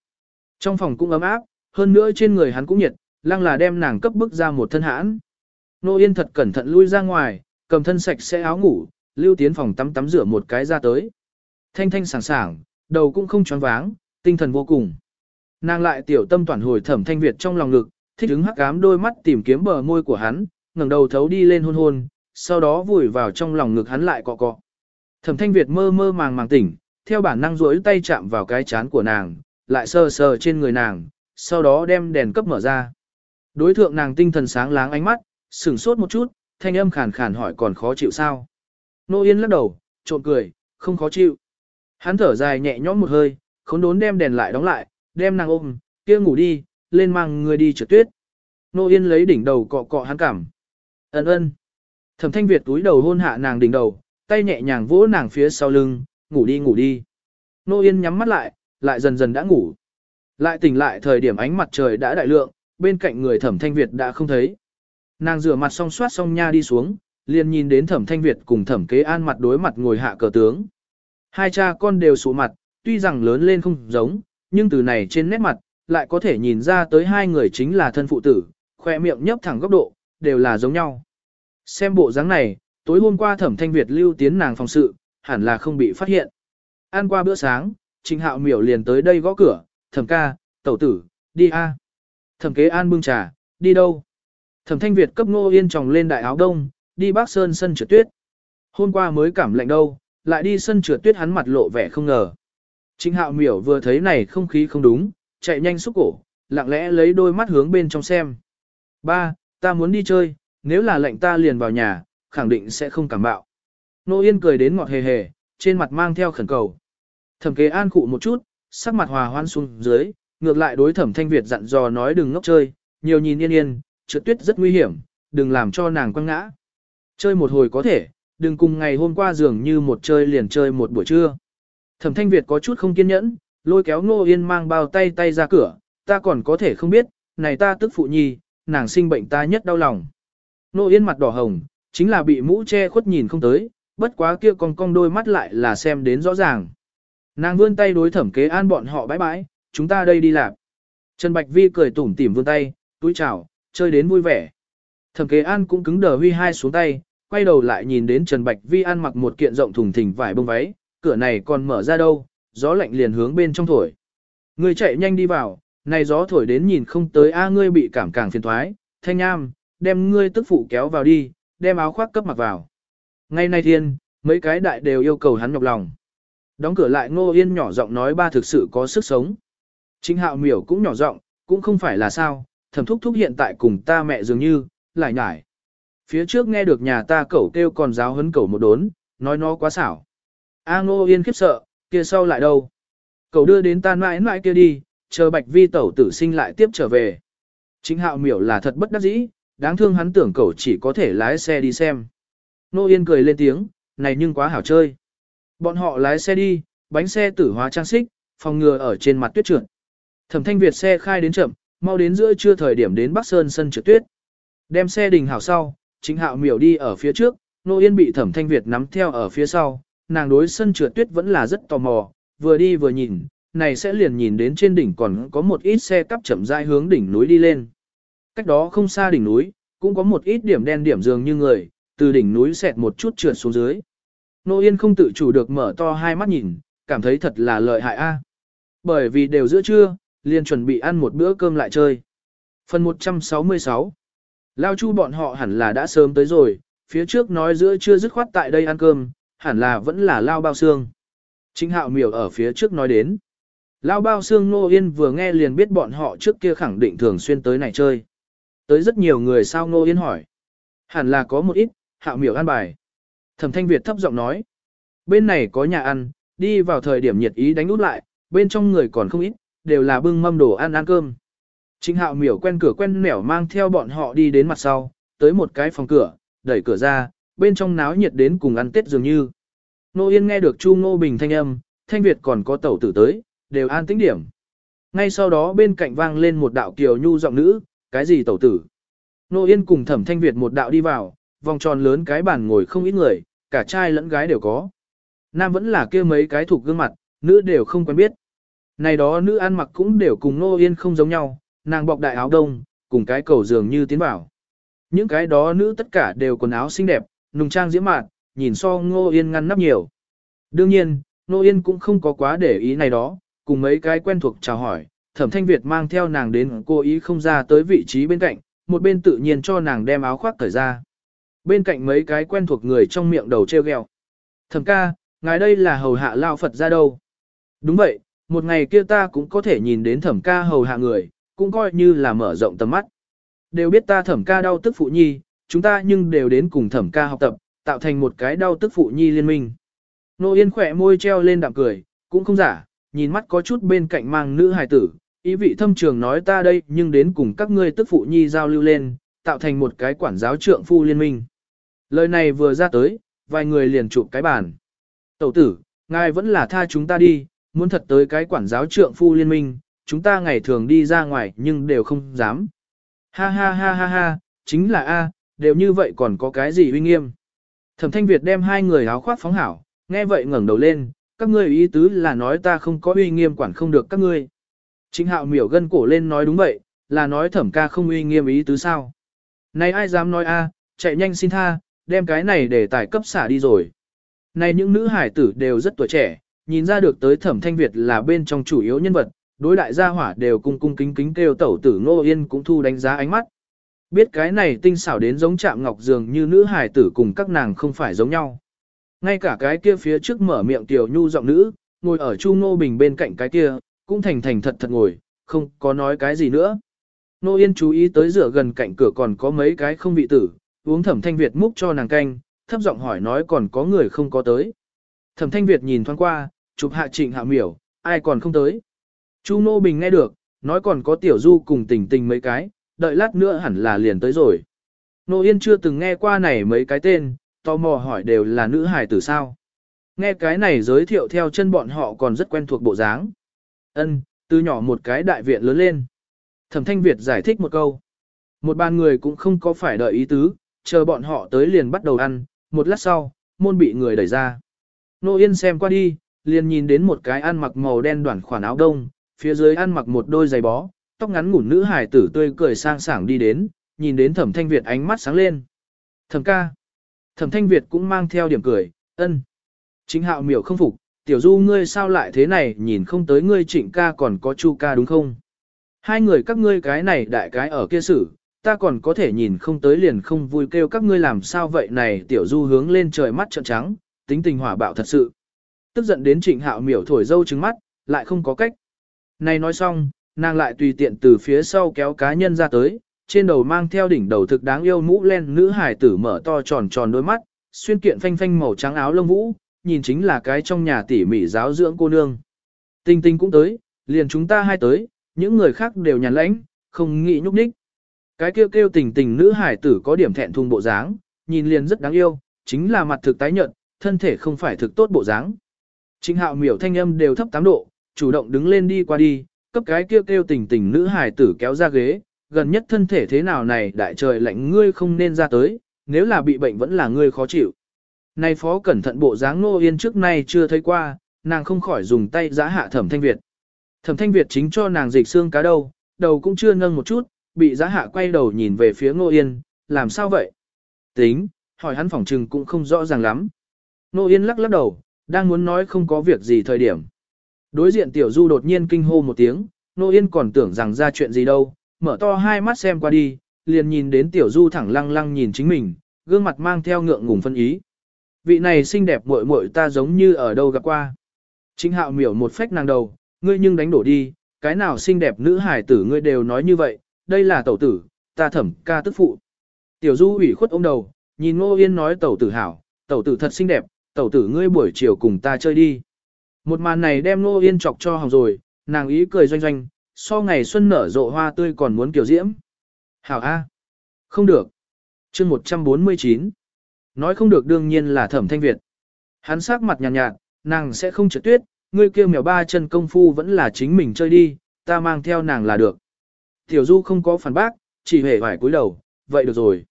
Trong phòng cũng ấm áp, hơn nữa trên người hắn cũng nhiệt, lăng là đem nàng cấp bức ra một thân hãn. Nô Yên thật cẩn thận lui ra ngoài, cầm thân sạch sẽ áo ngủ, lưu tiến phòng tắm tắm rửa một cái ra tới. Thanh thanh sảng sảng, đầu cũng không choáng váng, tinh thần vô cùng. Nàng lại tiểu tâm toàn hồi thẩm thanh Việt trong lòng ngực, thích ứng hắc ám đôi mắt tìm kiếm bờ môi của hắn, ngẩng đầu thấu đi lên hôn hôn, sau đó vùi vào trong lòng ngực hắn lại cọ cọ. Thẩm thanh Việt mơ mơ màng màng tỉnh, theo bản năng duỗi tay chạm vào cái chán của nàng, lại sờ sờ trên người nàng, sau đó đem đèn cấp mở ra. Đối thượng nàng tinh thần sáng láng ánh mắt, sửng sốt một chút, thanh âm khàn khàn hỏi còn khó chịu sao. Nô Yên lắc đầu, trộn cười, không khó chịu. Hắn thở dài nhẹ nhõm một hơi, khốn đốn đem đèn lại đóng lại, đem nàng ôm, kia ngủ đi, lên mang người đi trượt tuyết. Nô Yên lấy đỉnh đầu cọ cọ hắn cảm. Ấn ơn. Thẩm thanh Việt túi đầu hôn hạ nàng đỉnh đầu, tay nhẹ nhàng vỗ nàng phía sau lưng, ngủ đi ngủ đi. Nô Yên nhắm mắt lại, lại dần dần đã ngủ. Lại tỉnh lại thời điểm ánh mặt trời đã đại lượng, bên cạnh người thẩm thanh Việt đã không thấy. Nàng rửa mặt xong soát xong nha đi xuống, liền nhìn đến thẩm thanh Việt cùng thẩm kế an mặt đối mặt ngồi hạ cờ tướng. Hai cha con đều sụ mặt, tuy rằng lớn lên không giống, nhưng từ này trên nét mặt, lại có thể nhìn ra tới hai người chính là thân phụ tử, khoe miệng nhấp thẳng góc độ, đều là giống nhau. Xem bộ dáng này, tối hôm qua thẩm thanh Việt lưu tiến nàng phòng sự, hẳn là không bị phát hiện. Ăn qua bữa sáng, Trình Hạo miểu liền tới đây gõ cửa, thẩm ca, tẩu tử, đi a. Thẩm kế an bưng trà, đi đâu? Thẩm thanh Việt cấp ngô yên tròng lên đại áo đông, đi bác sơn sân trượt tuyết. Hôm qua mới cảm lạnh đâu, lại đi sân trượt tuyết hắn mặt lộ vẻ không ngờ. Trình hạo miểu vừa thấy này không khí không đúng, chạy nhanh xúc cổ, lặng lẽ lấy đôi mắt hướng bên trong xem. Ba, ta muốn đi chơi, nếu là lệnh ta liền vào nhà, khẳng định sẽ không cảm bạo. Nô Yên cười đến ngọt hề hề, trên mặt mang theo khẩn cầu. Thẩm kế an cụ một chút, sắc mặt hòa hoan xuống dưới, ngược lại đối thẩm thanh Việt dặn dò nói đừng ngốc chơi, nhiều nhìn yên yên, trượt tuyết rất nguy hiểm, đừng làm cho nàng quăng ngã. Chơi một hồi có thể, đừng cùng ngày hôm qua dường như một chơi liền chơi một buổi trưa. Thẩm thanh Việt có chút không kiên nhẫn, lôi kéo Ngô Yên mang bao tay tay ra cửa, ta còn có thể không biết, này ta tức phụ nhi, nàng sinh bệnh ta nhất đau lòng. Ngô Yên mặt đỏ hồng, chính là bị mũ che khuất nhìn không tới, bất quá kia còn cong đôi mắt lại là xem đến rõ ràng. Nàng vươn tay đối thẩm kế an bọn họ bãi bãi, chúng ta đây đi làm. Trần Bạch Vi cười tủm tỉm vươn tay, túi chào, chơi đến vui vẻ. Thẩm kế an cũng cứng đờ huy hai xuống tay, quay đầu lại nhìn đến Trần Bạch Vi ăn mặc một kiện rộng thùng thình vải bông váy, cửa này còn mở ra đâu, gió lạnh liền hướng bên trong thổi. Ngươi chạy nhanh đi vào, này gió thổi đến nhìn không tới a ngươi bị cảm càng phiền thoái, thanh nham, đem ngươi tức phụ kéo vào đi, đem áo khoác cấp mặc vào. Ngay nay thiên, mấy cái đại đều yêu cầu hắn nhọc lòng. Đóng cửa lại ngô yên nhỏ giọng nói ba thực sự có sức sống. Chính hạo miểu cũng nhỏ giọng, cũng không phải là sao, thẩm thúc thúc hiện tại cùng ta mẹ dường như, lại nhải. Phía trước nghe được nhà ta cẩu kêu còn giáo hấn cẩu một đốn, nói nó quá xảo. A ngô yên khiếp sợ, kia sau lại đâu? Cậu đưa đến ta mãi mãi kia đi, chờ bạch vi tẩu tử sinh lại tiếp trở về. Chính hạo miểu là thật bất đắc dĩ, đáng thương hắn tưởng cậu chỉ có thể lái xe đi xem. Nô Yên cười lên tiếng, này nhưng quá hảo chơi. Bọn họ lái xe đi, bánh xe tử hóa trang xích, phòng ngừa ở trên mặt tuyết trượt. Thẩm thanh Việt xe khai đến chậm, mau đến giữa trưa thời điểm đến Bắc Sơn sân trượt tuyết. Đem xe đình hảo sau, chính hạo miểu đi ở phía trước, Nô Yên bị thẩm thanh Việt nắm theo ở phía sau, nàng đối sân trượt tuyết vẫn là rất tò mò, vừa đi vừa nhìn, này sẽ liền nhìn đến trên đỉnh còn có một ít xe cắp chậm rãi hướng đỉnh núi đi lên. Cách đó không xa đỉnh núi, cũng có một ít điểm đen điểm dường như người, từ đỉnh núi xẹt một chút trượt xuống dưới. Nô Yên không tự chủ được mở to hai mắt nhìn, cảm thấy thật là lợi hại a. Bởi vì đều giữa trưa, liền chuẩn bị ăn một bữa cơm lại chơi. Phần 166 Lao chu bọn họ hẳn là đã sớm tới rồi, phía trước nói giữa chưa dứt khoát tại đây ăn cơm, hẳn là vẫn là lao bao xương. Chính hạo miểu ở phía trước nói đến. Lao bao xương Nô Yên vừa nghe liền biết bọn họ trước kia khẳng định thường xuyên tới này chơi. Tới rất nhiều người sao Nô Yên hỏi. Hẳn là có một ít, hạo miểu ăn bài. Thẩm thanh Việt thấp giọng nói. Bên này có nhà ăn, đi vào thời điểm nhiệt ý đánh út lại, bên trong người còn không ít, đều là bưng mâm đồ ăn ăn cơm. Trịnh hạo miểu quen cửa quen nẻo mang theo bọn họ đi đến mặt sau, tới một cái phòng cửa, đẩy cửa ra, bên trong náo nhiệt đến cùng ăn tết dường như. Nô Yên nghe được Chu Ngô Bình thanh âm, thanh Việt còn có tẩu tử tới, đều an tĩnh điểm. Ngay sau đó bên cạnh vang lên một đạo kiều nhu giọng nữ, cái gì tẩu tử. Nô Yên cùng thẩm thanh Việt một đạo đi vào, vòng tròn lớn cái bàn ngồi không ít người, cả trai lẫn gái đều có. Nam vẫn là kia mấy cái thuộc gương mặt, nữ đều không quen biết. Này đó nữ ăn mặc cũng đều cùng Nô Yên không giống nhau, nàng bọc đại áo đông, cùng cái cầu dường như tiến bảo. Những cái đó nữ tất cả đều quần áo xinh đẹp, nùng trang diễm mạn, nhìn so Ngô Yên ngăn nắp nhiều. Đương nhiên, Ngô Yên cũng không có quá để ý này đó, cùng mấy cái quen thuộc chào hỏi, thẩm thanh Việt mang theo nàng đến cô ý không ra tới vị trí bên cạnh, một bên tự nhiên cho nàng đem áo khoác cởi ra. Bên cạnh mấy cái quen thuộc người trong miệng đầu treo gheo Thẩm ca, ngài đây là hầu hạ lao Phật ra đâu? Đúng vậy, một ngày kia ta cũng có thể nhìn đến thẩm ca hầu hạ người, cũng coi như là mở rộng tầm mắt. Đều biết ta thẩm ca đau tức phụ nhi, chúng ta nhưng đều đến cùng thẩm ca học tập, tạo thành một cái đau tức phụ nhi liên minh. Nô Yên khỏe môi treo lên đạm cười, cũng không giả, nhìn mắt có chút bên cạnh mang nữ hài tử, ý vị thâm trường nói ta đây nhưng đến cùng các ngươi tức phụ nhi giao lưu lên, tạo thành một cái quản giáo trượng phu liên minh. Lời này vừa ra tới, vài người liền chụp cái bàn. Tẩu tử, ngài vẫn là tha chúng ta đi, muốn thật tới cái quản giáo trượng phu liên minh, chúng ta ngày thường đi ra ngoài nhưng đều không dám. Ha ha ha ha ha, chính là A, đều như vậy còn có cái gì uy nghiêm. Thẩm thanh Việt đem hai người áo khoác phóng hảo, nghe vậy ngẩng đầu lên, các ngươi ý tứ là nói ta không có uy nghiêm quản không được các ngươi. Chính hạo miểu gân cổ lên nói đúng vậy, là nói thẩm ca không uy nghiêm ý tứ sao. Này ai dám nói a, chạy nhanh xin tha, đem cái này để tài cấp xả đi rồi. Này những nữ hải tử đều rất tuổi trẻ, nhìn ra được tới thẩm thanh Việt là bên trong chủ yếu nhân vật, đối đại gia hỏa đều cung cung kính kính kêu tẩu tử ngô yên cũng thu đánh giá ánh mắt. Biết cái này tinh xảo đến giống chạm ngọc dường như nữ hải tử cùng các nàng không phải giống nhau. Ngay cả cái kia phía trước mở miệng tiểu nhu giọng nữ, ngồi ở Chu Ngô Bình bên cạnh cái kia, cũng thành thành thật thật ngồi, không có nói cái gì nữa. Nô Yên chú ý tới rửa gần cạnh cửa còn có mấy cái không vị tử, uống thẩm thanh Việt múc cho nàng canh, thấp giọng hỏi nói còn có người không có tới. Thẩm thanh Việt nhìn thoáng qua, chụp hạ trịnh hạ miểu, ai còn không tới. Chu Nô Bình nghe được, nói còn có tiểu du cùng tình tình mấy cái, đợi lát nữa hẳn là liền tới rồi. Nô Yên chưa từng nghe qua này mấy cái tên, tò mò hỏi đều là nữ hài tử sao. Nghe cái này giới thiệu theo chân bọn họ còn rất quen thuộc bộ dáng. Ân, từ nhỏ một cái đại viện lớn lên. Thẩm Thanh Việt giải thích một câu. Một bàn người cũng không có phải đợi ý tứ, chờ bọn họ tới liền bắt đầu ăn, một lát sau, môn bị người đẩy ra. Nô Yên xem qua đi, liền nhìn đến một cái ăn mặc màu đen đoạn khoản áo đông, phía dưới ăn mặc một đôi giày bó, tóc ngắn ngủn nữ hài tử tươi cười sang sảng đi đến, nhìn đến thẩm thanh Việt ánh mắt sáng lên. Thẩm ca. Thẩm thanh Việt cũng mang theo điểm cười, ân. Chính hạo miểu không phục, tiểu du ngươi sao lại thế này nhìn không tới ngươi trịnh ca còn có chu ca đúng không? Hai người các ngươi cái này đại cái ở kia xử, ta còn có thể nhìn không tới liền không vui kêu các ngươi làm sao vậy này tiểu du hướng lên trời mắt trợn trắng, tính tình hỏa bạo thật sự. Tức giận đến trịnh hạo miểu thổi dâu trứng mắt, lại không có cách. Này nói xong, nàng lại tùy tiện từ phía sau kéo cá nhân ra tới, trên đầu mang theo đỉnh đầu thực đáng yêu mũ len nữ hải tử mở to tròn tròn đôi mắt, xuyên kiện phanh phanh màu trắng áo lông vũ, nhìn chính là cái trong nhà tỉ mỉ giáo dưỡng cô nương. Tinh tinh cũng tới, liền chúng ta hai tới, những người khác đều nhàn lãnh, không nghĩ nhúc nhích. Cái kêu kêu tình tình nữ hải tử có điểm thẹn thùng bộ dáng, nhìn liền rất đáng yêu, chính là mặt thực tái nhợt, thân thể không phải thực tốt bộ dáng. Trịnh hạo miểu thanh âm đều thấp 8 độ, chủ động đứng lên đi qua đi, cấp cái kêu kêu tỉnh tỉnh nữ hài tử kéo ra ghế, gần nhất thân thể thế nào này đại trời lạnh ngươi không nên ra tới, nếu là bị bệnh vẫn là ngươi khó chịu. Nay phó cẩn thận bộ dáng nô yên trước nay chưa thấy qua, nàng không khỏi dùng tay giã hạ thẩm thanh Việt. Thẩm thanh Việt chính cho nàng dịch xương cá đâu, đầu cũng chưa nâng một chút, bị giã hạ quay đầu nhìn về phía nô yên, làm sao vậy? Tính, hỏi hắn phỏng trừng cũng không rõ ràng lắm. Nô yên lắc lắc đầu, đang muốn nói không có việc gì thời điểm. Đối diện tiểu du đột nhiên kinh hô một tiếng, nô yên còn tưởng rằng ra chuyện gì đâu, mở to hai mắt xem qua đi, liền nhìn đến tiểu du thẳng lăng lăng nhìn chính mình, gương mặt mang theo ngượng ngùng phân ý. Vị này xinh đẹp muội muội ta giống như ở đâu gặp qua. Chính hạo miểu một phách nàng đầu, ngươi nhưng đánh đổ đi, cái nào xinh đẹp nữ hải tử ngươi đều nói như vậy, đây là tẩu tử, ta thẩm ca tức phụ. Tiểu du ủy khuất ôm đầu, nhìn ngô yên nói tẩu tử hảo, tẩu tử thật xinh đẹp, tẩu tử ngươi buổi chiều cùng ta chơi đi. Một màn này đem nô yên chọc cho hỏng rồi, nàng ý cười doanh doanh, so ngày xuân nở rộ hoa tươi còn muốn kiểu diễm. Hảo A. Không được. chương 149. Nói không được đương nhiên là thẩm thanh Việt. Hắn sắc mặt nhàn nhạt, nhạt, nàng sẽ không trượt tuyết, ngươi kêu mèo ba chân công phu vẫn là chính mình chơi đi, ta mang theo nàng là được. Tiểu Du không có phản bác, chỉ hề vải cúi đầu, vậy được rồi.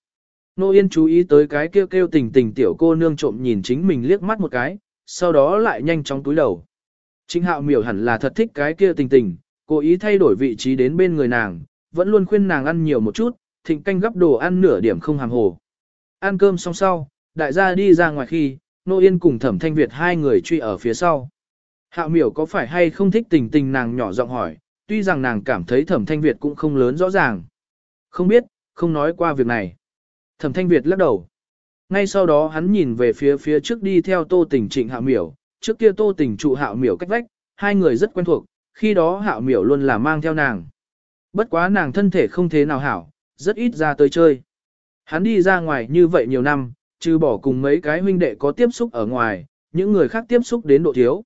Nô Yên chú ý tới cái kêu kêu tình tình tiểu cô nương trộm nhìn chính mình liếc mắt một cái, sau đó lại nhanh chóng túi đầu. Trinh hạo miểu hẳn là thật thích cái kia tình tình, cố ý thay đổi vị trí đến bên người nàng, vẫn luôn khuyên nàng ăn nhiều một chút, thịnh canh gấp đồ ăn nửa điểm không hàm hồ. Ăn cơm xong sau, đại gia đi ra ngoài khi, Nô Yên cùng Thẩm Thanh Việt hai người truy ở phía sau. Hạo miểu có phải hay không thích tình tình nàng nhỏ giọng hỏi, tuy rằng nàng cảm thấy Thẩm Thanh Việt cũng không lớn rõ ràng. Không biết, không nói qua việc này. Thẩm Thanh Việt lắc đầu. Ngay sau đó hắn nhìn về phía phía trước đi theo tô tình trịnh hạo miểu, trước kia tô tình trụ hạo miểu cách vách, hai người rất quen thuộc, khi đó hạo miểu luôn là mang theo nàng. Bất quá nàng thân thể không thế nào hảo, rất ít ra tới chơi. Hắn đi ra ngoài như vậy nhiều năm, trừ bỏ cùng mấy cái huynh đệ có tiếp xúc ở ngoài, những người khác tiếp xúc đến độ thiếu.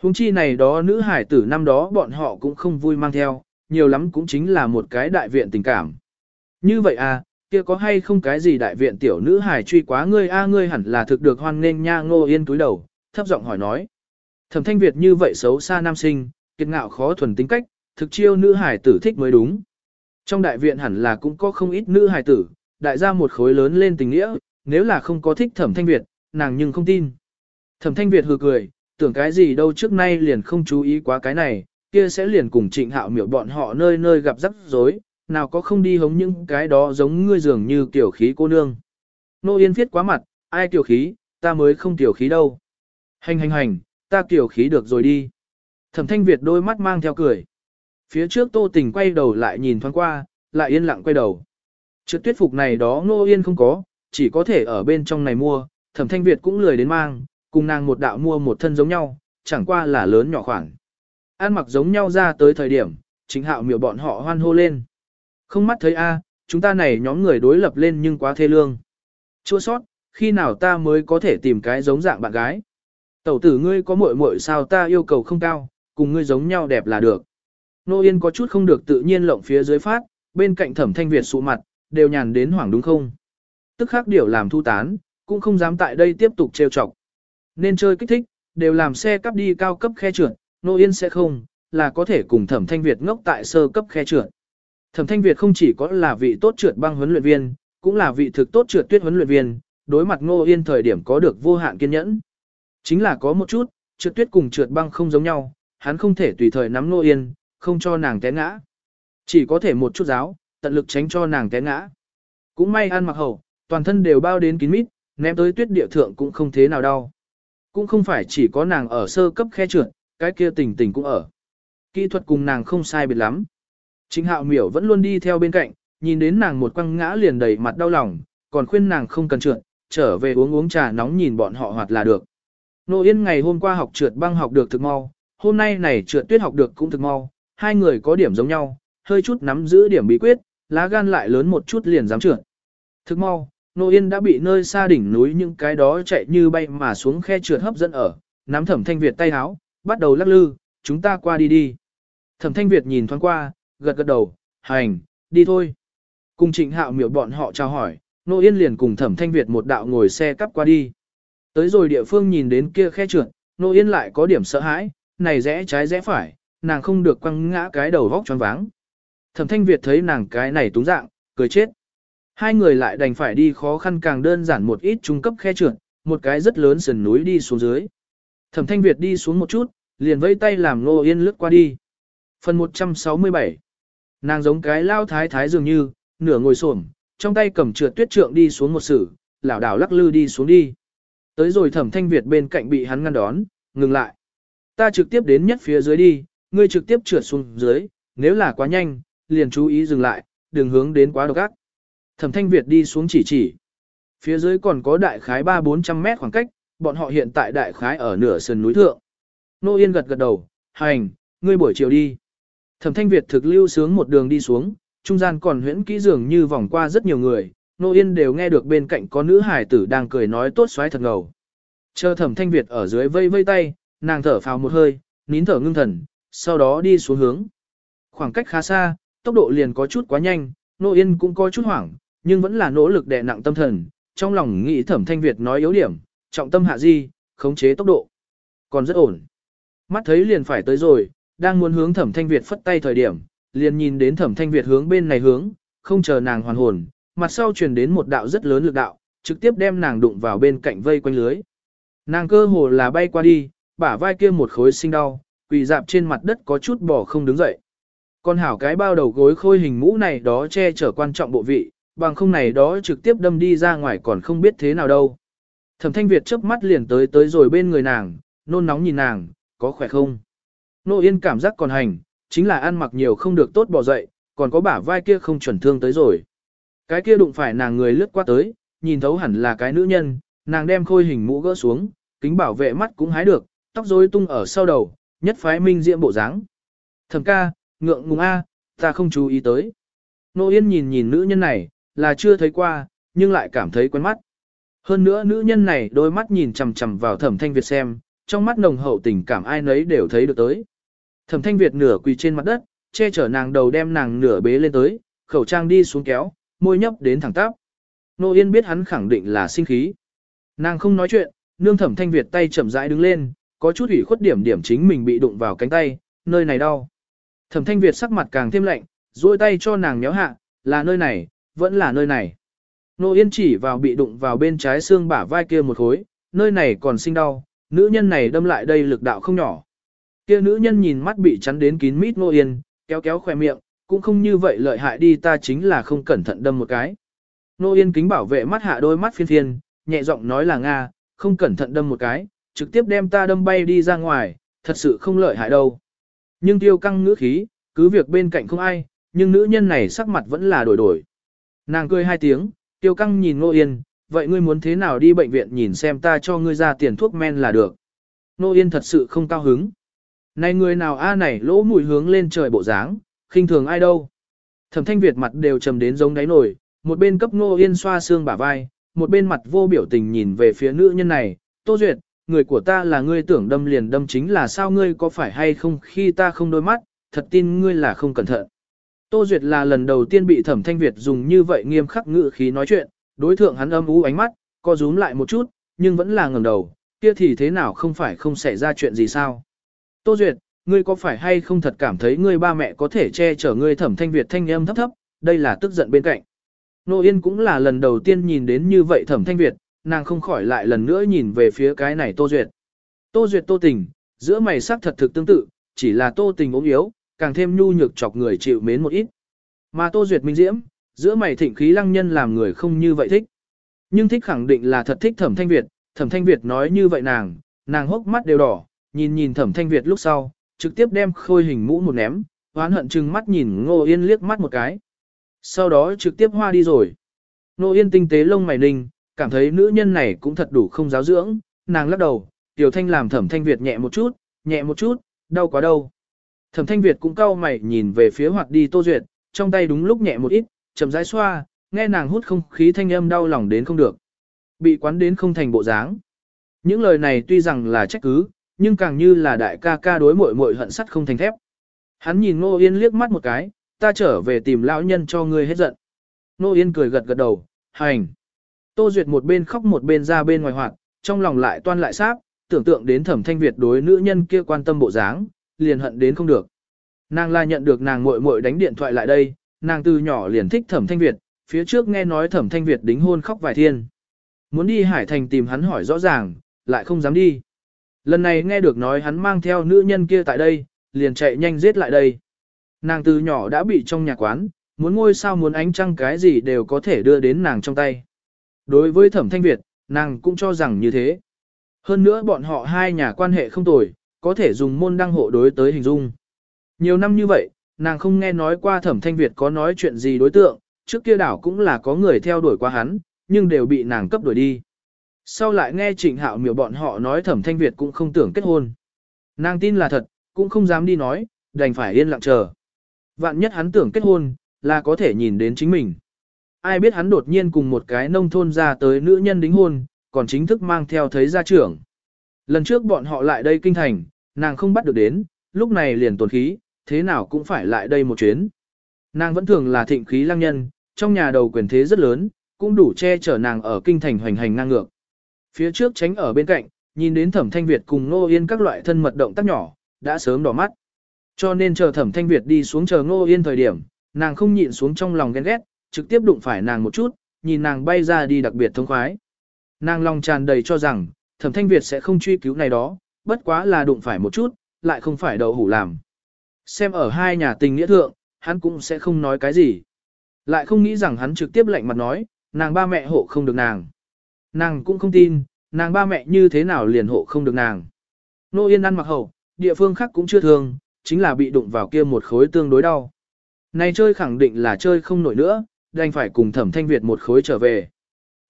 Hùng chi này đó nữ hải tử năm đó bọn họ cũng không vui mang theo, nhiều lắm cũng chính là một cái đại viện tình cảm. Như vậy à, kia có hay không cái gì đại viện tiểu nữ hài truy quá ngươi a ngươi hẳn là thực được hoan nghênh nha ngô yên túi đầu, thấp giọng hỏi nói. Thẩm thanh Việt như vậy xấu xa nam sinh, kiệt ngạo khó thuần tính cách, thực chiêu nữ hài tử thích mới đúng. Trong đại viện hẳn là cũng có không ít nữ hài tử, đại gia một khối lớn lên tình nghĩa, nếu là không có thích thẩm thanh Việt, nàng nhưng không tin. Thẩm thanh Việt hừ cười, tưởng cái gì đâu trước nay liền không chú ý quá cái này, kia sẽ liền cùng trịnh hạo miểu bọn họ nơi nơi gặp rắc rối, nào có không đi hống những cái đó giống ngươi dường như tiểu khí cô nương. Nô Yên viết quá mặt, ai tiểu khí, ta mới không tiểu khí đâu. Hành hành hành, ta tiểu khí được rồi đi. Thẩm thanh Việt đôi mắt mang theo cười. Phía trước tô tình quay đầu lại nhìn thoáng qua, lại yên lặng quay đầu. Trước tuyết phục này đó Nô Yên không có, chỉ có thể ở bên trong này mua, thẩm thanh Việt cũng lười đến mang, cùng nàng một đạo mua một thân giống nhau, chẳng qua là lớn nhỏ khoảng. An mặc giống nhau ra tới thời điểm, chính hạo miểu bọn họ hoan hô lên. Không mắt thấy a, chúng ta này nhóm người đối lập lên nhưng quá thê lương. Chua sót, khi nào ta mới có thể tìm cái giống dạng bạn gái. Tẩu tử ngươi có muội muội sao ta yêu cầu không cao, cùng ngươi giống nhau đẹp là được. Nô Yên có chút không được tự nhiên lộng phía dưới phát, bên cạnh thẩm thanh Việt sụ mặt, đều nhàn đến hoảng đúng không? Tức khắc điều làm thu tán, cũng không dám tại đây tiếp tục trêu chọc. Nên chơi kích thích, đều làm xe cắp đi cao cấp khe trượt, Nô Yên sẽ không, là có thể cùng thẩm thanh Việt ngốc tại sơ cấp khe trượt. Thẩm Thanh Việt không chỉ có là vị tốt trượt băng huấn luyện viên, cũng là vị thực tốt trượt tuyết huấn luyện viên, đối mặt Ngô Yên thời điểm có được vô hạn kiên nhẫn. Chính là có một chút, trượt tuyết cùng trượt băng không giống nhau, hắn không thể tùy thời nắm Ngô Yên, không cho nàng té ngã. Chỉ có thể một chút giáo, tận lực tránh cho nàng té ngã. Cũng may ăn mặc hầu, toàn thân đều bao đến kín mít, ném tới tuyết địa thượng cũng không thế nào đau. Cũng không phải chỉ có nàng ở sơ cấp khe trượt, cái kia tình tình cũng ở. Kỹ thuật cùng nàng không sai biệt lắm. Chính hạo miểu vẫn luôn đi theo bên cạnh, nhìn đến nàng một quăng ngã liền đầy mặt đau lòng, còn khuyên nàng không cần trượt, trở về uống uống trà nóng nhìn bọn họ hoạt là được. Nô Yên ngày hôm qua học trượt băng học được thực mau, hôm nay này trượt tuyết học được cũng thực mau, hai người có điểm giống nhau, hơi chút nắm giữ điểm bí quyết, lá gan lại lớn một chút liền dám trượt. Thực mau, Nô Yên đã bị nơi xa đỉnh núi những cái đó chạy như bay mà xuống khe trượt hấp dẫn ở, nắm thẩm thanh Việt tay háo, bắt đầu lắc lư, chúng ta qua đi đi. Thẩm thanh Việt nhìn thoáng qua, gật gật đầu, hành, đi thôi. Cùng trịnh hạo miểu bọn họ chào hỏi, Nô Yên liền cùng thẩm thanh Việt một đạo ngồi xe cắp qua đi. Tới rồi địa phương nhìn đến kia khe trượt, Nô Yên lại có điểm sợ hãi, này rẽ trái rẽ phải, nàng không được quăng ngã cái đầu vóc choáng váng. Thẩm thanh Việt thấy nàng cái này túng dạng, cười chết. Hai người lại đành phải đi khó khăn càng đơn giản một ít trung cấp khe trượt, một cái rất lớn sườn núi đi xuống dưới. Thẩm thanh Việt đi xuống một chút, liền vẫy tay làm Nô Yên lướt qua đi. Phần 167 Nàng giống cái lao thái thái dường như, nửa ngồi xổm trong tay cầm trượt tuyết trượng đi xuống một sử, lảo đảo lắc lư đi xuống đi. Tới rồi thẩm thanh Việt bên cạnh bị hắn ngăn đón, ngừng lại. Ta trực tiếp đến nhất phía dưới đi, ngươi trực tiếp trượt xuống dưới, nếu là quá nhanh, liền chú ý dừng lại, đừng hướng đến quá độc ác. Thẩm thanh Việt đi xuống chỉ chỉ. Phía dưới còn có đại khái 3-400 mét khoảng cách, bọn họ hiện tại đại khái ở nửa sườn núi thượng. Nô Yên gật gật đầu, hành, ngươi buổi chiều đi. Thẩm thanh Việt thực lưu sướng một đường đi xuống, trung gian còn huyễn kỹ dường như vòng qua rất nhiều người, Nô Yên đều nghe được bên cạnh có nữ hải tử đang cười nói tốt xoáy thật ngầu. Chờ thẩm thanh Việt ở dưới vây vây tay, nàng thở phào một hơi, nín thở ngưng thần, sau đó đi xuống hướng. Khoảng cách khá xa, tốc độ liền có chút quá nhanh, Nô Yên cũng có chút hoảng, nhưng vẫn là nỗ lực đè nặng tâm thần, trong lòng nghĩ thẩm thanh Việt nói yếu điểm, trọng tâm hạ di, khống chế tốc độ. Còn rất ổn. Mắt thấy liền phải tới rồi, đang muốn hướng thẩm thanh Việt phất tay thời điểm, liền nhìn đến thẩm thanh Việt hướng bên này hướng, không chờ nàng hoàn hồn, mặt sau truyền đến một đạo rất lớn lực đạo, trực tiếp đem nàng đụng vào bên cạnh vây quanh lưới. Nàng cơ hồ là bay qua đi, bả vai kia một khối sinh đau, quỳ dạp trên mặt đất có chút bỏ không đứng dậy. Con hảo cái bao đầu gối khôi hình mũ này đó che chở quan trọng bộ vị, bằng không này đó trực tiếp đâm đi ra ngoài còn không biết thế nào đâu. Thẩm thanh Việt chớp mắt liền tới tới rồi bên người nàng, nôn nóng nhìn nàng, có khỏe không? Nô Yên cảm giác còn hành, chính là ăn mặc nhiều không được tốt bỏ dậy, còn có bả vai kia không chuẩn thương tới rồi. Cái kia đụng phải nàng người lướt qua tới, nhìn thấu hẳn là cái nữ nhân, nàng đem khôi hình mũ gỡ xuống, kính bảo vệ mắt cũng hái được, tóc rối tung ở sau đầu, nhất phái minh diệm bộ dáng. Thẩm ca, ngượng ngùng a, ta không chú ý tới. Nô Yên nhìn nhìn nữ nhân này, là chưa thấy qua, nhưng lại cảm thấy quen mắt. Hơn nữa nữ nhân này đôi mắt nhìn chằm chằm vào thẩm thanh Việt xem, trong mắt nồng hậu tình cảm ai nấy đều thấy được tới. Thẩm thanh Việt nửa quỳ trên mặt đất, che chở nàng đầu đem nàng nửa bế lên tới, khẩu trang đi xuống kéo, môi nhấp đến thẳng tắp. Nô Yên biết hắn khẳng định là sinh khí. Nàng không nói chuyện, nương thẩm thanh Việt tay chậm rãi đứng lên, có chút ủy khuất điểm điểm chính mình bị đụng vào cánh tay, nơi này đau. Thẩm thanh Việt sắc mặt càng thêm lạnh, duỗi tay cho nàng nhéo hạ, là nơi này, vẫn là nơi này. Nô Yên chỉ vào bị đụng vào bên trái xương bả vai kia một khối, nơi này còn sinh đau, nữ nhân này đâm lại đây lực đạo không nhỏ. Kia nữ nhân nhìn mắt bị chắn đến kín mít Nô Yên, kéo kéo khỏe miệng, cũng không như vậy lợi hại đi ta chính là không cẩn thận đâm một cái. Nô Yên kính bảo vệ mắt hạ đôi mắt phiên phiên, nhẹ giọng nói là Nga, không cẩn thận đâm một cái, trực tiếp đem ta đâm bay đi ra ngoài, thật sự không lợi hại đâu. Nhưng tiêu căng ngữ khí, cứ việc bên cạnh không ai, nhưng nữ nhân này sắc mặt vẫn là đổi đổi. Nàng cười hai tiếng, tiêu căng nhìn Nô Yên, vậy ngươi muốn thế nào đi bệnh viện nhìn xem ta cho ngươi ra tiền thuốc men là được. Nô Yên thật sự không cao hứng. Này người nào a này lỗ mũi hướng lên trời bộ dáng, khinh thường ai đâu. Thẩm thanh Việt mặt đều trầm đến giống đáy nổi, một bên cấp Nô Yên xoa xương bả vai, một bên mặt vô biểu tình nhìn về phía nữ nhân này, Tô Duyệt, người của ta là ngươi tưởng đâm liền đâm chính là sao ngươi có phải hay không khi ta không đôi mắt, thật tin ngươi là không cẩn thận. Tô Duyệt là lần đầu tiên bị thẩm thanh Việt dùng như vậy nghiêm khắc ngữ khí nói chuyện, đối thượng hắn âm ú ánh mắt, co rúm lại một chút, nhưng vẫn là ngẩng đầu, kia thì thế nào không phải không xảy ra chuyện gì sao. Tô Duyệt, ngươi có phải hay không thật cảm thấy ngươi ba mẹ có thể che chở ngươi thẩm thanh Việt thanh âm thấp thấp, đây là tức giận bên cạnh. Nô Yên cũng là lần đầu tiên nhìn đến như vậy thẩm thanh Việt, nàng không khỏi lại lần nữa nhìn về phía cái này Tô Duyệt. Tô Duyệt Tô Tình, giữa mày sắc thật thực tương tự, chỉ là Tô Tình ốm yếu, càng thêm nhu nhược chọc người chịu mến một ít. Mà Tô Duyệt minh diễm, giữa mày thịnh khí lăng nhân làm người không như vậy thích. Nhưng thích khẳng định là thật thích Thẩm Thanh Việt, Thẩm Thanh Việt nói như vậy nàng, nàng hốc mắt đều đỏ, nhìn nhìn Thẩm Thanh Việt lúc sau, trực tiếp đem khôi hình mũ một ném, hoán hận chừng mắt nhìn Ngô Yên liếc mắt một cái. Sau đó trực tiếp hoa đi rồi. Ngô Yên tinh tế lông mày ninh, cảm thấy nữ nhân này cũng thật đủ không giáo dưỡng, nàng lắc đầu, Tiểu Thanh làm Thẩm Thanh Việt nhẹ một chút, nhẹ một chút, đau quá đâu. Thẩm Thanh Việt cũng cau mày nhìn về phía hoạt đi Tô Duyệt, trong tay đúng lúc nhẹ một ít, chậm rãi xoa, nghe nàng hút không khí thanh âm đau lòng đến không được. Bị quán đến không thành bộ dáng. Những lời này tuy rằng là trách cứ, nhưng càng như là đại ca ca đối muội muội hận sắt không thành thép. Hắn nhìn Ngô Yên liếc mắt một cái, ta trở về tìm lão nhân cho ngươi hết giận. Ngô Yên cười gật gật đầu, hành. Tô Duyệt một bên khóc một bên ra bên ngoài hoạt, trong lòng lại toan lại sáp, tưởng tượng đến thẩm thanh Việt đối nữ nhân kia quan tâm bộ dáng, liền hận đến không được. Nàng la nhận được nàng muội muội đánh điện thoại lại đây, nàng từ nhỏ liền thích thẩm thanh Việt, phía trước nghe nói thẩm thanh Việt đính hôn khóc vài thiên. Muốn đi Hải Thành tìm hắn hỏi rõ ràng, lại không dám đi. Lần này nghe được nói hắn mang theo nữ nhân kia tại đây, liền chạy nhanh giết lại đây. Nàng từ nhỏ đã bị trong nhà quán, muốn ngôi sao muốn ánh trăng cái gì đều có thể đưa đến nàng trong tay. Đối với thẩm thanh Việt, nàng cũng cho rằng như thế. Hơn nữa bọn họ hai nhà quan hệ không tồi, có thể dùng môn đăng hộ đối tới hình dung. Nhiều năm như vậy, nàng không nghe nói qua thẩm thanh Việt có nói chuyện gì đối tượng, trước kia đảo cũng là có người theo đuổi qua hắn, nhưng đều bị nàng cấp đuổi đi. Sau lại nghe trịnh hạo miểu bọn họ nói thẩm thanh Việt cũng không tưởng kết hôn. Nàng tin là thật, cũng không dám đi nói, đành phải yên lặng chờ. Vạn nhất hắn tưởng kết hôn, là có thể nhìn đến chính mình. Ai biết hắn đột nhiên cùng một cái nông thôn ra tới nữ nhân đính hôn, còn chính thức mang theo thấy gia trưởng. Lần trước bọn họ lại đây kinh thành, nàng không bắt được đến, lúc này liền tổn khí, thế nào cũng phải lại đây một chuyến. Nàng vẫn thường là thịnh khí lăng nhân, trong nhà đầu quyền thế rất lớn, cũng đủ che chở nàng ở kinh thành hoành hành ngang ngược. Phía trước tránh ở bên cạnh, nhìn đến thẩm thanh Việt cùng Ngô Yên các loại thân mật động tác nhỏ, đã sớm đỏ mắt. Cho nên chờ thẩm thanh Việt đi xuống chờ Ngô Yên thời điểm, nàng không nhịn xuống trong lòng ghen ghét, trực tiếp đụng phải nàng một chút, nhìn nàng bay ra đi đặc biệt thông khoái. Nàng lòng tràn đầy cho rằng, thẩm thanh Việt sẽ không truy cứu này đó, bất quá là đụng phải một chút, lại không phải đầu hủ làm. Xem ở hai nhà tình nghĩa thượng, hắn cũng sẽ không nói cái gì. Lại không nghĩ rằng hắn trực tiếp lạnh mặt nói, nàng ba mẹ hộ không được nàng. Nàng cũng không tin, nàng ba mẹ như thế nào liền hộ không được nàng. Nô Yên ăn mặc hậu, địa phương khác cũng chưa thương, chính là bị đụng vào kia một khối tương đối đau. Này chơi khẳng định là chơi không nổi nữa, đành phải cùng thẩm thanh Việt một khối trở về.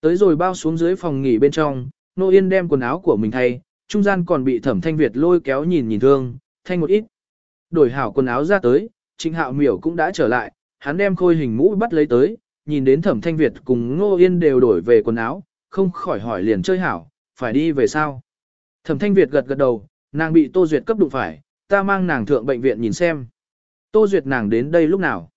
Tới rồi bao xuống dưới phòng nghỉ bên trong, Nô Yên đem quần áo của mình thay, trung gian còn bị thẩm thanh Việt lôi kéo nhìn nhìn thương, thanh một ít. Đổi hảo quần áo ra tới, Trịnh Hạo Miểu cũng đã trở lại, hắn đem khôi hình mũ bắt lấy tới, nhìn đến Thẩm Thanh Việt cùng Ngô Yên đều đổi về quần áo, không khỏi hỏi liền chơi hảo, phải đi về sao? Thẩm Thanh Việt gật gật đầu, nàng bị Tô Duyệt cấp đụng phải, ta mang nàng thượng bệnh viện nhìn xem. Tô Duyệt nàng đến đây lúc nào?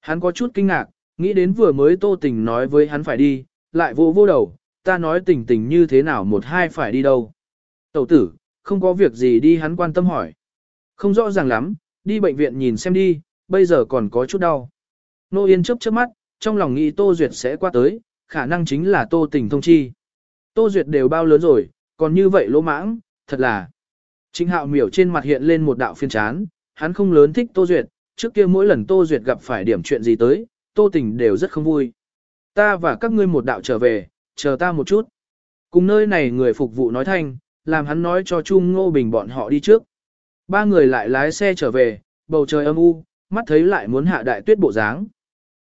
Hắn có chút kinh ngạc, nghĩ đến vừa mới Tô Tình nói với hắn phải đi, lại vô vô đầu, ta nói tình tình như thế nào một hai phải đi đâu. Tẩu tử, không có việc gì đi hắn quan tâm hỏi. Không rõ ràng lắm, đi bệnh viện nhìn xem đi, bây giờ còn có chút đau. Nô Yên chớp chớp mắt, trong lòng nghĩ Tô Duyệt sẽ qua tới, khả năng chính là Tô Tình thông chi. Tô Duyệt đều bao lớn rồi, còn như vậy lỗ mãng, thật là. Trịnh hạo miểu trên mặt hiện lên một đạo phiên chán, hắn không lớn thích Tô Duyệt, trước kia mỗi lần Tô Duyệt gặp phải điểm chuyện gì tới, Tô Tình đều rất không vui. Ta và các ngươi một đạo trở về, chờ ta một chút. Cùng nơi này người phục vụ nói thanh, làm hắn nói cho Trung Ngô Bình bọn họ đi trước. Ba người lại lái xe trở về, bầu trời âm u, mắt thấy lại muốn hạ đại tuyết bộ dáng.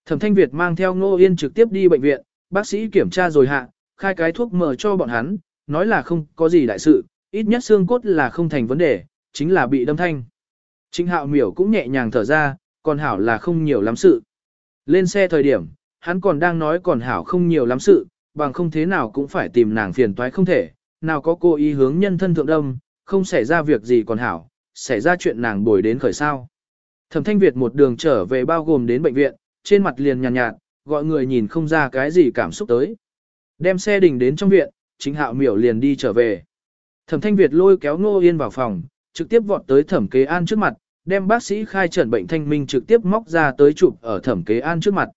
Thẩm Thanh Việt mang theo Ngô Yên trực tiếp đi bệnh viện, bác sĩ kiểm tra rồi hạ, khai cái thuốc mở cho bọn hắn, nói là không có gì đại sự, ít nhất xương cốt là không thành vấn đề, chính là bị đâm thanh. Trịnh Hạo Miểu cũng nhẹ nhàng thở ra, còn hảo là không nhiều lắm sự. Lên xe thời điểm, hắn còn đang nói còn hảo không nhiều lắm sự, bằng không thế nào cũng phải tìm nàng phiền toái không thể, nào có cô ý hướng nhân thân thượng đâm, không xảy ra việc gì còn hảo, xảy ra chuyện nàng bồi đến khởi sao. Thẩm Thanh Việt một đường trở về bao gồm đến bệnh viện, trên mặt liền nhàn nhạt, nhạt, gọi người nhìn không ra cái gì cảm xúc tới. Đem xe đình đến trong viện, chính hạo miểu liền đi trở về. Thẩm Thanh Việt lôi kéo Ngô Yên vào phòng, trực tiếp vọt tới Thẩm Kế An trước mặt, đem bác sĩ khai trần bệnh thanh minh trực tiếp móc ra tới chụp ở Thẩm Kế An trước mặt.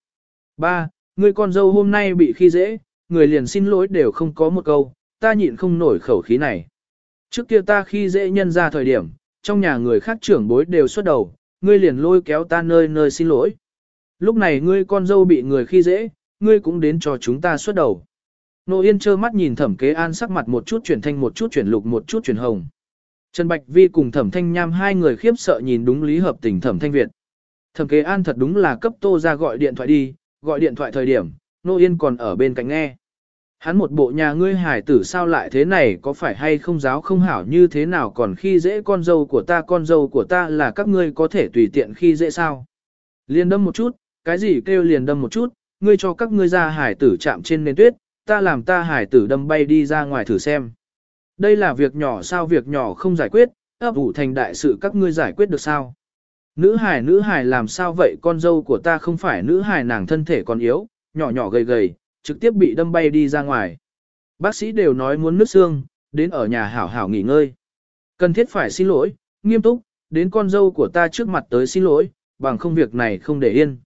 Ba, người con dâu hôm nay bị khi dễ, người liền xin lỗi đều không có một câu, ta nhịn không nổi khẩu khí này. Trước kia ta khi dễ nhân ra thời điểm, trong nhà người khác trưởng bối đều xuất đầu, ngươi liền lôi kéo ta nơi nơi xin lỗi. Lúc này ngươi con dâu bị người khi dễ, ngươi cũng đến cho chúng ta xuất đầu. Nô Yên trơ mắt nhìn thẩm kế an sắc mặt một chút chuyển thanh một chút chuyển lục một chút chuyển hồng. Trần Bạch Vi cùng thẩm thanh nham hai người khiếp sợ nhìn đúng lý hợp tình thẩm thanh Việt. Thẩm kế an thật đúng là cấp tô ra gọi điện thoại đi, gọi điện thoại thời điểm, Nô Yên còn ở bên cạnh nghe. Hắn một bộ nhà ngươi hải tử sao lại thế này có phải hay không giáo không hảo như thế nào còn khi dễ con dâu của ta con dâu của ta là các ngươi có thể tùy tiện khi dễ sao. Liền đâm một chút, cái gì kêu liền đâm một chút, ngươi cho các ngươi ra hải tử chạm trên nền tuyết, ta làm ta hải tử đâm bay đi ra ngoài thử xem. Đây là việc nhỏ sao việc nhỏ không giải quyết, ấp ủ thành đại sự các ngươi giải quyết được sao. Nữ hải nữ hải làm sao vậy con dâu của ta không phải nữ hải nàng thân thể còn yếu, nhỏ nhỏ gầy gầy, trực tiếp bị đâm bay đi ra ngoài. Bác sĩ đều nói muốn nứt xương, đến ở nhà hảo hảo nghỉ ngơi. Cần thiết phải xin lỗi, nghiêm túc, đến con dâu của ta trước mặt tới xin lỗi, bằng không việc này không để yên.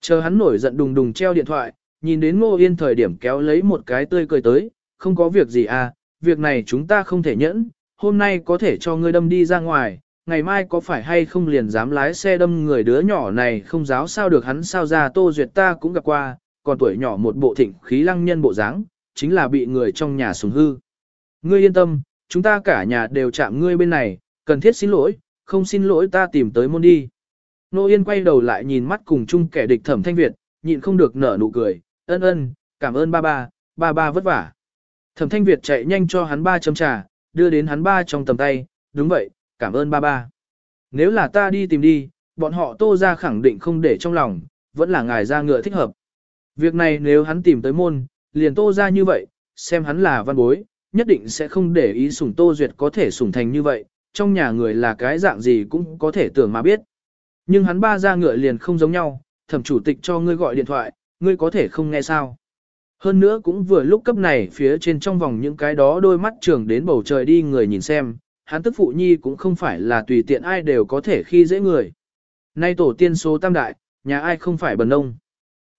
Chờ hắn nổi giận đùng đùng treo điện thoại, nhìn đến Ngô Yên thời điểm kéo lấy một cái tươi cười tới, không có việc gì à, việc này chúng ta không thể nhẫn, hôm nay có thể cho ngươi đâm đi ra ngoài, ngày mai có phải hay không liền dám lái xe đâm người đứa nhỏ này không giáo sao được hắn sao ra tô duyệt ta cũng gặp qua, còn tuổi nhỏ một bộ thịnh khí lăng nhân bộ dáng, chính là bị người trong nhà sùng hư. Ngươi yên tâm, chúng ta cả nhà đều chạm ngươi bên này, cần thiết xin lỗi, không xin lỗi ta tìm tới môn đi. Nô Yên quay đầu lại nhìn mắt cùng chung kẻ địch thẩm thanh Việt, nhịn không được nở nụ cười, ơn ơn, cảm ơn ba ba, ba ba vất vả. Thẩm thanh Việt chạy nhanh cho hắn ba chấm trà, đưa đến hắn ba trong tầm tay, đúng vậy, cảm ơn ba ba. Nếu là ta đi tìm đi, bọn họ tô ra khẳng định không để trong lòng, vẫn là ngài ra ngựa thích hợp. Việc này nếu hắn tìm tới môn, liền tô ra như vậy, xem hắn là văn bối, nhất định sẽ không để ý sủng tô duyệt có thể sủng thành như vậy, trong nhà người là cái dạng gì cũng có thể tưởng mà biết. Nhưng hắn ba ra ngựa liền không giống nhau, thẩm chủ tịch cho ngươi gọi điện thoại, ngươi có thể không nghe sao. Hơn nữa cũng vừa lúc cấp này phía trên trong vòng những cái đó đôi mắt trường đến bầu trời đi người nhìn xem, hắn tức phụ nhi cũng không phải là tùy tiện ai đều có thể khi dễ người. Nay tổ tiên số tam đại, nhà ai không phải bần ông.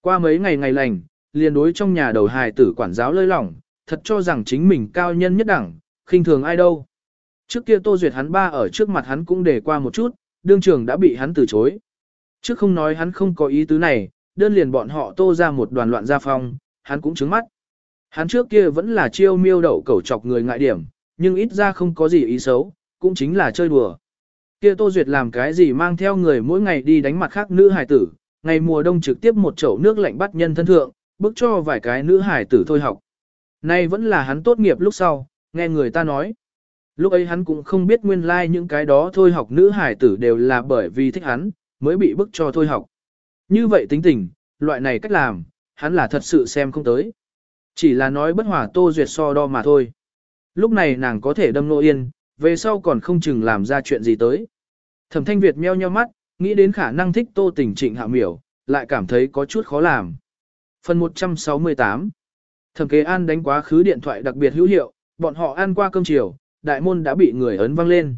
Qua mấy ngày ngày lành, liền đối trong nhà đầu hài tử quản giáo lơi lỏng, thật cho rằng chính mình cao nhân nhất đẳng, khinh thường ai đâu. Trước kia Tô Duyệt hắn ba ở trước mặt hắn cũng để qua một chút, đương trường đã bị hắn từ chối. Trước không nói hắn không có ý tứ này, đơn liền bọn họ tô ra một đoàn loạn gia phong, hắn cũng trứng mắt. Hắn trước kia vẫn là chiêu miêu đậu cẩu chọc người ngại điểm, nhưng ít ra không có gì ý xấu, cũng chính là chơi đùa. Kia Tô Duyệt làm cái gì mang theo người mỗi ngày đi đánh mặt khác nữ hài tử, ngày mùa đông trực tiếp một chậu nước lạnh bắt nhân thân thượng, bức cho vài cái nữ hải tử thôi học. Nay vẫn là hắn tốt nghiệp lúc sau, nghe người ta nói. Lúc ấy hắn cũng không biết nguyên lai like những cái đó thôi học nữ hải tử đều là bởi vì thích hắn, mới bị bức cho thôi học. Như vậy tính tình, loại này cách làm, hắn là thật sự xem không tới. Chỉ là nói bất hòa tô duyệt so đo mà thôi. Lúc này nàng có thể đâm nô yên, về sau còn không chừng làm ra chuyện gì tới. Thẩm thanh Việt meo nheo mắt, nghĩ đến khả năng thích tô tình trịnh hạ miểu, lại cảm thấy có chút khó làm. Phần 168 Thẩm kế an đánh quá khứ điện thoại đặc biệt hữu hiệu, bọn họ ăn qua cơm chiều, đại môn đã bị người ấn văng lên.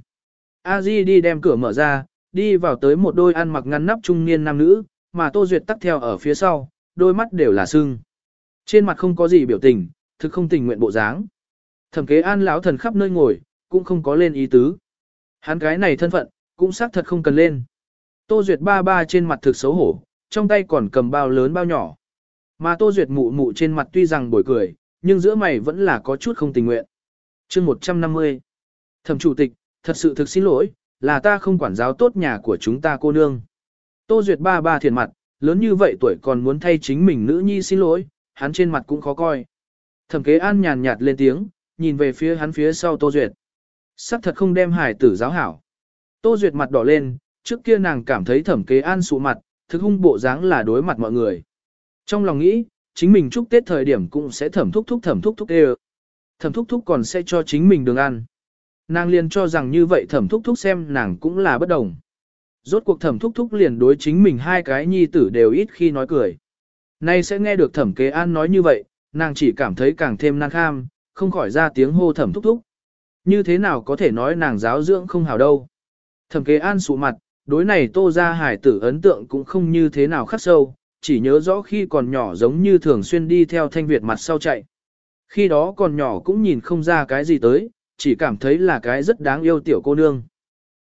A Di đi đem cửa mở ra, đi vào tới một đôi ăn mặc ngăn nắp trung niên nam nữ, mà Tô Duyệt tắt theo ở phía sau, đôi mắt đều là sưng. Trên mặt không có gì biểu tình, thực không tình nguyện bộ dáng. Thẩm kế an lão thần khắp nơi ngồi, cũng không có lên ý tứ. Hắn cái này thân phận, cũng xác thật không cần lên. Tô Duyệt ba ba trên mặt thực xấu hổ, trong tay còn cầm bao lớn bao nhỏ. Mà Tô Duyệt mụ mụ trên mặt tuy rằng bồi cười, nhưng giữa mày vẫn là có chút không tình nguyện. chương 150 Thẩm chủ tịch, thật sự thực xin lỗi, là ta không quản giáo tốt nhà của chúng ta cô nương. Tô Duyệt ba ba thiền mặt, lớn như vậy tuổi còn muốn thay chính mình nữ nhi xin lỗi, hắn trên mặt cũng khó coi. Thẩm kế an nhàn nhạt lên tiếng, nhìn về phía hắn phía sau Tô Duyệt. Sắc thật không đem hải tử giáo hảo. Tô Duyệt mặt đỏ lên, trước kia nàng cảm thấy thẩm kế an sụ mặt, thực hung bộ dáng là đối mặt mọi người. Trong lòng nghĩ, chính mình chúc Tết thời điểm cũng sẽ thẩm thúc thúc thẩm thúc thúc đều. Thẩm thúc thúc còn sẽ cho chính mình đường ăn. Nàng liền cho rằng như vậy thẩm thúc thúc xem nàng cũng là bất đồng. Rốt cuộc thẩm thúc thúc liền đối chính mình hai cái nhi tử đều ít khi nói cười. Nay sẽ nghe được thẩm kế an nói như vậy, nàng chỉ cảm thấy càng thêm năng kham, không khỏi ra tiếng hô thẩm thúc thúc. Như thế nào có thể nói nàng giáo dưỡng không hảo đâu. Thẩm kế an sụ mặt, đối này tô ra hải tử ấn tượng cũng không như thế nào khắc sâu, chỉ nhớ rõ khi còn nhỏ giống như thường xuyên đi theo thanh Việt mặt sau chạy. Khi đó còn nhỏ cũng nhìn không ra cái gì tới, chỉ cảm thấy là cái rất đáng yêu tiểu cô nương.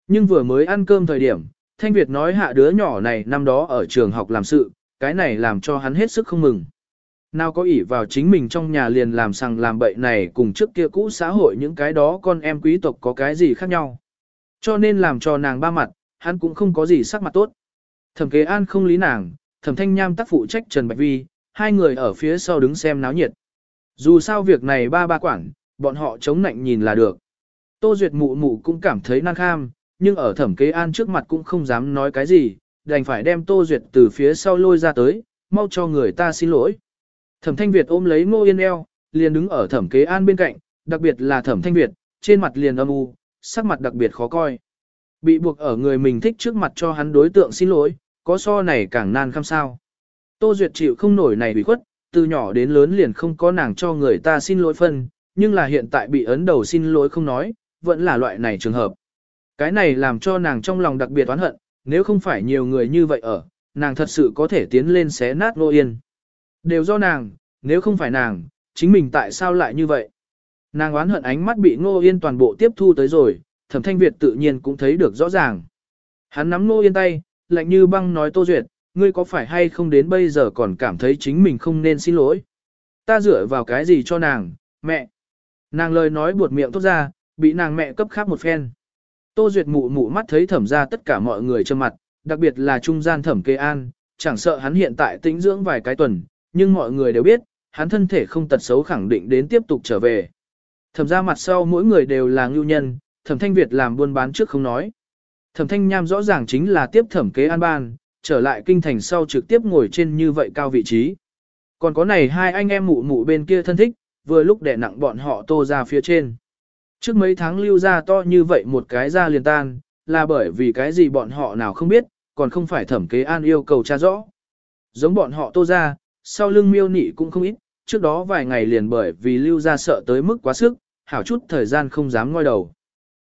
Nhưng vừa mới ăn cơm thời điểm, Thanh Việt nói hạ đứa nhỏ này năm đó ở trường học làm sự, cái này làm cho hắn hết sức không mừng. Nào có ỷ vào chính mình trong nhà liền làm sằng làm bậy này cùng trước kia cũ xã hội những cái đó con em quý tộc có cái gì khác nhau. Cho nên làm cho nàng ba mặt, hắn cũng không có gì sắc mặt tốt. Thẩm kế an không lý nàng, thẩm thanh nham tác phụ trách Trần Bạch Vi, hai người ở phía sau đứng xem náo nhiệt. Dù sao việc này ba ba quản, bọn họ chống nạnh nhìn là được. Tô Duyệt mụ mụ cũng cảm thấy năng kham, nhưng ở thẩm kế an trước mặt cũng không dám nói cái gì, đành phải đem Tô Duyệt từ phía sau lôi ra tới, mau cho người ta xin lỗi. Thẩm Thanh Việt ôm lấy Ngô Yên eo, liền đứng ở thẩm kế an bên cạnh, đặc biệt là thẩm Thanh Việt, trên mặt liền âm u, sắc mặt đặc biệt khó coi. Bị buộc ở người mình thích trước mặt cho hắn đối tượng xin lỗi, có so này càng nan khăm sao. Tô Duyệt chịu không nổi này bị khuất, từ nhỏ đến lớn liền không có nàng cho người ta xin lỗi phân, nhưng là hiện tại bị ấn đầu xin lỗi không nói, vẫn là loại này trường hợp. Cái này làm cho nàng trong lòng đặc biệt oán hận, nếu không phải nhiều người như vậy ở, nàng thật sự có thể tiến lên xé nát Ngô Yên. Đều do nàng, nếu không phải nàng, chính mình tại sao lại như vậy? Nàng oán hận ánh mắt bị Ngô Yên toàn bộ tiếp thu tới rồi, Thẩm Thanh Việt tự nhiên cũng thấy được rõ ràng. Hắn nắm nô Yên tay, lạnh như băng nói Tô Duyệt, ngươi có phải hay không đến bây giờ còn cảm thấy chính mình không nên xin lỗi? Ta dựa vào cái gì cho nàng, mẹ? Nàng lời nói buột miệng tốt ra, bị nàng mẹ cấp khác một phen. Tô Duyệt mụ mụ mắt thấy thẩm ra tất cả mọi người trơ mặt, đặc biệt là trung gian thẩm kê an, chẳng sợ hắn hiện tại tĩnh dưỡng vài cái tuần, nhưng mọi người đều biết, hắn thân thể không tật xấu khẳng định đến tiếp tục trở về. Thẩm ra mặt sau mỗi người đều là ngưu nhân, thẩm thanh Việt làm buôn bán trước không nói. Thẩm thanh nham rõ ràng chính là tiếp thẩm kế an ban, trở lại kinh thành sau trực tiếp ngồi trên như vậy cao vị trí. Còn có này hai anh em mụ mụ bên kia thân thích, vừa lúc đè nặng bọn họ tô ra phía trên. Trước mấy tháng lưu ra to như vậy một cái ra liền tan, là bởi vì cái gì bọn họ nào không biết, còn không phải thẩm kế an yêu cầu tra rõ. Giống bọn họ tô ra, sau lưng miêu nị cũng không ít, trước đó vài ngày liền bởi vì lưu ra sợ tới mức quá sức, hảo chút thời gian không dám ngoi đầu.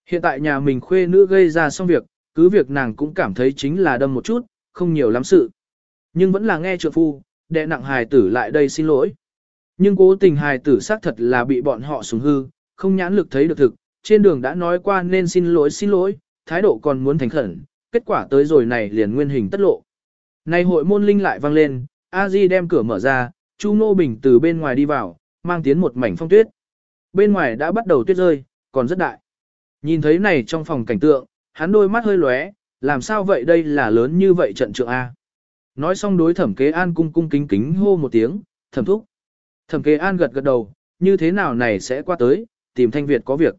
Hiện tại nhà mình khuê nữ gây ra xong việc, cứ việc nàng cũng cảm thấy chính là đâm một chút, không nhiều lắm sự. Nhưng vẫn là nghe trượng phu, đệ nặng hài tử lại đây xin lỗi. Nhưng cố tình hài tử xác thật là bị bọn họ súng hư, không nhãn lực thấy được thực, trên đường đã nói qua nên xin lỗi xin lỗi, thái độ còn muốn thành khẩn, kết quả tới rồi này liền nguyên hình tất lộ. Này hội môn linh lại vang lên, A Di đem cửa mở ra, Chu Nô Bình từ bên ngoài đi vào, mang tiến một mảnh phong tuyết. Bên ngoài đã bắt đầu tuyết rơi, còn rất đại. Nhìn thấy này trong phòng cảnh tượng, hắn đôi mắt hơi lóe, làm sao vậy đây là lớn như vậy trận trượng A. Nói xong đối thẩm kế an cung cung kính kính hô một tiếng, thẩm thúc. Thẩm kế an gật gật đầu, như thế nào này sẽ qua tới, tìm thanh Việt có việc.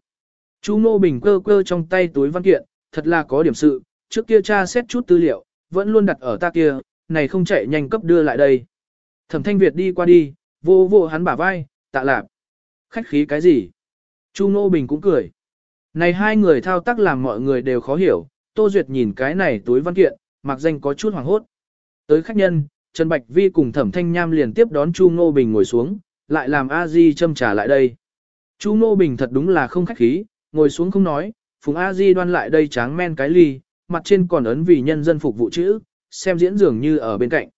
Chu Nô Bình cơ cơ trong tay túi văn kiện, thật là có điểm sự, trước kia cha xét chút tư liệu, vẫn luôn đặt ở ta kia, này không chạy nhanh cấp đưa lại đây. Thẩm thanh Việt đi qua đi, vô vô hắn bả vai, tạ lạp. Khách khí cái gì? Chu Nô Bình cũng cười. Này hai người thao tác làm mọi người đều khó hiểu, Tô Duyệt nhìn cái này túi văn kiện, mặc danh có chút hoảng hốt. Tới khách nhân, Trần Bạch Vi cùng Thẩm Thanh Nham liền tiếp đón Chu Ngô Bình ngồi xuống, lại làm A Di châm trà lại đây. Chu Ngô Bình thật đúng là không khách khí, ngồi xuống không nói, Phùng A Di đoan lại đây tráng men cái ly, mặt trên còn ấn vì nhân dân phục vụ chữ, xem diễn dường như ở bên cạnh.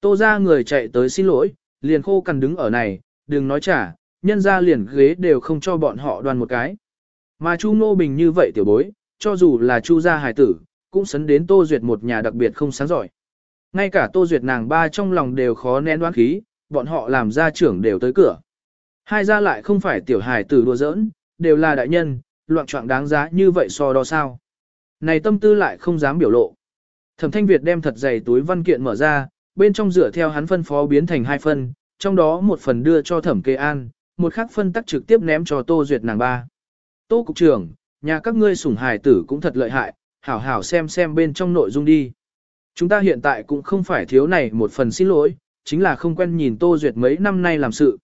Tô ra người chạy tới xin lỗi, liền khô cằn đứng ở này, đừng nói trả, nhân ra liền ghế đều không cho bọn họ đoan một cái. Mà Chu Ngô Bình như vậy tiểu bối, cho dù là Chu gia hài tử, cũng sấn đến Tô Duyệt một nhà đặc biệt không sáng giỏi. Ngay cả Tô Duyệt nàng ba trong lòng đều khó nén đoán khí, bọn họ làm gia trưởng đều tới cửa. Hai gia lại không phải tiểu hài tử đùa giỡn, đều là đại nhân, loạn trọng đáng giá như vậy so đo sao. Này tâm tư lại không dám biểu lộ. Thẩm Thanh Việt đem thật dày túi văn kiện mở ra, bên trong rửa theo hắn phân phó biến thành hai phân, trong đó một phần đưa cho Thẩm Kê An, một khác phân tắc trực tiếp ném cho Tô Duyệt nàng ba. Tô Cục trưởng, nhà các ngươi sủng hài tử cũng thật lợi hại, hảo hảo xem xem bên trong nội dung đi. Chúng ta hiện tại cũng không phải thiếu này một phần xin lỗi, chính là không quen nhìn Tô Duyệt mấy năm nay làm sự.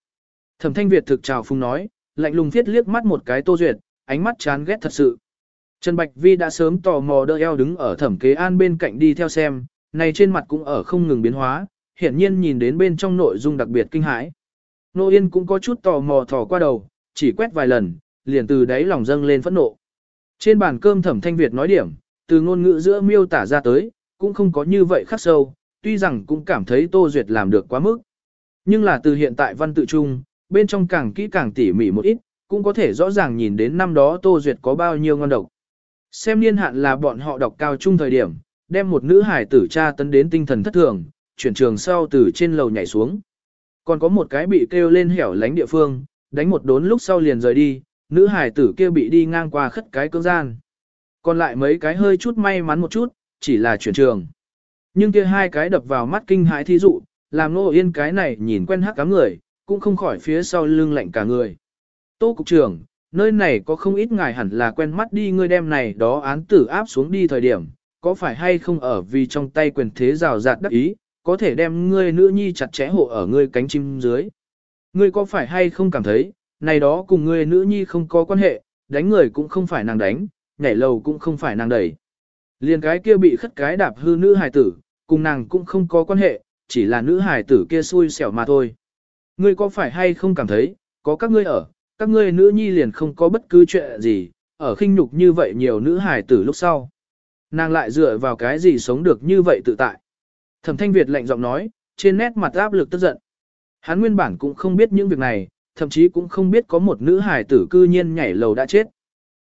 Thẩm Thanh Việt thực chào phung nói, lạnh lùng viết liếc mắt một cái Tô Duyệt, ánh mắt chán ghét thật sự. Trần Bạch Vi đã sớm tò mò đỡ eo đứng ở thẩm kế an bên cạnh đi theo xem, này trên mặt cũng ở không ngừng biến hóa, hiển nhiên nhìn đến bên trong nội dung đặc biệt kinh hãi. Nô Yên cũng có chút tò mò thò qua đầu, chỉ quét vài lần, liền từ đáy lòng dâng lên phẫn nộ. Trên bàn cơm thẩm thanh Việt nói điểm, từ ngôn ngữ giữa miêu tả ra tới, cũng không có như vậy khắc sâu, tuy rằng cũng cảm thấy Tô Duyệt làm được quá mức. Nhưng là từ hiện tại văn tự trung bên trong càng kỹ càng tỉ mỉ một ít, cũng có thể rõ ràng nhìn đến năm đó Tô Duyệt có bao nhiêu ngon độc. Xem niên hạn là bọn họ đọc cao trung thời điểm, đem một nữ hải tử cha tấn đến tinh thần thất thường, chuyển trường sau từ trên lầu nhảy xuống. Còn có một cái bị kêu lên hẻo lánh địa phương, đánh một đốn lúc sau liền rời đi, nữ hải tử kia bị đi ngang qua khất cái cưỡng gian. Còn lại mấy cái hơi chút may mắn một chút, chỉ là chuyển trường. Nhưng kia hai cái đập vào mắt kinh hãi thí dụ, làm nô yên cái này nhìn quen hắc cám người, cũng không khỏi phía sau lưng lạnh cả người. Tô cục trưởng, nơi này có không ít ngài hẳn là quen mắt đi ngươi đem này đó án tử áp xuống đi thời điểm, có phải hay không ở vì trong tay quyền thế rào rạt đắc ý, có thể đem ngươi nữ nhi chặt chẽ hộ ở ngươi cánh chim dưới. Ngươi có phải hay không cảm thấy, này đó cùng ngươi nữ nhi không có quan hệ, đánh người cũng không phải nàng đánh, nhảy lầu cũng không phải nàng đẩy. Liền cái kia bị khất cái đạp hư nữ hài tử, cùng nàng cũng không có quan hệ, chỉ là nữ hài tử kia xui xẻo mà thôi. Ngươi có phải hay không cảm thấy, có các ngươi ở, các ngươi nữ nhi liền không có bất cứ chuyện gì, ở khinh nhục như vậy nhiều nữ hài tử lúc sau. Nàng lại dựa vào cái gì sống được như vậy tự tại. Thẩm thanh Việt lạnh giọng nói, trên nét mặt áp lực tức giận. Hắn nguyên bản cũng không biết những việc này, thậm chí cũng không biết có một nữ hài tử cư nhiên nhảy lầu đã chết.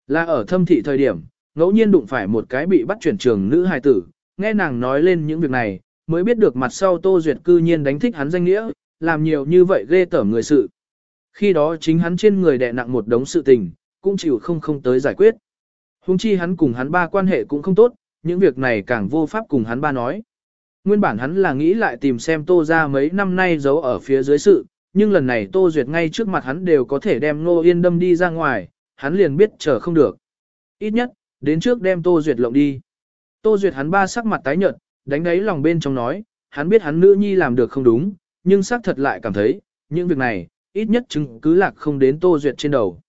Là ở thâm thị thời điểm, ngẫu nhiên đụng phải một cái bị bắt chuyển trường nữ hài tử, nghe nàng nói lên những việc này, mới biết được mặt sau Tô Duyệt cư nhiên đánh thích hắn danh nghĩa, làm nhiều như vậy ghê tởm người sự. Khi đó chính hắn trên người đè nặng một đống sự tình, cũng chịu không không tới giải quyết. Hùng chi hắn cùng hắn ba quan hệ cũng không tốt, những việc này càng vô pháp cùng hắn ba nói. Nguyên bản hắn là nghĩ lại tìm xem Tô ra mấy năm nay giấu ở phía dưới sự, nhưng lần này Tô Duyệt ngay trước mặt hắn đều có thể đem Ngô Yên đâm đi ra ngoài, hắn liền biết chờ không được. Ít nhất, đến trước đem Tô Duyệt lộng đi. Tô Duyệt hắn ba sắc mặt tái nhợt, đánh đáy lòng bên trong nói, hắn biết hắn nữ nhi làm được không đúng, nhưng xác thật lại cảm thấy, những việc này, ít nhất chứng cứ lạc không đến Tô Duyệt trên đầu.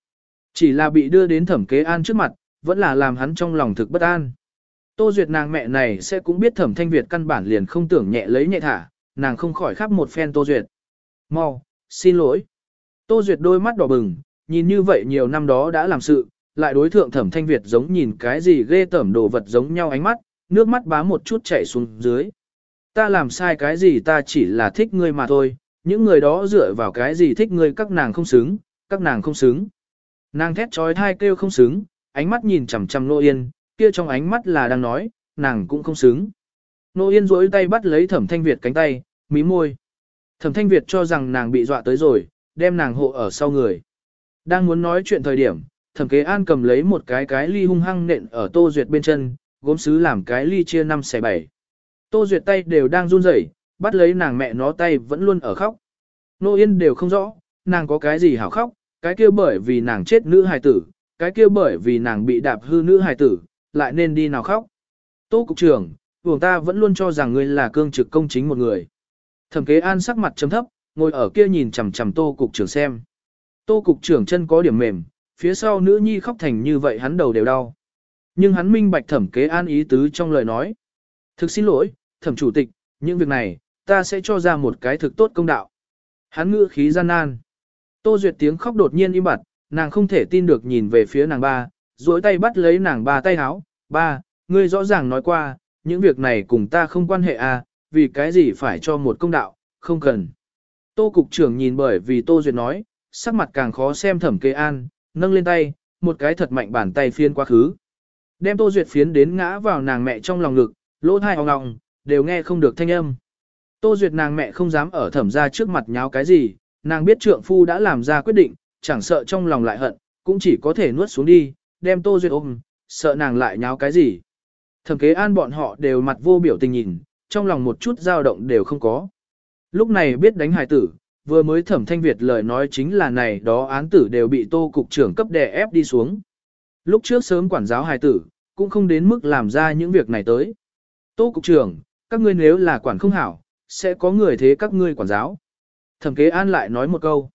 Chỉ là bị đưa đến thẩm kế an trước mặt, vẫn là làm hắn trong lòng thực bất an. Tô Duyệt nàng mẹ này sẽ cũng biết thẩm thanh Việt căn bản liền không tưởng nhẹ lấy nhẹ thả, nàng không khỏi khắp một phen Tô Duyệt. Mau, xin lỗi. Tô Duyệt đôi mắt đỏ bừng, nhìn như vậy nhiều năm đó đã làm sự, lại đối thượng thẩm thanh Việt giống nhìn cái gì ghê tẩm đồ vật giống nhau ánh mắt, nước mắt bá một chút chảy xuống dưới. Ta làm sai cái gì ta chỉ là thích ngươi mà thôi, những người đó dựa vào cái gì thích ngươi các nàng không xứng, các nàng không xứng. Nàng thét trói thai kêu không xứng, ánh mắt nhìn chằm chằm nô yên, kia trong ánh mắt là đang nói, nàng cũng không xứng. Nô yên rỗi tay bắt lấy thẩm thanh Việt cánh tay, mí môi. Thẩm thanh Việt cho rằng nàng bị dọa tới rồi, đem nàng hộ ở sau người. Đang muốn nói chuyện thời điểm, thẩm kế an cầm lấy một cái cái ly hung hăng nện ở tô duyệt bên chân, gốm sứ làm cái ly chia năm xẻ bảy. Tô duyệt tay đều đang run rẩy, bắt lấy nàng mẹ nó tay vẫn luôn ở khóc. Nô yên đều không rõ, nàng có cái gì hảo khóc, cái kia bởi vì nàng chết nữ hài tử, cái kia bởi vì nàng bị đạp hư nữ hài tử, lại nên đi nào khóc. Tô cục trưởng, vùng ta vẫn luôn cho rằng ngươi là cương trực công chính một người. Thẩm kế an sắc mặt chấm thấp, ngồi ở kia nhìn chằm chằm tô cục trưởng xem. Tô cục trưởng chân có điểm mềm, phía sau nữ nhi khóc thành như vậy hắn đầu đều đau. Nhưng hắn minh bạch thẩm kế an ý tứ trong lời nói. Thực xin lỗi, thẩm chủ tịch, những việc này, ta sẽ cho ra một cái thực tốt công đạo. Hắn ngữ khí gian nan. Tô Duyệt tiếng khóc đột nhiên im bặt, nàng không thể tin được nhìn về phía nàng ba, duỗi tay bắt lấy nàng ba tay háo. Ba, ngươi rõ ràng nói qua, những việc này cùng ta không quan hệ à, vì cái gì phải cho một công đạo, không cần. Tô cục trưởng nhìn bởi vì Tô Duyệt nói, sắc mặt càng khó xem thẩm kế an, nâng lên tay, một cái thật mạnh bàn tay phiên quá khứ. Đem Tô Duyệt phiến đến ngã vào nàng mẹ trong lòng ngực, lỗ thai ong ngọng đều nghe không được thanh âm. Tô Duyệt nàng mẹ không dám ở thẩm ra trước mặt nháo cái gì, nàng biết trượng phu đã làm ra quyết định, chẳng sợ trong lòng lại hận, cũng chỉ có thể nuốt xuống đi, đem Tô Duyệt ôm, sợ nàng lại nháo cái gì. Thẩm kế an bọn họ đều mặt vô biểu tình nhìn, trong lòng một chút dao động đều không có. Lúc này biết đánh hài tử, vừa mới thẩm thanh Việt lời nói chính là này đó án tử đều bị tô cục trưởng cấp đè ép đi xuống. Lúc trước sớm quản giáo hài tử, cũng không đến mức làm ra những việc này tới. Tô cục trưởng, các ngươi nếu là quản không hảo, sẽ có người thế các ngươi quản giáo. Thẩm kế an lại nói một câu.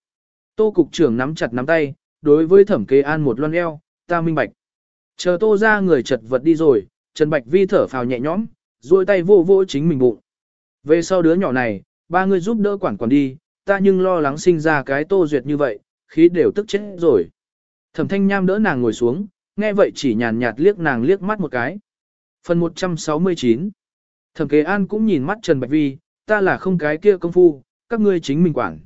Tô cục trưởng nắm chặt nắm tay, đối với thẩm kế an một loan eo, ta minh bạch. Chờ tô ra người chật vật đi rồi, Trần Bạch Vi thở phào nhẹ nhõm, duỗi tay vô vô chính mình bụng. Về sau đứa nhỏ này, ba người giúp đỡ quản quản đi, ta nhưng lo lắng sinh ra cái tô duyệt như vậy, khí đều tức chết rồi. Thẩm thanh nham đỡ nàng ngồi xuống, nghe vậy chỉ nhàn nhạt liếc nàng liếc mắt một cái. Phần 169 Thẩm kế an cũng nhìn mắt Trần Bạch Vi, ta là không cái kia công phu, các ngươi chính mình quản.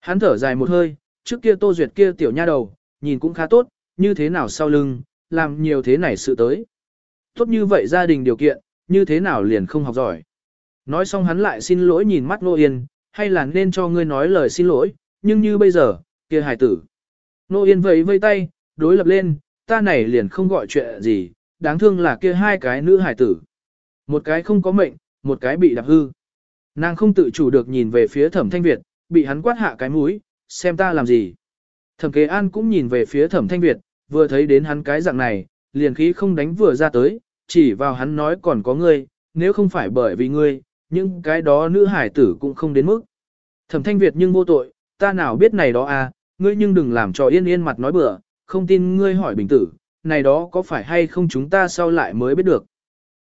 Hắn thở dài một hơi, trước kia tô duyệt kia tiểu nha đầu, nhìn cũng khá tốt, như thế nào sau lưng, làm nhiều thế này sự tới. Tốt như vậy gia đình điều kiện, như thế nào liền không học giỏi. Nói xong hắn lại xin lỗi nhìn mắt Nô Yên, hay là nên cho ngươi nói lời xin lỗi, nhưng như bây giờ, kia hài tử. Nô Yên vẫy vây tay, đối lập lên, ta này liền không gọi chuyện gì, đáng thương là kia hai cái nữ hài tử. Một cái không có mệnh, một cái bị đạp hư. Nàng không tự chủ được nhìn về phía thẩm thanh Việt, bị hắn quát hạ cái mũi, xem ta làm gì. Thẩm kế an cũng nhìn về phía thẩm thanh Việt, vừa thấy đến hắn cái dạng này, liền khí không đánh vừa ra tới, chỉ vào hắn nói còn có ngươi, nếu không phải bởi vì ngươi, những cái đó nữ hải tử cũng không đến mức. Thẩm thanh Việt nhưng vô tội, ta nào biết này đó à, ngươi nhưng đừng làm cho yên yên mặt nói bừa, không tin ngươi hỏi bình tử, này đó có phải hay không chúng ta sau lại mới biết được.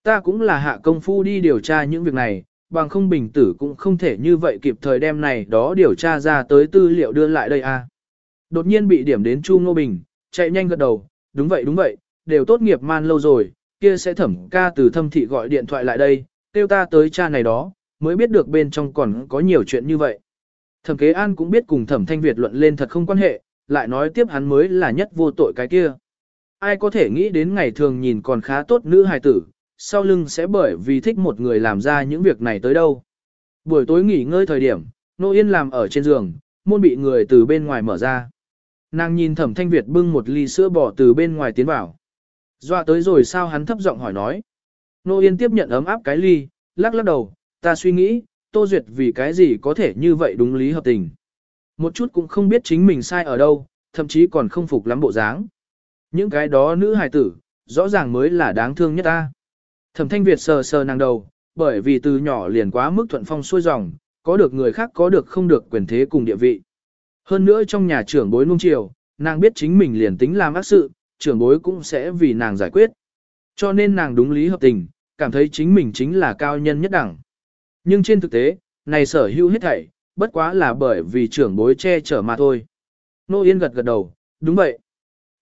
Ta cũng là hạ công phu đi điều tra những việc này, bằng không bình tử cũng không thể như vậy kịp thời đem này đó điều tra ra tới tư liệu đưa lại đây à. Đột nhiên bị điểm đến Chu Ngô Bình, chạy nhanh gật đầu, đúng vậy đúng vậy, đều tốt nghiệp man lâu rồi, kia sẽ thẩm ca từ thâm thị gọi điện thoại lại đây, kêu ta tới cha này đó, mới biết được bên trong còn có nhiều chuyện như vậy. Thẩm kế an cũng biết cùng thẩm thanh Việt luận lên thật không quan hệ, lại nói tiếp hắn mới là nhất vô tội cái kia. Ai có thể nghĩ đến ngày thường nhìn còn khá tốt nữ hài tử, sau lưng sẽ bởi vì thích một người làm ra những việc này tới đâu. Buổi tối nghỉ ngơi thời điểm, Nô Yên làm ở trên giường, môn bị người từ bên ngoài mở ra. Nàng nhìn thẩm thanh Việt bưng một ly sữa bò từ bên ngoài tiến vào. Dọa tới rồi sao hắn thấp giọng hỏi nói. Nô Yên tiếp nhận ấm áp cái ly, lắc lắc đầu, ta suy nghĩ, Tô Duyệt vì cái gì có thể như vậy đúng lý hợp tình. Một chút cũng không biết chính mình sai ở đâu, thậm chí còn không phục lắm bộ dáng. Những cái đó nữ hài tử, rõ ràng mới là đáng thương nhất ta. Thẩm thanh Việt sờ sờ nàng đầu, bởi vì từ nhỏ liền quá mức thuận phong xuôi dòng, có được người khác có được không được quyền thế cùng địa vị. Hơn nữa trong nhà trưởng bối nung chiều, nàng biết chính mình liền tính làm ác sự, trưởng bối cũng sẽ vì nàng giải quyết. Cho nên nàng đúng lý hợp tình, cảm thấy chính mình chính là cao nhân nhất đẳng. Nhưng trên thực tế, này sở hữu hết thảy, bất quá là bởi vì trưởng bối che chở mà thôi. Nô Yên gật gật đầu, đúng vậy.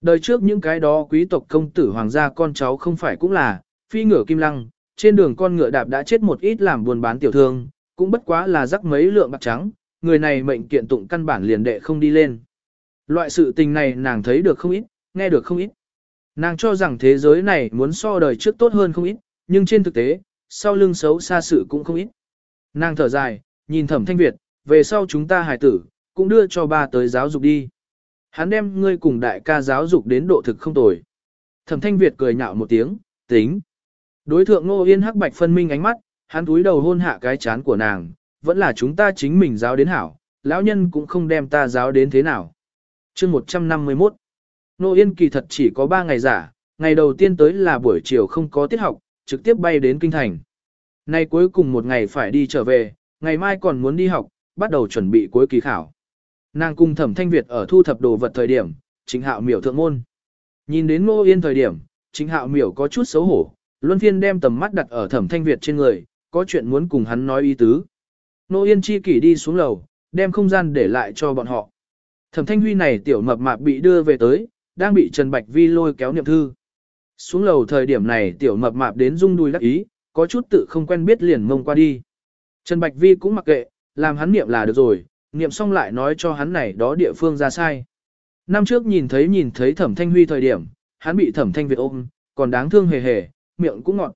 Đời trước những cái đó quý tộc công tử hoàng gia con cháu không phải cũng là, phi ngựa kim lăng, trên đường con ngựa đạp đã chết một ít làm buồn bán tiểu thương, cũng bất quá là rắc mấy lượng bạc trắng, người này mệnh kiện tụng căn bản liền đệ không đi lên. Loại sự tình này nàng thấy được không ít, nghe được không ít. Nàng cho rằng thế giới này muốn so đời trước tốt hơn không ít, nhưng trên thực tế, sau lưng xấu xa sự cũng không ít. Nàng thở dài, nhìn thẩm thanh Việt, về sau chúng ta hài tử, cũng đưa cho ba tới giáo dục đi. Hắn đem ngươi cùng đại ca giáo dục đến độ thực không tồi. Thẩm thanh Việt cười nhạo một tiếng, tính. Đối thượng Ngô Yên hắc bạch phân minh ánh mắt, hắn túi đầu hôn hạ cái chán của nàng, vẫn là chúng ta chính mình giáo đến hảo, lão nhân cũng không đem ta giáo đến thế nào. chương 151 Nô Yên kỳ thật chỉ có 3 ngày giả, ngày đầu tiên tới là buổi chiều không có tiết học, trực tiếp bay đến Kinh Thành. Nay cuối cùng một ngày phải đi trở về, ngày mai còn muốn đi học, bắt đầu chuẩn bị cuối kỳ khảo. Nàng cùng thẩm thanh Việt ở thu thập đồ vật thời điểm, chính hạo miểu thượng môn. Nhìn đến nô Yên thời điểm, chính hạo miểu có chút xấu hổ, luân phiên đem tầm mắt đặt ở thẩm thanh Việt trên người, có chuyện muốn cùng hắn nói ý tứ. Nô Yên chi kỷ đi xuống lầu, đem không gian để lại cho bọn họ. Thẩm thanh huy này tiểu mập mạp bị đưa về tới, đang bị Trần Bạch Vi lôi kéo niệm thư. Xuống lầu thời điểm này tiểu mập mạp đến rung đuôi đắc ý, có chút tự không quen biết liền mông qua đi. Trần Bạch Vi cũng mặc kệ, làm hắn niệm là được rồi, niệm xong lại nói cho hắn này đó địa phương ra sai. Năm trước nhìn thấy nhìn thấy thẩm thanh huy thời điểm, hắn bị thẩm thanh Việt ôm, còn đáng thương hề hề, miệng cũng ngọt.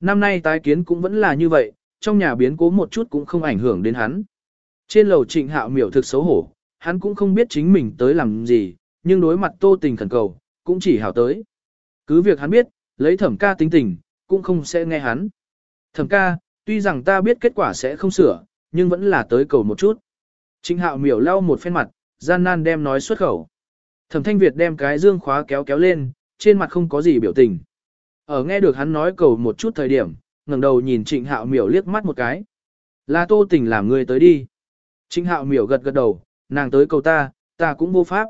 Năm nay tái kiến cũng vẫn là như vậy, trong nhà biến cố một chút cũng không ảnh hưởng đến hắn. Trên lầu trịnh hạo miểu thực xấu hổ, hắn cũng không biết chính mình tới làm gì, nhưng đối mặt tô tình khẩn cầu, cũng chỉ hảo tới. Cứ việc hắn biết, lấy thẩm ca tính tình, cũng không sẽ nghe hắn. Thẩm ca, tuy rằng ta biết kết quả sẽ không sửa, nhưng vẫn là tới cầu một chút. Trịnh hạo miểu lau một phen mặt, gian nan đem nói xuất khẩu. Thẩm thanh Việt đem cái dương khóa kéo kéo lên, trên mặt không có gì biểu tình. Ở nghe được hắn nói cầu một chút thời điểm, ngẩng đầu nhìn trịnh hạo miểu liếc mắt một cái. Là tô tình làm người tới đi. Trịnh hạo miểu gật gật đầu, nàng tới cầu ta, ta cũng vô pháp.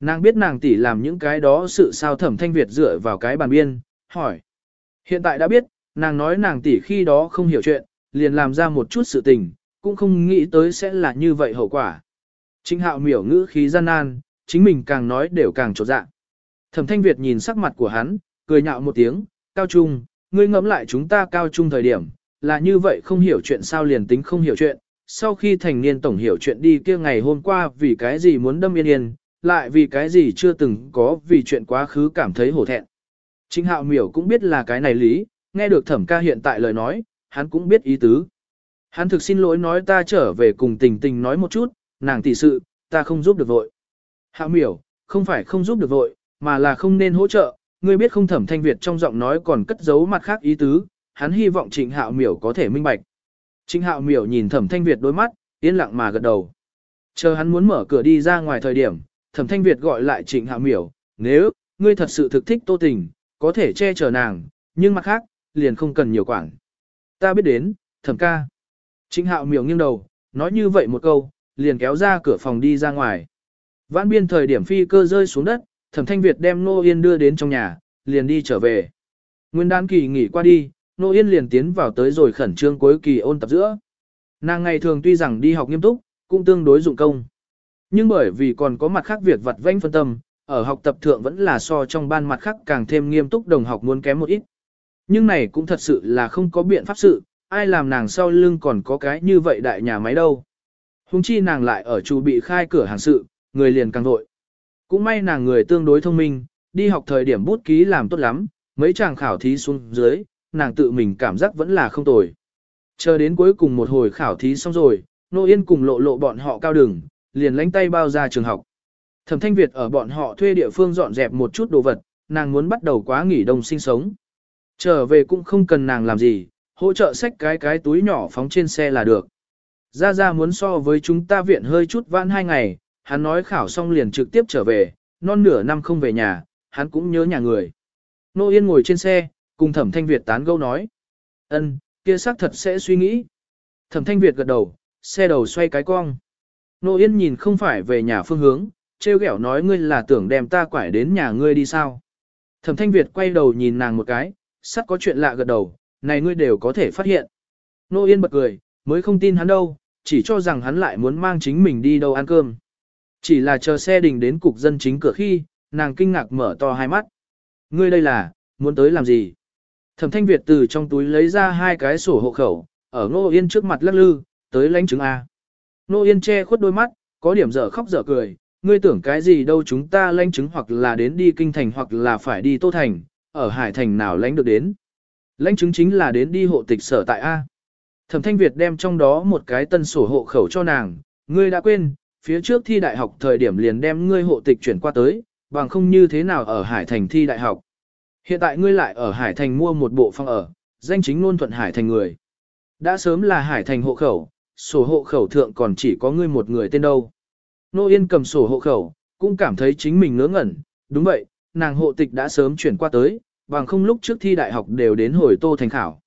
Nàng biết nàng tỷ làm những cái đó sự sao thẩm thanh Việt dựa vào cái bàn biên, hỏi. Hiện tại đã biết, nàng nói nàng tỷ khi đó không hiểu chuyện, liền làm ra một chút sự tình, cũng không nghĩ tới sẽ là như vậy hậu quả. Trinh hạo miểu ngữ khí gian nan, chính mình càng nói đều càng trột dạ. Thẩm thanh Việt nhìn sắc mặt của hắn, cười nhạo một tiếng, cao trung, ngươi ngẫm lại chúng ta cao trung thời điểm, là như vậy không hiểu chuyện sao liền tính không hiểu chuyện, sau khi thành niên tổng hiểu chuyện đi kia ngày hôm qua vì cái gì muốn đâm yên yên, lại vì cái gì chưa từng có vì chuyện quá khứ cảm thấy hổ thẹn. Trịnh hạo miểu cũng biết là cái này lý, nghe được thẩm ca hiện tại lời nói, hắn cũng biết ý tứ. Hắn thực xin lỗi nói ta trở về cùng tình tình nói một chút, nàng tỷ sự, ta không giúp được vội. Hạo miểu, không phải không giúp được vội, mà là không nên hỗ trợ, ngươi biết không thẩm thanh Việt trong giọng nói còn cất giấu mặt khác ý tứ, hắn hy vọng trịnh hạo miểu có thể minh bạch. Trịnh hạo miểu nhìn thẩm thanh Việt đôi mắt, yên lặng mà gật đầu. Chờ hắn muốn mở cửa đi ra ngoài thời điểm, thẩm thanh Việt gọi lại trịnh hạo miểu, nếu, ngươi thật sự thực thích tô tình, có thể che chở nàng, nhưng mặt khác, liền không cần nhiều quản. Ta biết đến, thẩm ca. Trịnh hạo miểu nghiêng đầu, nói như vậy một câu, liền kéo ra cửa phòng đi ra ngoài. Vãn biên thời điểm phi cơ rơi xuống đất, thẩm thanh Việt đem Nô Yên đưa đến trong nhà, liền đi trở về. Nguyên đán kỳ nghỉ qua đi, Nô Yên liền tiến vào tới rồi khẩn trương cuối kỳ ôn tập giữa. Nàng ngày thường tuy rằng đi học nghiêm túc, cũng tương đối dụng công. Nhưng bởi vì còn có mặt khác việc vặt vãnh phân tâm, ở học tập thượng vẫn là so trong ban mặt khác càng thêm nghiêm túc đồng học muốn kém một ít. Nhưng này cũng thật sự là không có biện pháp sự, ai làm nàng sau lưng còn có cái như vậy đại nhà máy đâu. Hùng chi nàng lại ở chủ bị khai cửa hàng sự, người liền càng vội. Cũng may nàng người tương đối thông minh, đi học thời điểm bút ký làm tốt lắm, mấy chàng khảo thí xuống dưới, nàng tự mình cảm giác vẫn là không tồi. Chờ đến cuối cùng một hồi khảo thí xong rồi, Nô Yên cùng lộ lộ bọn họ cao đường, liền lánh tay bao ra trường học. Thẩm Thanh Việt ở bọn họ thuê địa phương dọn dẹp một chút đồ vật, nàng muốn bắt đầu quá nghỉ đông sinh sống. Trở về cũng không cần nàng làm gì, hỗ trợ xách cái cái túi nhỏ phóng trên xe là được. Ra Ra muốn so với chúng ta viện hơi chút vãn hai ngày, hắn nói khảo xong liền trực tiếp trở về, non nửa năm không về nhà, hắn cũng nhớ nhà người. Nô Yên ngồi trên xe, cùng Thẩm Thanh Việt tán gẫu nói. ân kia xác thật sẽ suy nghĩ. Thẩm Thanh Việt gật đầu, xe đầu xoay cái cong. Nô Yên nhìn không phải về nhà phương hướng, trêu ghẹo nói ngươi là tưởng đem ta quải đến nhà ngươi đi sao. Thẩm Thanh Việt quay đầu nhìn nàng một cái, sắt có chuyện lạ gật đầu, này ngươi đều có thể phát hiện. Nô Yên bật cười, mới không tin hắn đâu, chỉ cho rằng hắn lại muốn mang chính mình đi đâu ăn cơm. Chỉ là chờ xe đình đến cục dân chính cửa khi, nàng kinh ngạc mở to hai mắt. Ngươi đây là, muốn tới làm gì? Thẩm thanh Việt từ trong túi lấy ra hai cái sổ hộ khẩu, ở Ngô Yên trước mặt lắc lư, tới lãnh chứng A. Nô Yên che khuất đôi mắt, có điểm dở khóc dở cười, ngươi tưởng cái gì đâu chúng ta lãnh chứng hoặc là đến đi kinh thành hoặc là phải đi tô thành, ở hải thành nào lãnh được đến. Lãnh chứng chính là đến đi hộ tịch sở tại A. Thẩm thanh Việt đem trong đó một cái tân sổ hộ khẩu cho nàng, ngươi đã quên, phía trước thi đại học thời điểm liền đem ngươi hộ tịch chuyển qua tới, bằng không như thế nào ở Hải Thành thi đại học. Hiện tại ngươi lại ở Hải Thành mua một bộ phòng ở, danh chính luôn thuận Hải Thành người. Đã sớm là Hải Thành hộ khẩu, sổ hộ khẩu thượng còn chỉ có ngươi một người tên đâu. Nô Yên cầm sổ hộ khẩu, cũng cảm thấy chính mình ngớ ngẩn, đúng vậy, nàng hộ tịch đã sớm chuyển qua tới, bằng không lúc trước thi đại học đều đến hồi tô thành khảo.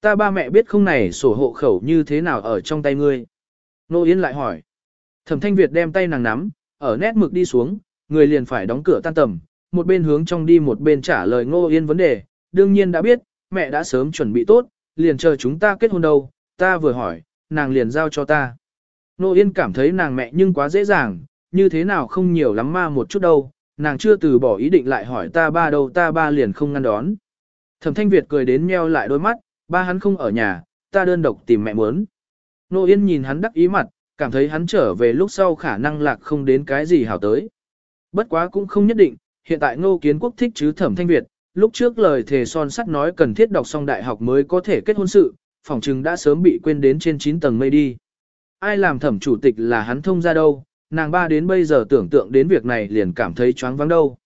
Ta ba mẹ biết không này sổ hộ khẩu như thế nào ở trong tay ngươi. Nô Yên lại hỏi. Thẩm Thanh Việt đem tay nàng nắm, ở nét mực đi xuống, người liền phải đóng cửa tan tầm, một bên hướng trong đi một bên trả lời Ngô Yên vấn đề, đương nhiên đã biết, mẹ đã sớm chuẩn bị tốt, liền chờ chúng ta kết hôn đâu, ta vừa hỏi, nàng liền giao cho ta. nô Yên cảm thấy nàng mẹ nhưng quá dễ dàng, như thế nào không nhiều lắm ma một chút đâu, nàng chưa từ bỏ ý định lại hỏi ta ba đâu ta ba liền không ngăn đón. Thẩm Thanh Việt cười đến meo lại đôi mắt, ba hắn không ở nhà, ta đơn độc tìm mẹ muốn. Nô Yên nhìn hắn đắc ý mặt, cảm thấy hắn trở về lúc sau khả năng lạc không đến cái gì hảo tới. Bất quá cũng không nhất định, hiện tại ngô kiến quốc thích chứ thẩm thanh Việt, lúc trước lời thề son sắt nói cần thiết đọc xong đại học mới có thể kết hôn sự, phỏng chừng đã sớm bị quên đến trên 9 tầng mây đi. Ai làm thẩm chủ tịch là hắn thông ra đâu, nàng ba đến bây giờ tưởng tượng đến việc này liền cảm thấy choáng vắng đâu.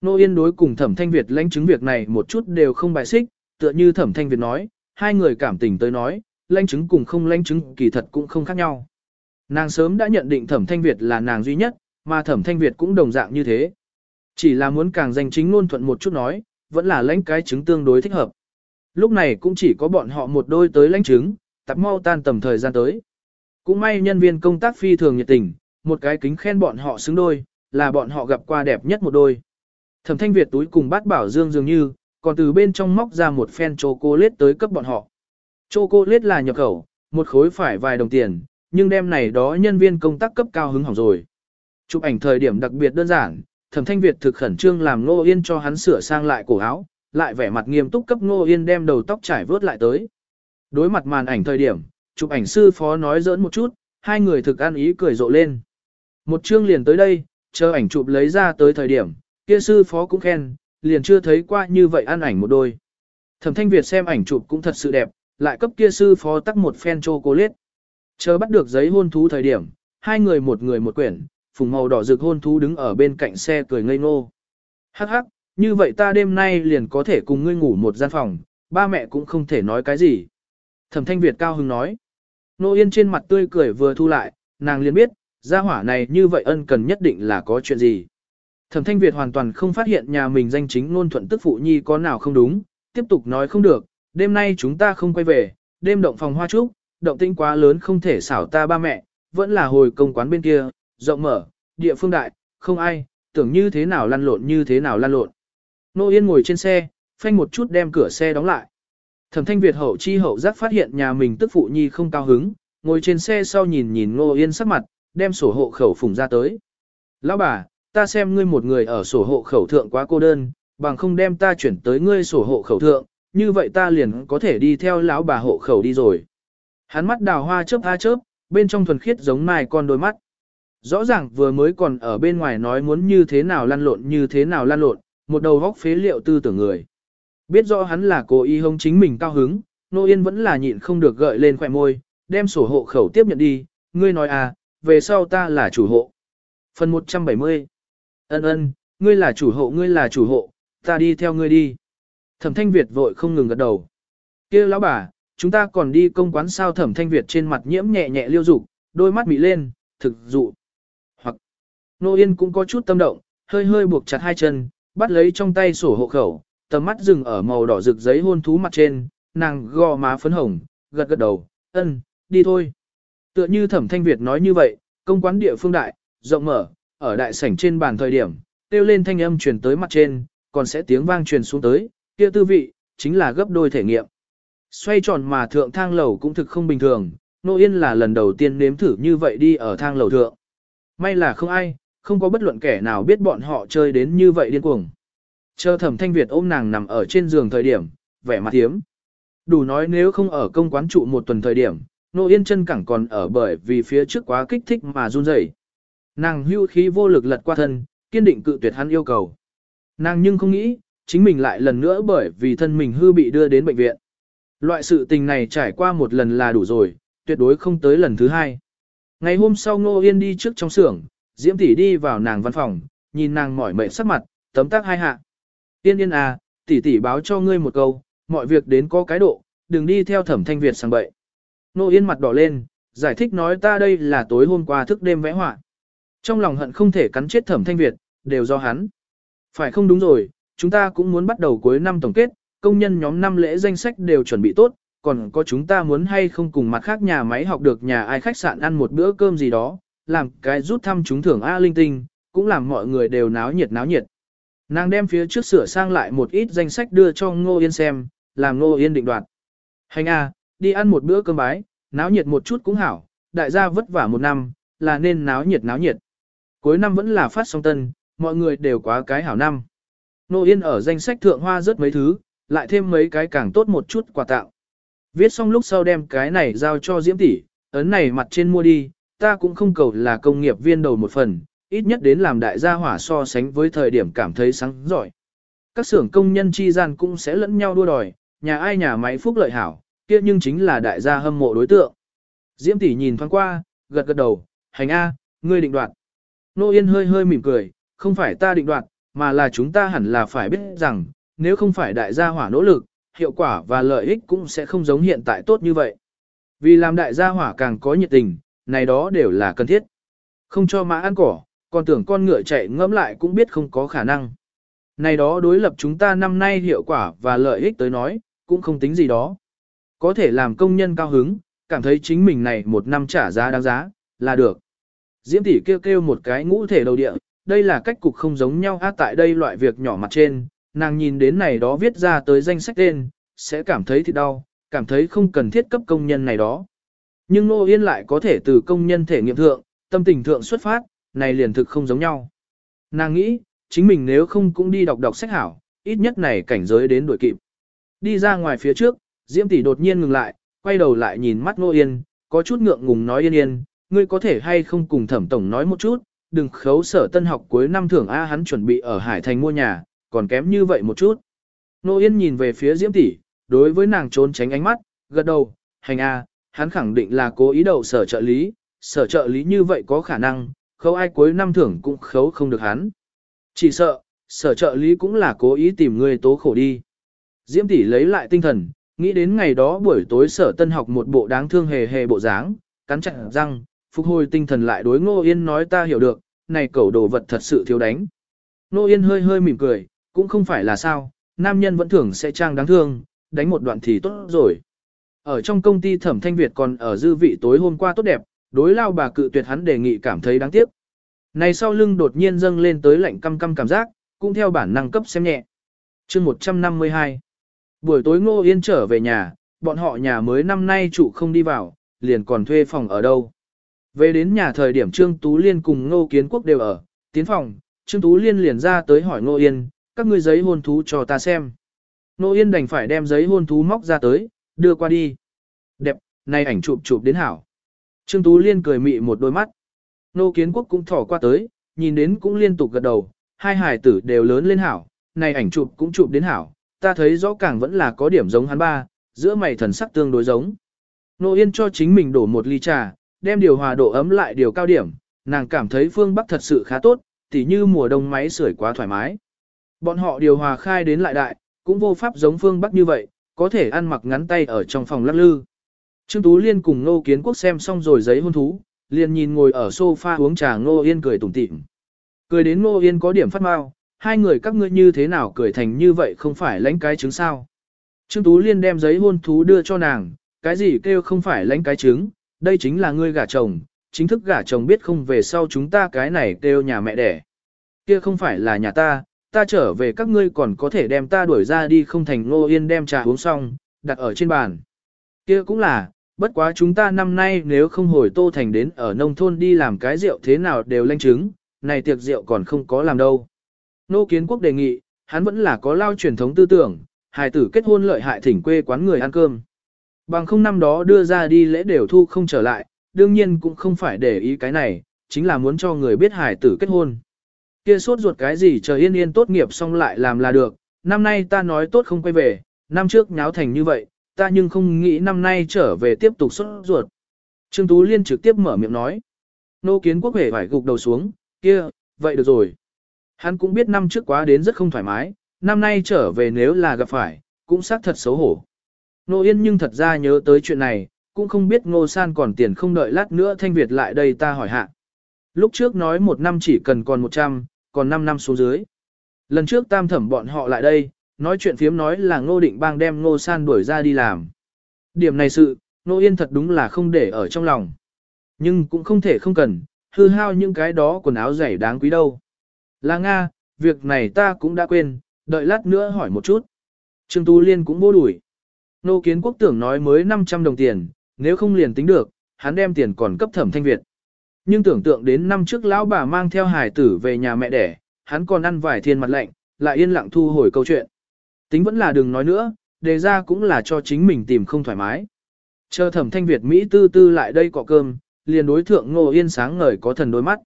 Nô Yên đối cùng thẩm thanh Việt lãnh chứng việc này một chút đều không bài xích, tựa như thẩm thanh Việt nói, hai người cảm tình tới nói, lãnh chứng cùng không lãnh chứng kỳ thật cũng không khác nhau. Nàng sớm đã nhận định thẩm thanh Việt là nàng duy nhất, mà thẩm thanh Việt cũng đồng dạng như thế. Chỉ là muốn càng danh chính ngôn thuận một chút nói, vẫn là lãnh cái chứng tương đối thích hợp. Lúc này cũng chỉ có bọn họ một đôi tới lãnh chứng, tập mau tan tầm thời gian tới. Cũng may nhân viên công tác phi thường nhiệt tình, một cái kính khen bọn họ xứng đôi, là bọn họ gặp qua đẹp nhất một đôi. Thẩm thanh Việt túi cùng bát bảo dương dường như, còn từ bên trong móc ra một phen chocolate tới cấp bọn họ. Chocolate là nhập khẩu, một khối phải vài đồng tiền, nhưng đêm này đó nhân viên công tác cấp cao hứng hỏng rồi. Chụp ảnh thời điểm đặc biệt đơn giản, Thẩm Thanh Việt thực khẩn trương làm Ngô Yên cho hắn sửa sang lại cổ áo, lại vẻ mặt nghiêm túc cấp Ngô Yên đem đầu tóc trải vớt lại tới. Đối mặt màn ảnh thời điểm, chụp ảnh sư phó nói giỡn một chút, hai người thực ăn ý cười rộ lên. Một chương liền tới đây, chờ ảnh chụp lấy ra tới thời điểm, kia sư phó cũng khen, liền chưa thấy qua như vậy ăn ảnh một đôi. Thẩm Thanh Việt xem ảnh chụp cũng thật sự đẹp, lại cấp kia sư phó tắc một phen chocolate. Chờ bắt được giấy hôn thú thời điểm, hai người một người một quyển, phùng màu đỏ rực hôn thú đứng ở bên cạnh xe cười ngây ngô. Hắc hắc, như vậy ta đêm nay liền có thể cùng ngươi ngủ một gian phòng, ba mẹ cũng không thể nói cái gì. Thẩm Thanh Việt cao hứng nói. Nô Yên trên mặt tươi cười vừa thu lại, nàng liền biết, gia hỏa này như vậy ân cần nhất định là có chuyện gì. Thẩm Thanh Việt hoàn toàn không phát hiện nhà mình danh chính ngôn thuận tức phụ nhi có nào không đúng, tiếp tục nói không được, đêm nay chúng ta không quay về, đêm động phòng hoa trúc, động tĩnh quá lớn không thể xảo ta ba mẹ, vẫn là hồi công quán bên kia, rộng mở, địa phương đại, không ai, tưởng như thế nào lăn lộn như thế nào lăn lộn. Nô Yên ngồi trên xe, phanh một chút đem cửa xe đóng lại. Thẩm Thanh Việt hậu chi hậu giác phát hiện nhà mình tức phụ nhi không cao hứng, ngồi trên xe sau nhìn nhìn Nô Yên sắc mặt, đem sổ hộ khẩu phùng ra tới. Lão bà, ta xem ngươi một người ở sổ hộ khẩu thượng quá cô đơn, bằng không đem ta chuyển tới ngươi sổ hộ khẩu thượng, như vậy ta liền có thể đi theo lão bà hộ khẩu đi rồi. Hắn mắt đào hoa chớp a chớp, bên trong thuần khiết giống nai con đôi mắt. Rõ ràng vừa mới còn ở bên ngoài nói muốn như thế nào lăn lộn như thế nào lăn lộn, một đầu vóc phế liệu tư tưởng người. Biết rõ hắn là cố ý hông chính mình cao hứng, Nô Yên vẫn là nhịn không được gợi lên khỏe môi, đem sổ hộ khẩu tiếp nhận đi, ngươi nói à, về sau ta là chủ hộ. Phần 170 Ân ân, ngươi là chủ hộ ngươi là chủ hộ, ta đi theo ngươi đi. Thẩm Thanh Việt vội không ngừng gật đầu. kia lão bà, chúng ta còn đi công quán sao Thẩm Thanh Việt trên mặt nhiễm nhẹ nhẹ liêu dục đôi mắt mị lên, thực dụ. Hoặc, Nô Yên cũng có chút tâm động, hơi hơi buộc chặt hai chân, bắt lấy trong tay sổ hộ khẩu, tầm mắt dừng ở màu đỏ rực giấy hôn thú mặt trên, nàng gò má phấn hồng, gật gật đầu, ân, đi thôi. Tựa như Thẩm Thanh Việt nói như vậy, công quán địa phương đại, rộng mở, ở đại sảnh trên bàn thời điểm, tiêu lên thanh âm truyền tới mặt trên, còn sẽ tiếng vang truyền xuống tới, kia tư vị, chính là gấp đôi thể nghiệm. Xoay tròn mà thượng thang lầu cũng thực không bình thường, Nô Yên là lần đầu tiên nếm thử như vậy đi ở thang lầu thượng. May là không ai, không có bất luận kẻ nào biết bọn họ chơi đến như vậy điên cuồng. Chờ thẩm thanh Việt ôm nàng nằm ở trên giường thời điểm, vẻ mặt hiếm. Đủ nói nếu không ở công quán trụ một tuần thời điểm, Nô Yên chân cẳng còn ở bởi vì phía trước quá kích thích mà run rẩy. Nàng hưu khí vô lực lật qua thân, kiên định cự tuyệt hắn yêu cầu. Nàng nhưng không nghĩ, chính mình lại lần nữa bởi vì thân mình hư bị đưa đến bệnh viện. Loại sự tình này trải qua một lần là đủ rồi, tuyệt đối không tới lần thứ hai. Ngày hôm sau Ngô Yên đi trước trong xưởng, Diễm tỷ đi vào nàng văn phòng, nhìn nàng mỏi mệt sắc mặt, tấm tắc hai hạ. Yên yên à, tỷ tỷ báo cho ngươi một câu, mọi việc đến có cái độ, đừng đi theo thẩm thanh Việt sang bậy. Nô Yên mặt đỏ lên, giải thích nói ta đây là tối hôm qua thức đêm vẽ họa. Trong lòng hận không thể cắn chết thẩm thanh Việt, đều do hắn. Phải không đúng rồi, chúng ta cũng muốn bắt đầu cuối năm tổng kết, công nhân nhóm năm lễ danh sách đều chuẩn bị tốt, còn có chúng ta muốn hay không cùng mặt khác nhà máy học được nhà ai khách sạn ăn một bữa cơm gì đó, làm cái rút thăm trúng thưởng A linh tinh, cũng làm mọi người đều náo nhiệt náo nhiệt. Nàng đem phía trước sửa sang lại một ít danh sách đưa cho Ngô Yên xem, làm Ngô Yên định đoạt. Hành A, đi ăn một bữa cơm bái, náo nhiệt một chút cũng hảo, đại gia vất vả một năm, là nên náo nhiệt náo nhiệt. Cuối năm vẫn là phát song tân, mọi người đều quá cái hảo năm. Ngô Yên ở danh sách thượng hoa rất mấy thứ, lại thêm mấy cái càng tốt một chút quà tạo. Viết xong lúc sau đem cái này giao cho Diễm tỷ, ấn này mặt trên mua đi, ta cũng không cầu là công nghiệp viên đầu một phần, ít nhất đến làm đại gia hỏa so sánh với thời điểm cảm thấy sáng giỏi. Các xưởng công nhân chi gian cũng sẽ lẫn nhau đua đòi, nhà ai nhà máy phúc lợi hảo, kia nhưng chính là đại gia hâm mộ đối tượng. Diễm tỷ nhìn thoáng qua, gật gật đầu, hành A, ngươi định đoạt. Nô Yên hơi hơi mỉm cười, không phải ta định đoạt, mà là chúng ta hẳn là phải biết rằng, nếu không phải đại gia hỏa nỗ lực, hiệu quả và lợi ích cũng sẽ không giống hiện tại tốt như vậy. Vì làm đại gia hỏa càng có nhiệt tình, này đó đều là cần thiết. Không cho mã ăn cỏ, còn tưởng con ngựa chạy ngẫm lại cũng biết không có khả năng. Này đó đối lập chúng ta năm nay hiệu quả và lợi ích tới nói, cũng không tính gì đó. Có thể làm công nhân cao hứng, cảm thấy chính mình này một năm trả giá đáng giá, là được. Diễm tỷ kêu kêu một cái ngũ thể đầu địa, đây là cách cục không giống nhau á tại đây loại việc nhỏ mặt trên, nàng nhìn đến này đó viết ra tới danh sách tên, sẽ cảm thấy thì đau, cảm thấy không cần thiết cấp công nhân này đó. Nhưng Nô Yên lại có thể từ công nhân thể nghiệm thượng, tâm tình thượng xuất phát, này liền thực không giống nhau. Nàng nghĩ, chính mình nếu không cũng đi đọc đọc sách hảo, ít nhất này cảnh giới đến đuổi kịp. Đi ra ngoài phía trước, Diễm tỷ đột nhiên ngừng lại, quay đầu lại nhìn mắt Nô Yên, có chút ngượng ngùng nói yên yên, ngươi có thể hay không cùng thẩm tổng nói một chút, đừng khấu sở tân học cuối năm thưởng A hắn chuẩn bị ở Hải Thành mua nhà, còn kém như vậy một chút. Nô Yên nhìn về phía Diễm tỷ, đối với nàng trốn tránh ánh mắt, gật đầu, hành A, hắn khẳng định là cố ý đậu sở trợ lý, sở trợ lý như vậy có khả năng, khấu ai cuối năm thưởng cũng khấu không được hắn. Chỉ sợ, sở trợ lý cũng là cố ý tìm người tố khổ đi. Diễm tỷ lấy lại tinh thần, nghĩ đến ngày đó buổi tối sở tân học một bộ đáng thương hề hề bộ dáng, cắn chặt răng, phục hồi tinh thần lại đối Ngô Yên nói ta hiểu được, này cẩu đồ vật thật sự thiếu đánh. Ngô Yên hơi hơi mỉm cười, cũng không phải là sao, nam nhân vẫn thường sẽ trang đáng thương, đánh một đoạn thì tốt rồi. Ở trong công ty thẩm thanh Việt còn ở dư vị tối hôm qua tốt đẹp, đối lao bà cự tuyệt hắn đề nghị cảm thấy đáng tiếc. Này sau lưng đột nhiên dâng lên tới lạnh căm căm cảm giác, cũng theo bản năng cấp xem nhẹ. chương 152 Buổi tối Ngô Yên trở về nhà, bọn họ nhà mới năm nay chủ không đi vào, liền còn thuê phòng ở đâu. Về đến nhà thời điểm Trương Tú Liên cùng Ngô Kiến Quốc đều ở, tiến phòng, Trương Tú Liên liền ra tới hỏi Ngô Yên, các ngươi giấy hôn thú cho ta xem. Ngô Yên đành phải đem giấy hôn thú móc ra tới, đưa qua đi. Đẹp, này ảnh chụp chụp đến hảo. Trương Tú Liên cười mị một đôi mắt. nô Kiến Quốc cũng thỏ qua tới, nhìn đến cũng liên tục gật đầu, hai hải tử đều lớn lên hảo, này ảnh chụp cũng chụp đến hảo, ta thấy rõ càng vẫn là có điểm giống hắn ba, giữa mày thần sắc tương đối giống. Nô Yên cho chính mình đổ một ly trà, đem điều hòa độ ấm lại điều cao điểm, nàng cảm thấy phương Bắc thật sự khá tốt, tỉ như mùa đông máy sưởi quá thoải mái. Bọn họ điều hòa khai đến lại đại, cũng vô pháp giống phương Bắc như vậy, có thể ăn mặc ngắn tay ở trong phòng lắc lư. Trương Tú Liên cùng Nô Kiến Quốc xem xong rồi giấy hôn thú, liền nhìn ngồi ở sofa uống trà Nô Yên cười tủm tỉm. Cười đến Nô Yên có điểm phát mau, hai người các ngươi như thế nào cười thành như vậy không phải lãnh cái trứng sao. Trương Tú Liên đem giấy hôn thú đưa cho nàng, cái gì kêu không phải lãnh cái trứng, đây chính là ngươi gả chồng, chính thức gả chồng biết không về sau chúng ta cái này kêu nhà mẹ đẻ. Kia không phải là nhà ta, ta trở về các ngươi còn có thể đem ta đuổi ra đi không thành ngô yên đem trà uống xong, đặt ở trên bàn. Kia cũng là, bất quá chúng ta năm nay nếu không hồi tô thành đến ở nông thôn đi làm cái rượu thế nào đều lanh chứng, này tiệc rượu còn không có làm đâu. Nô Kiến Quốc đề nghị, hắn vẫn là có lao truyền thống tư tưởng, hài tử kết hôn lợi hại thỉnh quê quán người ăn cơm. Bằng không năm đó đưa ra đi lễ đều thu không trở lại, đương nhiên cũng không phải để ý cái này, chính là muốn cho người biết hài tử kết hôn. Kia sốt ruột cái gì chờ yên yên tốt nghiệp xong lại làm là được, năm nay ta nói tốt không quay về, năm trước nháo thành như vậy, ta nhưng không nghĩ năm nay trở về tiếp tục sốt ruột. Trương Tú Liên trực tiếp mở miệng nói. Nô kiến quốc hề phải gục đầu xuống, kia, vậy được rồi. Hắn cũng biết năm trước quá đến rất không thoải mái, năm nay trở về nếu là gặp phải, cũng xác thật xấu hổ. Nô Yên nhưng thật ra nhớ tới chuyện này, cũng không biết Ngô San còn tiền không đợi lát nữa Thanh Việt lại đây ta hỏi hạ. Lúc trước nói một năm chỉ cần còn 100, còn 5 năm xuống dưới. Lần trước tam thẩm bọn họ lại đây, nói chuyện phiếm nói là Ngô Định Bang đem Ngô San đuổi ra đi làm. Điểm này sự, Ngô Yên thật đúng là không để ở trong lòng. Nhưng cũng không thể không cần, hư hao những cái đó quần áo rẻ đáng quý đâu. Là Nga, việc này ta cũng đã quên, đợi lát nữa hỏi một chút. Trương Tu Liên cũng vô đuổi. Nô kiến quốc tưởng nói mới 500 đồng tiền, nếu không liền tính được, hắn đem tiền còn cấp thẩm thanh Việt. Nhưng tưởng tượng đến năm trước lão bà mang theo hải tử về nhà mẹ đẻ, hắn còn ăn vài thiên mặt lạnh, lại yên lặng thu hồi câu chuyện. Tính vẫn là đừng nói nữa, đề ra cũng là cho chính mình tìm không thoải mái. Chờ thẩm thanh Việt Mỹ tư tư lại đây cọ cơm, liền đối thượng ngô yên sáng ngời có thần đôi mắt.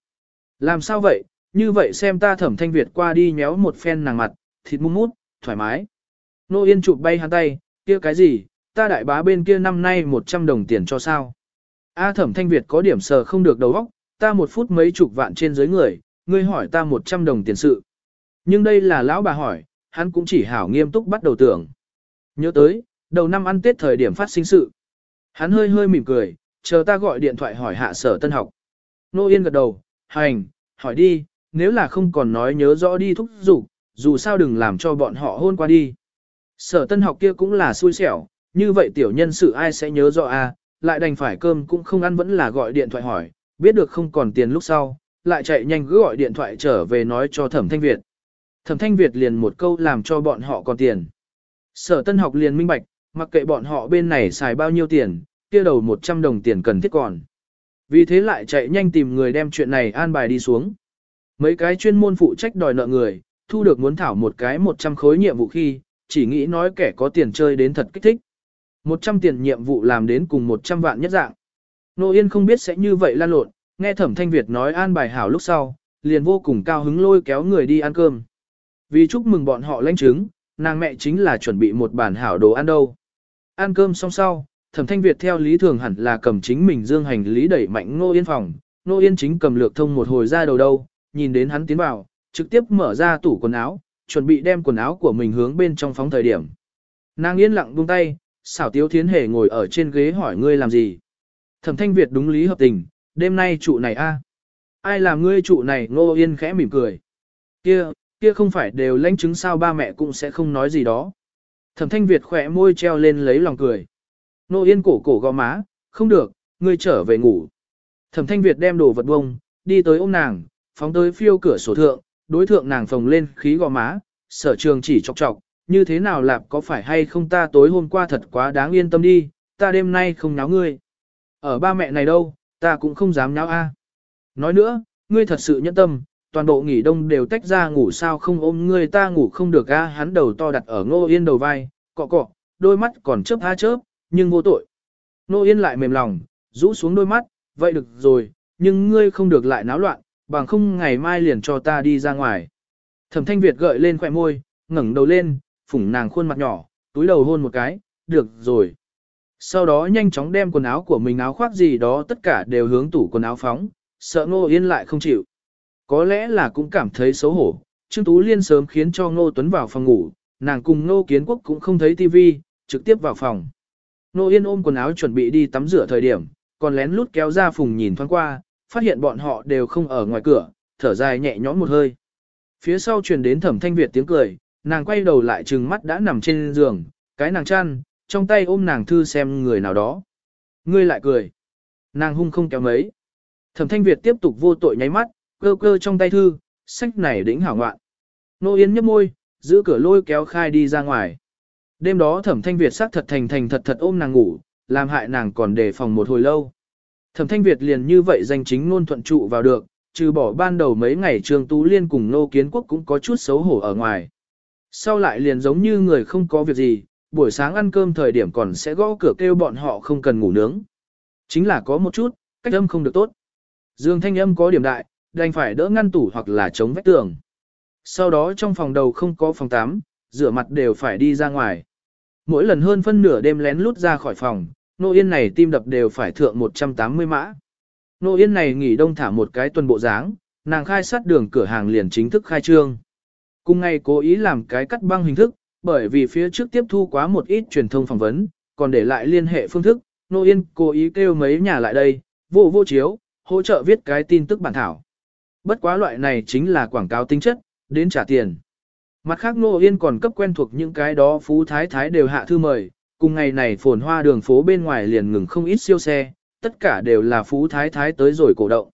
Làm sao vậy, như vậy xem ta thẩm thanh Việt qua đi nhéo một phen nàng mặt, thịt mung mút, thoải mái. ngô Yên chụp bay hắn tay, kia cái gì, ta đại bá bên kia năm nay 100 đồng tiền cho sao. A thẩm thanh Việt có điểm sờ không được đầu óc, ta một phút mấy chục vạn trên dưới người, ngươi hỏi ta 100 đồng tiền sự. Nhưng đây là lão bà hỏi, hắn cũng chỉ hảo nghiêm túc bắt đầu tưởng. Nhớ tới, đầu năm ăn Tết thời điểm phát sinh sự. Hắn hơi hơi mỉm cười, chờ ta gọi điện thoại hỏi hạ sở tân học. Nô Yên gật đầu, hành, hỏi đi, nếu là không còn nói nhớ rõ đi thúc giục, dù sao đừng làm cho bọn họ hôn qua đi. Sở tân học kia cũng là xui xẻo, như vậy tiểu nhân sự ai sẽ nhớ rõ a? Lại đành phải cơm cũng không ăn vẫn là gọi điện thoại hỏi, biết được không còn tiền lúc sau, lại chạy nhanh cứ gọi điện thoại trở về nói cho Thẩm Thanh Việt. Thẩm Thanh Việt liền một câu làm cho bọn họ còn tiền. Sở tân học liền minh bạch, mặc kệ bọn họ bên này xài bao nhiêu tiền, kia đầu 100 đồng tiền cần thiết còn. Vì thế lại chạy nhanh tìm người đem chuyện này an bài đi xuống. Mấy cái chuyên môn phụ trách đòi nợ người, thu được muốn thảo một cái 100 khối nhiệm vụ khi, chỉ nghĩ nói kẻ có tiền chơi đến thật kích thích. 100 tiền nhiệm vụ làm đến cùng 100 vạn nhất dạng. Nô Yên không biết sẽ như vậy lan lộn, nghe thẩm thanh Việt nói an bài hảo lúc sau, liền vô cùng cao hứng lôi kéo người đi ăn cơm. Vì chúc mừng bọn họ lãnh chứng, nàng mẹ chính là chuẩn bị một bản hảo đồ ăn đâu. Ăn cơm xong sau, thẩm thanh Việt theo lý thường hẳn là cầm chính mình dương hành lý đẩy mạnh Nô yên phòng, Nô yên chính cầm lược thông một hồi ra đầu đâu, nhìn đến hắn tiến vào, trực tiếp mở ra tủ quần áo, chuẩn bị đem quần áo của mình hướng bên trong phóng thời điểm. Nàng yên lặng buông tay, xảo tiếu thiến hề ngồi ở trên ghế hỏi ngươi làm gì. Thẩm thanh Việt đúng lý hợp tình, đêm nay trụ này a Ai làm ngươi trụ này ngô yên khẽ mỉm cười. Kia, kia không phải đều lãnh chứng sao ba mẹ cũng sẽ không nói gì đó. Thẩm thanh Việt khỏe môi treo lên lấy lòng cười. Ngô yên cổ cổ gò má, không được, ngươi trở về ngủ. Thẩm thanh Việt đem đồ vật bông, đi tới ôm nàng, phóng tới phiêu cửa sổ thượng, đối thượng nàng phồng lên khí gò má, sở trường chỉ chọc chọc, như thế nào lạp có phải hay không ta tối hôm qua thật quá đáng yên tâm đi, ta đêm nay không náo ngươi. Ở ba mẹ này đâu, ta cũng không dám náo a. Nói nữa, ngươi thật sự nhẫn tâm, toàn bộ nghỉ đông đều tách ra ngủ sao không ôm ngươi ta ngủ không được a hắn đầu to đặt ở ngô yên đầu vai, cọ cọ, đôi mắt còn chớp há chớp, nhưng vô tội. Ngô yên lại mềm lòng, rũ xuống đôi mắt, vậy được rồi, nhưng ngươi không được lại náo loạn, bằng không ngày mai liền cho ta đi ra ngoài. Thẩm thanh Việt gợi lên khỏe môi, ngẩng đầu lên, phủng nàng khuôn mặt nhỏ, túi đầu hôn một cái, được rồi. Sau đó nhanh chóng đem quần áo của mình áo khoác gì đó tất cả đều hướng tủ quần áo phóng, sợ Ngô Yên lại không chịu. Có lẽ là cũng cảm thấy xấu hổ, Trương Tú Liên sớm khiến cho Ngô Tuấn vào phòng ngủ, nàng cùng Ngô Kiến Quốc cũng không thấy tivi, trực tiếp vào phòng. Ngô Yên ôm quần áo chuẩn bị đi tắm rửa thời điểm, còn lén lút kéo ra phùng nhìn thoáng qua, phát hiện bọn họ đều không ở ngoài cửa, thở dài nhẹ nhõm một hơi. Phía sau truyền đến thẩm thanh Việt tiếng cười, nàng quay đầu lại trừng mắt đã nằm trên giường, cái nàng chăn, trong tay ôm nàng thư xem người nào đó. Ngươi lại cười. Nàng hung không kéo mấy. Thẩm thanh Việt tiếp tục vô tội nháy mắt, cơ cơ trong tay thư, sách này đỉnh hảo ngoạn. Nô yến nhấp môi, giữ cửa lôi kéo khai đi ra ngoài. Đêm đó thẩm thanh Việt sắc thật thành thành thật thật ôm nàng ngủ, làm hại nàng còn đề phòng một hồi lâu. Thẩm thanh Việt liền như vậy danh chính ngôn thuận trụ vào được, trừ bỏ ban đầu mấy ngày Trương Tú Liên cùng Nô Kiến Quốc cũng có chút xấu hổ ở ngoài. Sau lại liền giống như người không có việc gì, buổi sáng ăn cơm thời điểm còn sẽ gõ cửa kêu bọn họ không cần ngủ nướng. Chính là có một chút, cách âm không được tốt. Dương thanh âm có điểm đại, đành phải đỡ ngăn tủ hoặc là chống vách tường. Sau đó trong phòng đầu không có phòng tắm, rửa mặt đều phải đi ra ngoài. Mỗi lần hơn phân nửa đêm lén lút ra khỏi phòng, nô yên này tim đập đều phải thượng 180 mã. Nô yên này nghỉ đông thả một cái tuần bộ dáng, nàng khai sát đường cửa hàng liền chính thức khai trương. Cùng ngày cố ý làm cái cắt băng hình thức, bởi vì phía trước tiếp thu quá một ít truyền thông phỏng vấn, còn để lại liên hệ phương thức, Nô Yên cố ý kêu mấy nhà lại đây, vô vô chiếu, hỗ trợ viết cái tin tức bản thảo. Bất quá loại này chính là quảng cáo tính chất, đến trả tiền. Mặt khác Nô Yên còn cấp quen thuộc những cái đó phú thái thái đều hạ thư mời, cùng ngày này phồn hoa đường phố bên ngoài liền ngừng không ít siêu xe, tất cả đều là phú thái thái tới rồi cổ động.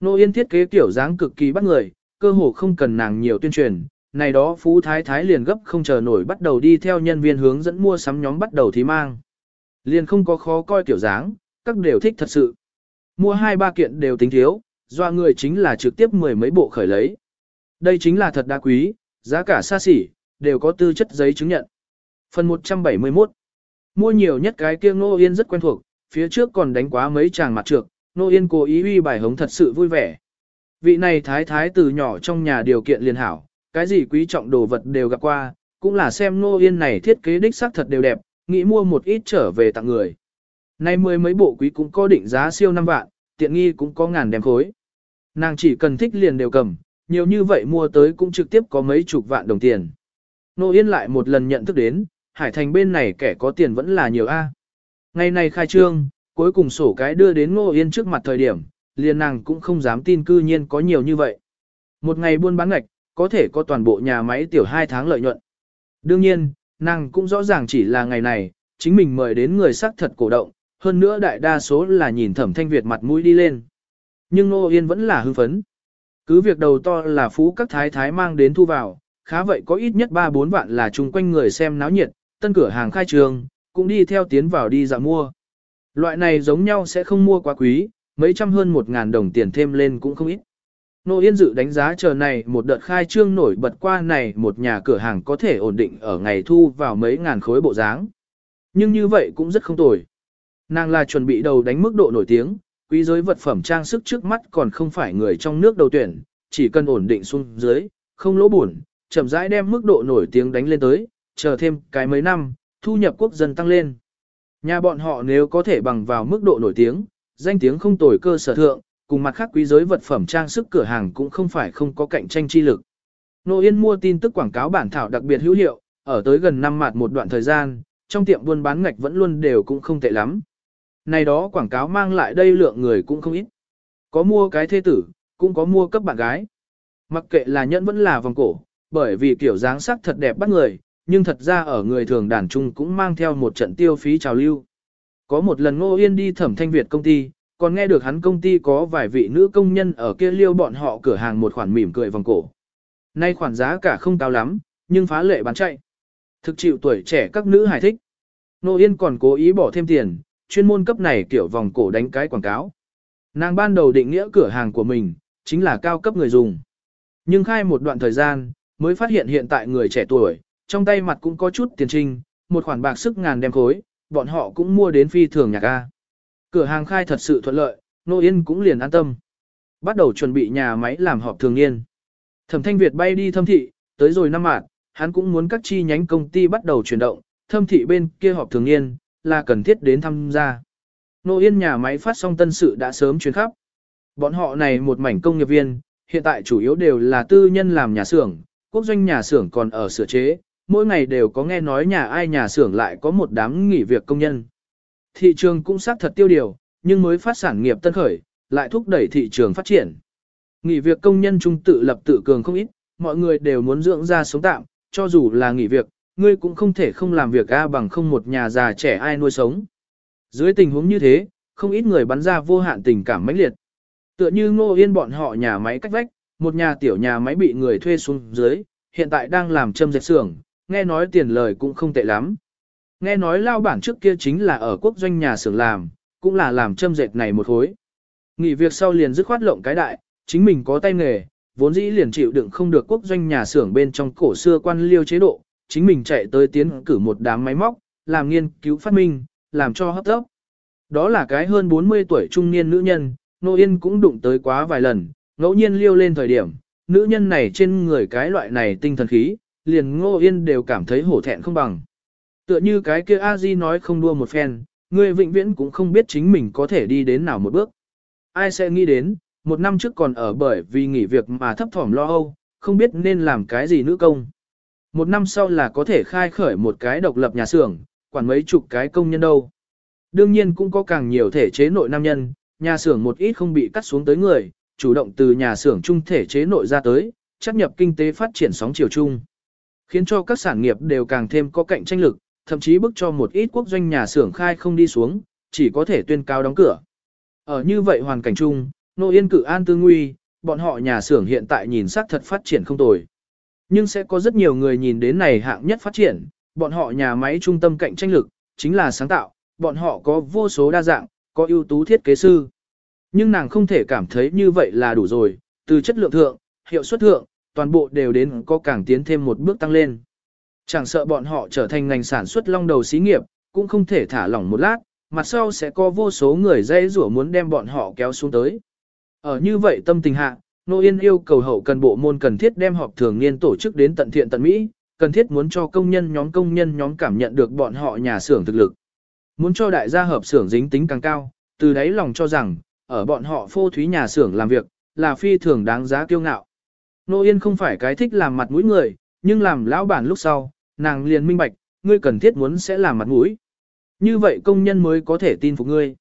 Nô Yên thiết kế kiểu dáng cực kỳ bắt người, cơ hồ không cần nàng nhiều tuyên truyền, này đó phú thái thái liền gấp không chờ nổi bắt đầu đi theo nhân viên hướng dẫn mua sắm nhóm bắt đầu thí mang. Liền không có khó coi kiểu dáng, các đều thích thật sự. Mua hai ba kiện đều tính thiếu, doa người chính là trực tiếp mười mấy bộ khởi lấy. Đây chính là thật đa quý, giá cả xa xỉ, đều có tư chất giấy chứng nhận. Phần 171 Mua nhiều nhất cái kia Nô Yên rất quen thuộc, phía trước còn đánh quá mấy chàng mặt trược, Nô Yên cố ý uy bài hống thật sự vui vẻ. Vị này thái thái từ nhỏ trong nhà điều kiện liền hảo, cái gì quý trọng đồ vật đều gặp qua, cũng là xem Ngô Yên này thiết kế đích xác thật đều đẹp, nghĩ mua một ít trở về tặng người. Nay mười mấy bộ quý cũng có định giá siêu năm vạn, tiện nghi cũng có ngàn đem khối. Nàng chỉ cần thích liền đều cầm, nhiều như vậy mua tới cũng trực tiếp có mấy chục vạn đồng tiền. Nô Yên lại một lần nhận thức đến, Hải Thành bên này kẻ có tiền vẫn là nhiều A. Ngày này khai trương, cuối cùng sổ cái đưa đến Nô Yên trước mặt thời điểm, liền nàng cũng không dám tin cư nhiên có nhiều như vậy. Một ngày buôn bán ngạch, có thể có toàn bộ nhà máy tiểu 2 tháng lợi nhuận. Đương nhiên, nàng cũng rõ ràng chỉ là ngày này, chính mình mời đến người sắc thật cổ động, hơn nữa đại đa số là nhìn thẩm thanh Việt mặt mũi đi lên. Nhưng Nô Yên vẫn là hưng phấn. Cứ việc đầu to là phú các thái thái mang đến thu vào, khá vậy có ít nhất 3-4 vạn là chung quanh người xem náo nhiệt, tân cửa hàng khai trường, cũng đi theo tiến vào đi dạo mua. Loại này giống nhau sẽ không mua quá quý, mấy trăm hơn một ngàn đồng tiền thêm lên cũng không ít. Nô Yên dự đánh giá chờ này một đợt khai trương nổi bật qua này một nhà cửa hàng có thể ổn định ở ngày thu vào mấy ngàn khối bộ dáng. Nhưng như vậy cũng rất không tồi. Nàng là chuẩn bị đầu đánh mức độ nổi tiếng, quý giới vật phẩm trang sức trước mắt còn không phải người trong nước đầu tuyển, chỉ cần ổn định xuống dưới, không lỗ buồn, chậm rãi đem mức độ nổi tiếng đánh lên tới, chờ thêm cái mấy năm, thu nhập quốc dân tăng lên. Nhà bọn họ nếu có thể bằng vào mức độ nổi tiếng, danh tiếng không tồi cơ sở thượng, cùng mặt khác quý giới vật phẩm trang sức cửa hàng cũng không phải không có cạnh tranh chi lực. Nô Yên mua tin tức quảng cáo bản thảo đặc biệt hữu hiệu, ở tới gần năm mặt một đoạn thời gian, trong tiệm buôn bán ngạch vẫn luôn đều cũng không tệ lắm. Này đó quảng cáo mang lại đây lượng người cũng không ít. Có mua cái thê tử, cũng có mua cấp bạn gái. Mặc kệ là nhẫn vẫn là vòng cổ, bởi vì kiểu dáng sắc thật đẹp bắt người, nhưng thật ra ở người thường đàn trung cũng mang theo một trận tiêu phí trào lưu. Có một lần Ngô Yên đi thẩm thanh Việt công ty, còn nghe được hắn công ty có vài vị nữ công nhân ở kia liêu bọn họ cửa hàng một khoản mỉm cười vòng cổ. Nay khoản giá cả không cao lắm, nhưng phá lệ bán chạy. Thực chịu tuổi trẻ các nữ hài thích. Nô Yên còn cố ý bỏ thêm tiền, chuyên môn cấp này kiểu vòng cổ đánh cái quảng cáo. Nàng ban đầu định nghĩa cửa hàng của mình, chính là cao cấp người dùng. Nhưng khai một đoạn thời gian, mới phát hiện hiện tại người trẻ tuổi, trong tay mặt cũng có chút tiền trinh, một khoản bạc sức ngàn đem khối, bọn họ cũng mua đến phi thường nhạc A. Cửa hàng khai thật sự thuận lợi, Nô Yên cũng liền an tâm. Bắt đầu chuẩn bị nhà máy làm họp thường niên. Thẩm Thanh Việt bay đi thâm thị, tới rồi năm mạng, hắn cũng muốn các chi nhánh công ty bắt đầu chuyển động, thâm thị bên kia họp thường niên, là cần thiết đến tham gia. Nô Yên nhà máy phát xong tân sự đã sớm chuyển khắp. Bọn họ này một mảnh công nghiệp viên, hiện tại chủ yếu đều là tư nhân làm nhà xưởng, quốc doanh nhà xưởng còn ở sửa chế, mỗi ngày đều có nghe nói nhà ai nhà xưởng lại có một đám nghỉ việc công nhân. Thị trường cũng xác thật tiêu điều, nhưng mới phát sản nghiệp tân khởi, lại thúc đẩy thị trường phát triển. Nghỉ việc công nhân trung tự lập tự cường không ít, mọi người đều muốn dưỡng ra sống tạm, cho dù là nghỉ việc, ngươi cũng không thể không làm việc A bằng không một nhà già trẻ ai nuôi sống. Dưới tình huống như thế, không ít người bắn ra vô hạn tình cảm mãnh liệt. Tựa như ngô yên bọn họ nhà máy cách vách, một nhà tiểu nhà máy bị người thuê xuống dưới, hiện tại đang làm châm dệt xưởng, nghe nói tiền lời cũng không tệ lắm. Nghe nói lao bản trước kia chính là ở quốc doanh nhà xưởng làm, cũng là làm châm dệt này một hối. Nghỉ việc sau liền dứt khoát lộng cái đại, chính mình có tay nghề, vốn dĩ liền chịu đựng không được quốc doanh nhà xưởng bên trong cổ xưa quan liêu chế độ, chính mình chạy tới tiến cử một đám máy móc, làm nghiên cứu phát minh, làm cho hấp tốc. Đó là cái hơn 40 tuổi trung niên nữ nhân, Nô Yên cũng đụng tới quá vài lần, ngẫu nhiên liêu lên thời điểm, nữ nhân này trên người cái loại này tinh thần khí, liền Ngô Yên đều cảm thấy hổ thẹn không bằng. Tựa như cái kia a di nói không đua một phen, người vĩnh viễn cũng không biết chính mình có thể đi đến nào một bước. Ai sẽ nghĩ đến, một năm trước còn ở bởi vì nghỉ việc mà thấp thỏm lo âu, không biết nên làm cái gì nữ công. Một năm sau là có thể khai khởi một cái độc lập nhà xưởng, quản mấy chục cái công nhân đâu. Đương nhiên cũng có càng nhiều thể chế nội nam nhân, nhà xưởng một ít không bị cắt xuống tới người, chủ động từ nhà xưởng trung thể chế nội ra tới, chấp nhập kinh tế phát triển sóng chiều chung. Khiến cho các sản nghiệp đều càng thêm có cạnh tranh lực, thậm chí bức cho một ít quốc doanh nhà xưởng khai không đi xuống, chỉ có thể tuyên cao đóng cửa. Ở như vậy hoàn cảnh chung, Nô Yên cử an tư nguy, bọn họ nhà xưởng hiện tại nhìn sắc thật phát triển không tồi. Nhưng sẽ có rất nhiều người nhìn đến này hạng nhất phát triển, bọn họ nhà máy trung tâm cạnh tranh lực, chính là sáng tạo, bọn họ có vô số đa dạng, có ưu tú thiết kế sư. Nhưng nàng không thể cảm thấy như vậy là đủ rồi, từ chất lượng thượng, hiệu suất thượng, toàn bộ đều đến có càng tiến thêm một bước tăng lên. Chẳng sợ bọn họ trở thành ngành sản xuất long đầu xí nghiệp, cũng không thể thả lỏng một lát, mặt sau sẽ có vô số người dây rủa muốn đem bọn họ kéo xuống tới. Ở như vậy tâm tình hạ, Nô Yên yêu cầu hậu cần bộ môn cần thiết đem họp thường niên tổ chức đến tận thiện tận Mỹ, cần thiết muốn cho công nhân nhóm công nhân nhóm cảm nhận được bọn họ nhà xưởng thực lực. Muốn cho đại gia hợp xưởng dính tính càng cao, từ đấy lòng cho rằng, ở bọn họ phô thúy nhà xưởng làm việc, là phi thường đáng giá kiêu ngạo. Nô Yên không phải cái thích làm mặt mũi người, nhưng làm lão bản lúc sau, nàng liền minh bạch, ngươi cần thiết muốn sẽ làm mặt mũi. Như vậy công nhân mới có thể tin phục ngươi.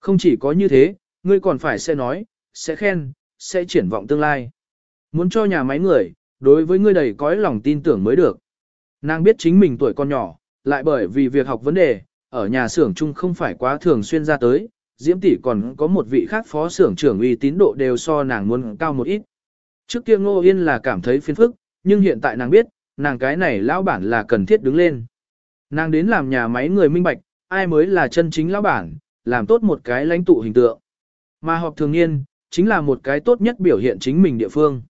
Không chỉ có như thế, ngươi còn phải sẽ nói, sẽ khen, sẽ triển vọng tương lai. Muốn cho nhà máy người, đối với ngươi đầy cõi lòng tin tưởng mới được. Nàng biết chính mình tuổi còn nhỏ, lại bởi vì việc học vấn đề, ở nhà xưởng chung không phải quá thường xuyên ra tới, Diễm tỷ còn có một vị khác phó xưởng trưởng uy tín độ đều so nàng muốn cao một ít. Trước kia Ngô Yên là cảm thấy phiền phức, nhưng hiện tại nàng biết, nàng cái này lão bản là cần thiết đứng lên. Nàng đến làm nhà máy người minh bạch, ai mới là chân chính lão bản, làm tốt một cái lãnh tụ hình tượng. Mà họp thường niên, chính là một cái tốt nhất biểu hiện chính mình địa phương.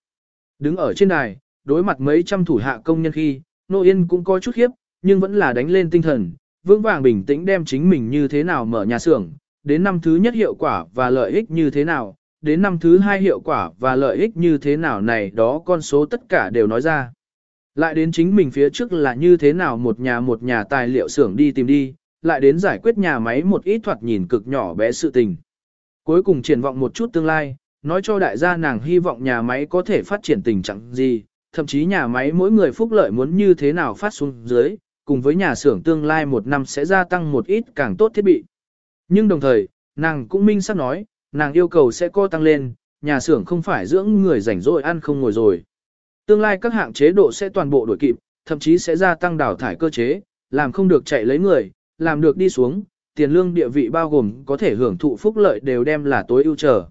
Đứng ở trên đài, đối mặt mấy trăm thủ hạ công nhân khi, Nô Yên cũng có chút khiếp, nhưng vẫn là đánh lên tinh thần, vững vàng bình tĩnh đem chính mình như thế nào mở nhà xưởng, đến năm thứ nhất hiệu quả và lợi ích như thế nào, đến năm thứ hai hiệu quả và lợi ích như thế nào này đó con số tất cả đều nói ra. Lại đến chính mình phía trước là như thế nào một nhà một nhà tài liệu xưởng đi tìm đi, lại đến giải quyết nhà máy một ít thoạt nhìn cực nhỏ bé sự tình. Cuối cùng triển vọng một chút tương lai, nói cho đại gia nàng hy vọng nhà máy có thể phát triển tình trạng gì, thậm chí nhà máy mỗi người phúc lợi muốn như thế nào phát xuống dưới, cùng với nhà xưởng tương lai một năm sẽ gia tăng một ít càng tốt thiết bị. Nhưng đồng thời, nàng cũng minh sắp nói, nàng yêu cầu sẽ co tăng lên, nhà xưởng không phải dưỡng người rảnh rỗi ăn không ngồi rồi. Tương lai các hạng chế độ sẽ toàn bộ đổi kịp, thậm chí sẽ gia tăng đào thải cơ chế, làm không được chạy lấy người, làm được đi xuống, tiền lương địa vị bao gồm có thể hưởng thụ phúc lợi đều đem là tối ưu trở.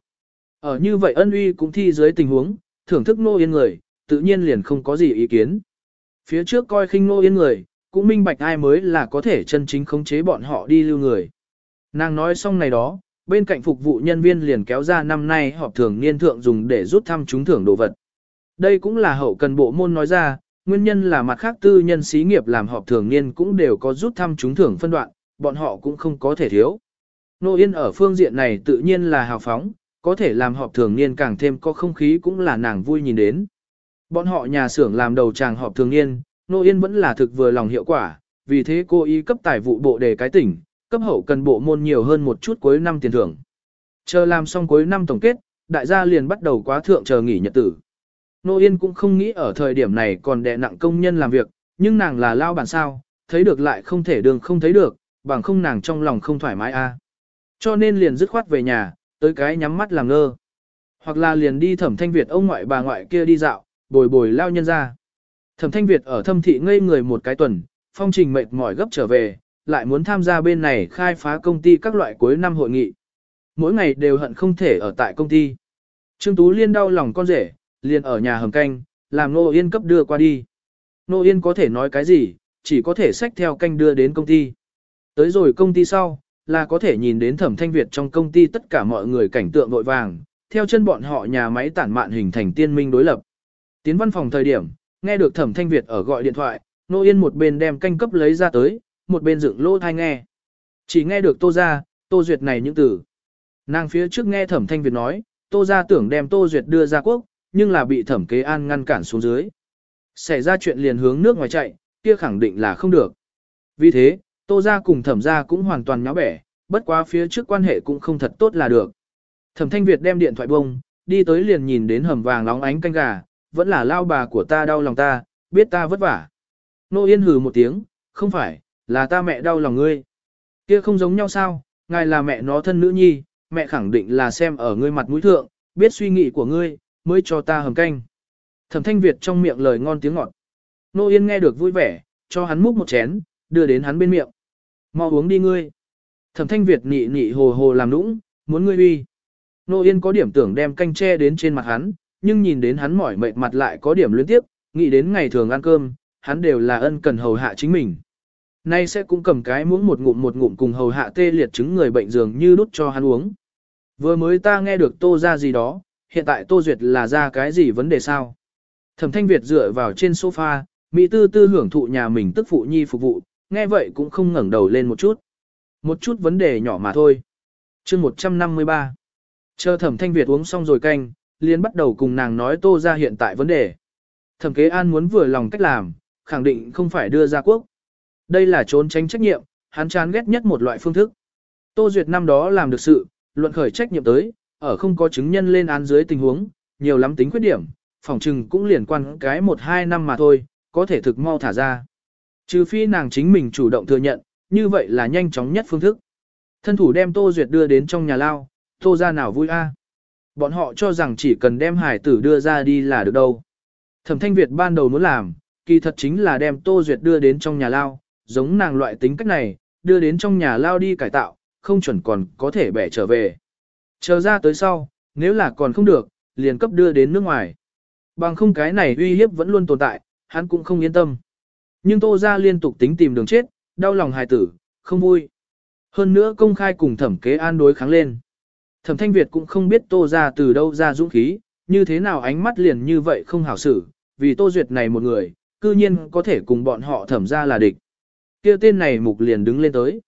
Ở như vậy ân uy cũng thi dưới tình huống, thưởng thức nô yên người, tự nhiên liền không có gì ý kiến. Phía trước coi khinh nô yên người, cũng minh bạch ai mới là có thể chân chính khống chế bọn họ đi lưu người. Nàng nói xong này đó, bên cạnh phục vụ nhân viên liền kéo ra năm nay họp thường niên thượng dùng để rút thăm trúng thưởng đồ vật. Đây cũng là hậu cần bộ môn nói ra, nguyên nhân là mặt khác tư nhân xí nghiệp làm họp thường niên cũng đều có rút thăm trúng thưởng phân đoạn, bọn họ cũng không có thể thiếu. Nô Yên ở phương diện này tự nhiên là hào phóng, có thể làm họp thường niên càng thêm có không khí cũng là nàng vui nhìn đến. Bọn họ nhà xưởng làm đầu tràng họp thường niên, Nô Yên vẫn là thực vừa lòng hiệu quả, vì thế cô ý cấp tài vụ bộ đề cái tỉnh, cấp hậu cần bộ môn nhiều hơn một chút cuối năm tiền thưởng. Chờ làm xong cuối năm tổng kết, đại gia liền bắt đầu quá thượng chờ nghỉ nhật tử. Nô Yên cũng không nghĩ ở thời điểm này còn đè nặng công nhân làm việc, nhưng nàng là lao bản sao, thấy được lại không thể đường không thấy được, bằng không nàng trong lòng không thoải mái a Cho nên liền dứt khoát về nhà, tới cái nhắm mắt làm ngơ. Hoặc là liền đi thẩm thanh Việt ông ngoại bà ngoại kia đi dạo, bồi bồi lao nhân ra. Thẩm thanh Việt ở thâm thị ngây người một cái tuần, phong trình mệt mỏi gấp trở về, lại muốn tham gia bên này khai phá công ty các loại cuối năm hội nghị. Mỗi ngày đều hận không thể ở tại công ty. Trương Tú Liên đau lòng con rể, liền ở nhà hầm canh, làm Nô Yên cấp đưa qua đi. Nô Yên có thể nói cái gì, chỉ có thể xách theo canh đưa đến công ty. Tới rồi công ty sau, là có thể nhìn đến thẩm thanh Việt trong công ty tất cả mọi người cảnh tượng vội vàng, theo chân bọn họ nhà máy tản mạn hình thành tiên minh đối lập. Tiến văn phòng thời điểm, nghe được thẩm thanh Việt ở gọi điện thoại, Nô Yên một bên đem canh cấp lấy ra tới, một bên dựng lỗ thai nghe. Chỉ nghe được Tô ra, Tô Duyệt này những từ. Nàng phía trước nghe thẩm thanh Việt nói, Tô ra tưởng đem Tô Duyệt đưa ra quốc, nhưng là bị thẩm kế an ngăn cản xuống dưới. Xảy ra chuyện liền hướng nước ngoài chạy, kia khẳng định là không được. Vì thế, Tô ra cùng thẩm ra cũng hoàn toàn nháo bẻ, bất quá phía trước quan hệ cũng không thật tốt là được. Thẩm thanh Việt đem điện thoại bông, đi tới liền nhìn đến hầm vàng nóng ánh canh gà, vẫn là lao bà của ta đau lòng ta, biết ta vất vả. Nô Yên hừ một tiếng, không phải, là ta mẹ đau lòng ngươi. Kia không giống nhau sao, ngài là mẹ nó thân nữ nhi, mẹ khẳng định là xem ở ngươi mặt mũi thượng, biết suy nghĩ của ngươi, mới cho ta hầm canh. Thẩm thanh Việt trong miệng lời ngon tiếng ngọt. Nô Yên nghe được vui vẻ, cho hắn múc một chén, đưa đến hắn bên miệng. Mau uống đi ngươi. Thẩm thanh Việt nị nị hồ hồ làm nũng, muốn ngươi uy. Nô Yên có điểm tưởng đem canh tre đến trên mặt hắn, nhưng nhìn đến hắn mỏi mệt mặt lại có điểm luyến tiếp, nghĩ đến ngày thường ăn cơm, hắn đều là ân cần hầu hạ chính mình. Nay sẽ cũng cầm cái muỗng một ngụm một ngụm cùng hầu hạ tê liệt chứng người bệnh dường như đút cho hắn uống. Vừa mới ta nghe được tô ra gì đó, hiện tại tô duyệt là ra cái gì vấn đề sao? Thẩm thanh Việt dựa vào trên sofa, Mỹ tư tư hưởng thụ nhà mình tức phụ nhi phục vụ, nghe vậy cũng không ngẩng đầu lên một chút. Một chút vấn đề nhỏ mà thôi. chương 153. Chờ thẩm thanh Việt uống xong rồi canh, liền bắt đầu cùng nàng nói tô ra hiện tại vấn đề. Thẩm kế an muốn vừa lòng cách làm, khẳng định không phải đưa ra quốc. Đây là trốn tránh trách nhiệm, hắn chán ghét nhất một loại phương thức. Tô Duyệt năm đó làm được sự, luận khởi trách nhiệm tới, ở không có chứng nhân lên án dưới tình huống, nhiều lắm tính khuyết điểm, phòng trừng cũng liền quan cái một hai năm mà thôi, có thể thực mau thả ra. Trừ phi nàng chính mình chủ động thừa nhận, như vậy là nhanh chóng nhất phương thức. Thân thủ đem Tô Duyệt đưa đến trong nhà lao, Tô ra nào vui a? Bọn họ cho rằng chỉ cần đem hải tử đưa ra đi là được đâu. Thẩm Thanh Việt ban đầu muốn làm, kỳ thật chính là đem Tô Duyệt đưa đến trong nhà lao, giống nàng loại tính cách này, đưa đến trong nhà lao đi cải tạo, không chuẩn còn có thể bẻ trở về. Chờ ra tới sau, nếu là còn không được, liền cấp đưa đến nước ngoài. Bằng không cái này uy hiếp vẫn luôn tồn tại, hắn cũng không yên tâm. Nhưng Tô gia liên tục tính tìm đường chết, đau lòng hài tử, không vui. Hơn nữa công khai cùng thẩm kế an đối kháng lên. Thẩm thanh Việt cũng không biết Tô gia từ đâu ra dũng khí, như thế nào ánh mắt liền như vậy không hảo xử, vì Tô Duyệt này một người, cư nhiên có thể cùng bọn họ thẩm ra là địch kia tên này mục liền đứng lên tới.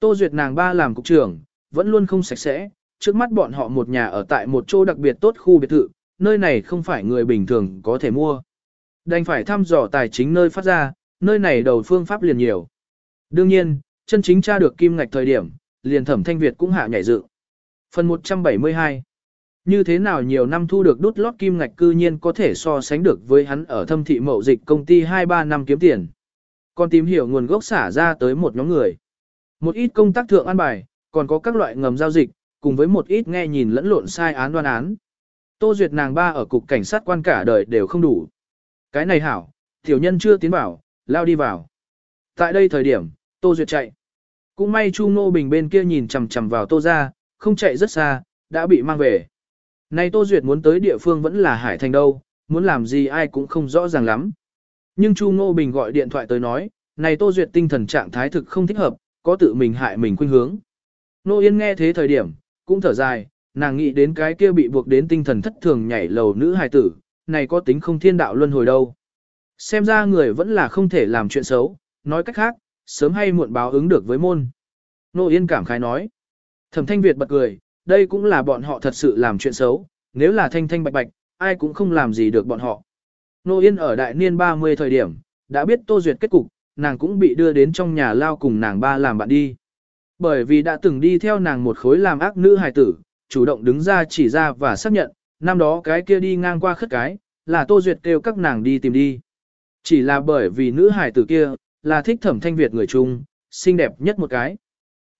Tô Duyệt nàng ba làm cục trưởng, vẫn luôn không sạch sẽ, trước mắt bọn họ một nhà ở tại một chỗ đặc biệt tốt khu biệt thự, nơi này không phải người bình thường có thể mua. Đành phải thăm dò tài chính nơi phát ra, nơi này đầu phương pháp liền nhiều. Đương nhiên, chân chính tra được kim ngạch thời điểm, liền thẩm thanh Việt cũng hạ nhảy dự. Phần 172 Như thế nào nhiều năm thu được đút lót kim ngạch cư nhiên có thể so sánh được với hắn ở thâm thị mậu dịch công ty 2-3 năm kiếm tiền. Còn tìm hiểu nguồn gốc xả ra tới một nhóm người. Một ít công tác thượng an bài, còn có các loại ngầm giao dịch, cùng với một ít nghe nhìn lẫn lộn sai án đoan án. Tô Duyệt nàng ba ở cục cảnh sát quan cả đời đều không đủ. Cái này hảo, tiểu nhân chưa tiến bảo, lao đi vào. Tại đây thời điểm, Tô Duyệt chạy. Cũng may Chu Ngô Bình bên kia nhìn chằm chằm vào Tô ra, không chạy rất xa, đã bị mang về. Nay Tô Duyệt muốn tới địa phương vẫn là Hải Thành đâu, muốn làm gì ai cũng không rõ ràng lắm. Nhưng Chu Ngô Bình gọi điện thoại tới nói, này Tô Duyệt tinh thần trạng thái thực không thích hợp, có tự mình hại mình khuynh hướng. Nô Yên nghe thế thời điểm, cũng thở dài, nàng nghĩ đến cái kia bị buộc đến tinh thần thất thường nhảy lầu nữ hài tử, này có tính không thiên đạo luân hồi đâu. Xem ra người vẫn là không thể làm chuyện xấu, nói cách khác, sớm hay muộn báo ứng được với môn. Nô Yên cảm khái nói. Thẩm Thanh Việt bật cười, đây cũng là bọn họ thật sự làm chuyện xấu, nếu là thanh thanh bạch bạch, ai cũng không làm gì được bọn họ. Nô Yên ở đại niên 30 thời điểm, đã biết Tô Duyệt kết cục, nàng cũng bị đưa đến trong nhà lao cùng nàng ba làm bạn đi. Bởi vì đã từng đi theo nàng một khối làm ác nữ hài tử, chủ động đứng ra chỉ ra và xác nhận, năm đó cái kia đi ngang qua khất cái, là Tô Duyệt kêu các nàng đi tìm đi. Chỉ là bởi vì nữ hài tử kia, là thích thẩm thanh Việt người chung, xinh đẹp nhất một cái.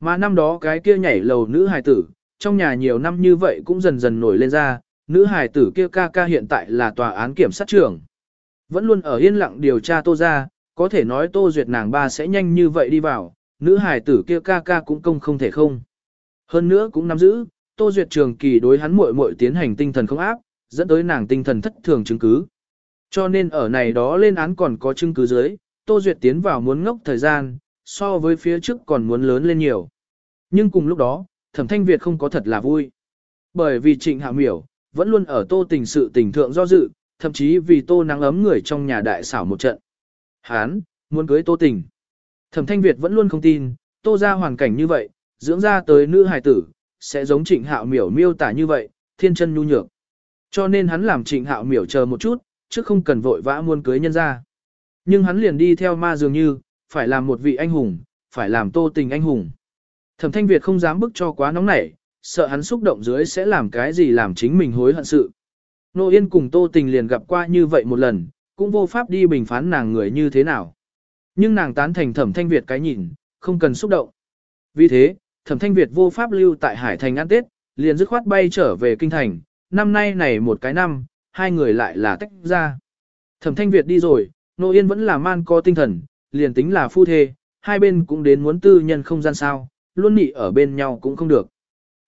Mà năm đó cái kia nhảy lầu nữ hài tử, trong nhà nhiều năm như vậy cũng dần dần nổi lên ra, nữ hài tử kia ca ca hiện tại là tòa án kiểm sát trưởng. Vẫn luôn ở yên lặng điều tra tô ra, có thể nói tô duyệt nàng ba sẽ nhanh như vậy đi vào, nữ hài tử kia ca ca cũng công không thể không. Hơn nữa cũng nắm giữ, tô duyệt trường kỳ đối hắn muội muội tiến hành tinh thần không áp, dẫn tới nàng tinh thần thất thường chứng cứ. Cho nên ở này đó lên án còn có chứng cứ dưới, tô duyệt tiến vào muốn ngốc thời gian, so với phía trước còn muốn lớn lên nhiều. Nhưng cùng lúc đó, thẩm thanh Việt không có thật là vui. Bởi vì trịnh hạ miểu, vẫn luôn ở tô tình sự tình thượng do dự, thậm chí vì tô nắng ấm người trong nhà đại xảo một trận. Hán, muốn cưới tô tình. Thẩm thanh Việt vẫn luôn không tin, tô ra hoàn cảnh như vậy, dưỡng ra tới nữ hài tử, sẽ giống trịnh hạo miểu miêu tả như vậy, thiên chân nhu nhược. Cho nên hắn làm trịnh hạo miểu chờ một chút, chứ không cần vội vã muôn cưới nhân ra. Nhưng hắn liền đi theo ma dường như, phải làm một vị anh hùng, phải làm tô tình anh hùng. Thẩm thanh Việt không dám bức cho quá nóng nảy, sợ hắn xúc động dưới sẽ làm cái gì làm chính mình hối hận sự. Nô Yên cùng tô tình liền gặp qua như vậy một lần, cũng vô pháp đi bình phán nàng người như thế nào. Nhưng nàng tán thành thẩm thanh Việt cái nhìn, không cần xúc động. Vì thế, thẩm thanh Việt vô pháp lưu tại Hải Thành ăn Tết, liền dứt khoát bay trở về Kinh Thành, năm nay này một cái năm, hai người lại là tách ra. Thẩm thanh Việt đi rồi, Nô Yên vẫn là man có tinh thần, liền tính là phu thê, hai bên cũng đến muốn tư nhân không gian sao, luôn nị ở bên nhau cũng không được.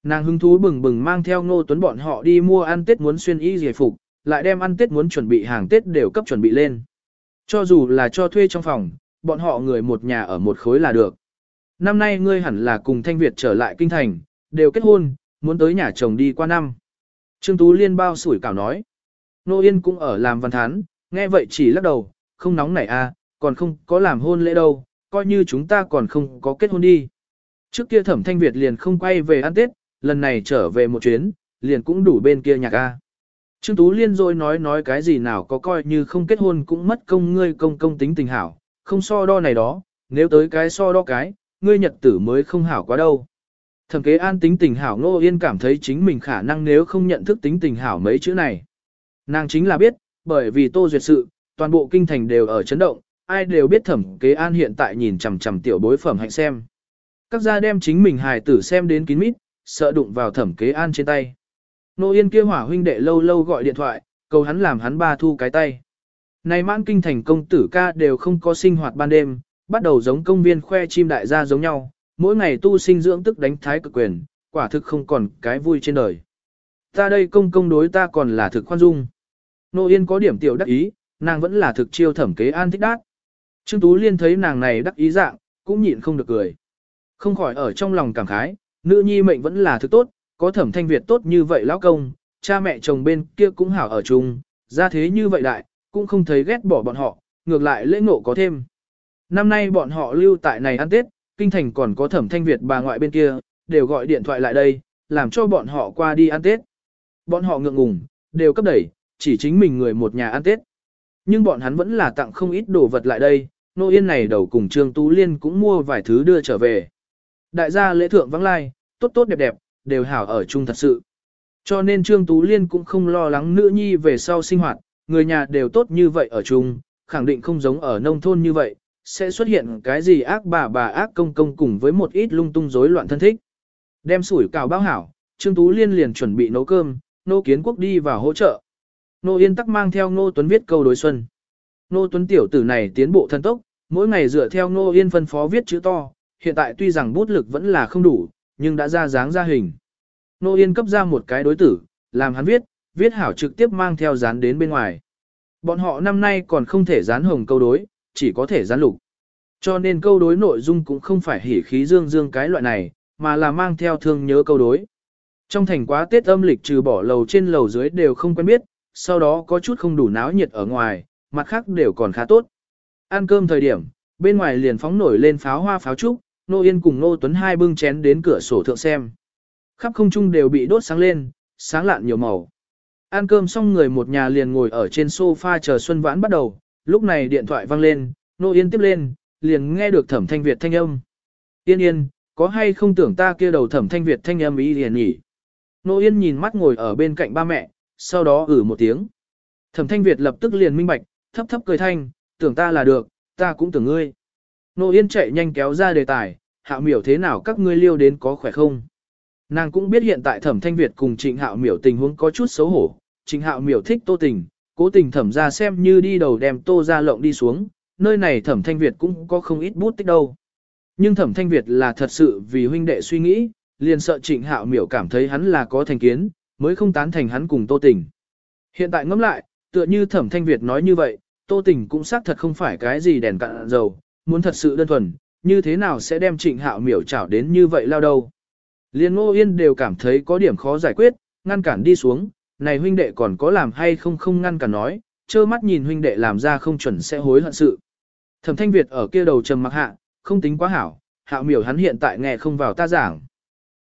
Nàng hứng thú bừng bừng mang theo Ngô Tuấn bọn họ đi mua ăn Tết muốn xuyên y giải phục, lại đem ăn Tết muốn chuẩn bị hàng Tết đều cấp chuẩn bị lên. Cho dù là cho thuê trong phòng, bọn họ người một nhà ở một khối là được. Năm nay ngươi hẳn là cùng Thanh Việt trở lại kinh thành, đều kết hôn, muốn tới nhà chồng đi qua năm. Trương Tú Liên bao sủi cảo nói. Nô Yên cũng ở làm văn thán, nghe vậy chỉ lắc đầu, không nóng nảy à, còn không có làm hôn lễ đâu, coi như chúng ta còn không có kết hôn đi. Trước kia thẩm thanh Việt liền không quay về ăn Tết, lần này trở về một chuyến, liền cũng đủ bên kia nhạc A. Trương Tú Liên rồi nói nói cái gì nào có coi như không kết hôn cũng mất công ngươi công công tính tình hảo, không so đo này đó, nếu tới cái so đo cái, ngươi nhật tử mới không hảo quá đâu. Thẩm kế an tính tình hảo Ngô Yên cảm thấy chính mình khả năng nếu không nhận thức tính tình hảo mấy chữ này. Nàng chính là biết, bởi vì tô duyệt sự, toàn bộ kinh thành đều ở chấn động, ai đều biết thẩm kế an hiện tại nhìn chằm chằm tiểu bối phẩm hạnh xem. Các gia đem chính mình hài tử xem đến kín mít, sợ đụng vào thẩm kế an trên tay. Nô Yên kia hỏa huynh đệ lâu lâu gọi điện thoại, cầu hắn làm hắn ba thu cái tay. Này mãn kinh thành công tử ca đều không có sinh hoạt ban đêm, bắt đầu giống công viên khoe chim đại gia giống nhau, mỗi ngày tu sinh dưỡng tức đánh thái cực quyền, quả thực không còn cái vui trên đời. Ta đây công công đối ta còn là thực khoan dung. Nô Yên có điểm tiểu đắc ý, nàng vẫn là thực chiêu thẩm kế an thích đát. Trương Tú Liên thấy nàng này đắc ý dạng, cũng nhịn không được cười. Không khỏi ở trong lòng cảm khái, nữ nhi mệnh vẫn là thực tốt, có thẩm thanh Việt tốt như vậy lão công, cha mẹ chồng bên kia cũng hảo ở chung, ra thế như vậy đại, cũng không thấy ghét bỏ bọn họ, ngược lại lễ ngộ có thêm. Năm nay bọn họ lưu tại này ăn Tết, kinh thành còn có thẩm thanh Việt bà ngoại bên kia, đều gọi điện thoại lại đây, làm cho bọn họ qua đi ăn Tết. Bọn họ ngượng ngùng, đều cấp đẩy, chỉ chính mình người một nhà ăn Tết. Nhưng bọn hắn vẫn là tặng không ít đồ vật lại đây, nô yên này đầu cùng Trương Tú Liên cũng mua vài thứ đưa trở về. Đại gia lễ thượng vắng lai, tốt tốt đẹp đẹp, đều hảo ở chung thật sự. Cho nên Trương Tú Liên cũng không lo lắng nữ nhi về sau sinh hoạt, người nhà đều tốt như vậy ở chung, khẳng định không giống ở nông thôn như vậy, sẽ xuất hiện cái gì ác bà bà ác công công cùng với một ít lung tung rối loạn thân thích. Đem sủi cào bao hảo, Trương Tú Liên liền chuẩn bị nấu cơm, nô kiến quốc đi vào hỗ trợ. Nô Yên tắc mang theo Nô Tuấn viết câu đối xuân. Nô Tuấn tiểu tử này tiến bộ thân tốc, mỗi ngày dựa theo Nô Yên phân phó viết chữ to, hiện tại tuy rằng bút lực vẫn là không đủ, nhưng đã ra dáng ra hình. Nô Yên cấp ra một cái đối tử, làm hắn viết, viết hảo trực tiếp mang theo dán đến bên ngoài. Bọn họ năm nay còn không thể dán hồng câu đối, chỉ có thể dán lục. Cho nên câu đối nội dung cũng không phải hỉ khí dương dương cái loại này, mà là mang theo thương nhớ câu đối. Trong thành quá Tết âm lịch trừ bỏ lầu trên lầu dưới đều không quen biết, sau đó có chút không đủ náo nhiệt ở ngoài, mặt khác đều còn khá tốt. Ăn cơm thời điểm, bên ngoài liền phóng nổi lên pháo hoa pháo trúc, Nô Yên cùng Nô Tuấn hai bưng chén đến cửa sổ thượng xem. Khắp không trung đều bị đốt sáng lên, sáng lạn nhiều màu. Ăn cơm xong người một nhà liền ngồi ở trên sofa chờ Xuân Vãn bắt đầu, lúc này điện thoại vang lên, Nô Yên tiếp lên, liền nghe được Thẩm Thanh Việt thanh âm. Yên yên, có hay không tưởng ta kia đầu Thẩm Thanh Việt thanh âm ý liền nhỉ? Nô Yên nhìn mắt ngồi ở bên cạnh ba mẹ, sau đó ử một tiếng. Thẩm Thanh Việt lập tức liền minh bạch, thấp thấp cười thanh, tưởng ta là được, ta cũng tưởng ngươi. Nô Yên chạy nhanh kéo ra đề tài, hạo miểu thế nào các ngươi liêu đến có khỏe không? Nàng cũng biết hiện tại thẩm thanh Việt cùng trịnh hạo miểu tình huống có chút xấu hổ, trịnh hạo miểu thích tô tình, cố tình thẩm ra xem như đi đầu đem tô ra lộng đi xuống, nơi này thẩm thanh Việt cũng có không ít bút tích đâu. Nhưng thẩm thanh Việt là thật sự vì huynh đệ suy nghĩ, liền sợ trịnh hạo miểu cảm thấy hắn là có thành kiến, mới không tán thành hắn cùng tô tình. Hiện tại ngẫm lại, tựa như thẩm thanh Việt nói như vậy, tô tình cũng xác thật không phải cái gì đèn cạn dầu, muốn thật sự đơn thuần, như thế nào sẽ đem trịnh hạo miểu chảo đến như vậy lao đâu. Liên ngô yên đều cảm thấy có điểm khó giải quyết, ngăn cản đi xuống, này huynh đệ còn có làm hay không không ngăn cả nói, trơ mắt nhìn huynh đệ làm ra không chuẩn sẽ hối hận sự. Thẩm thanh Việt ở kia đầu trầm mặc hạ, không tính quá hảo, hạo miểu hắn hiện tại nghe không vào ta giảng.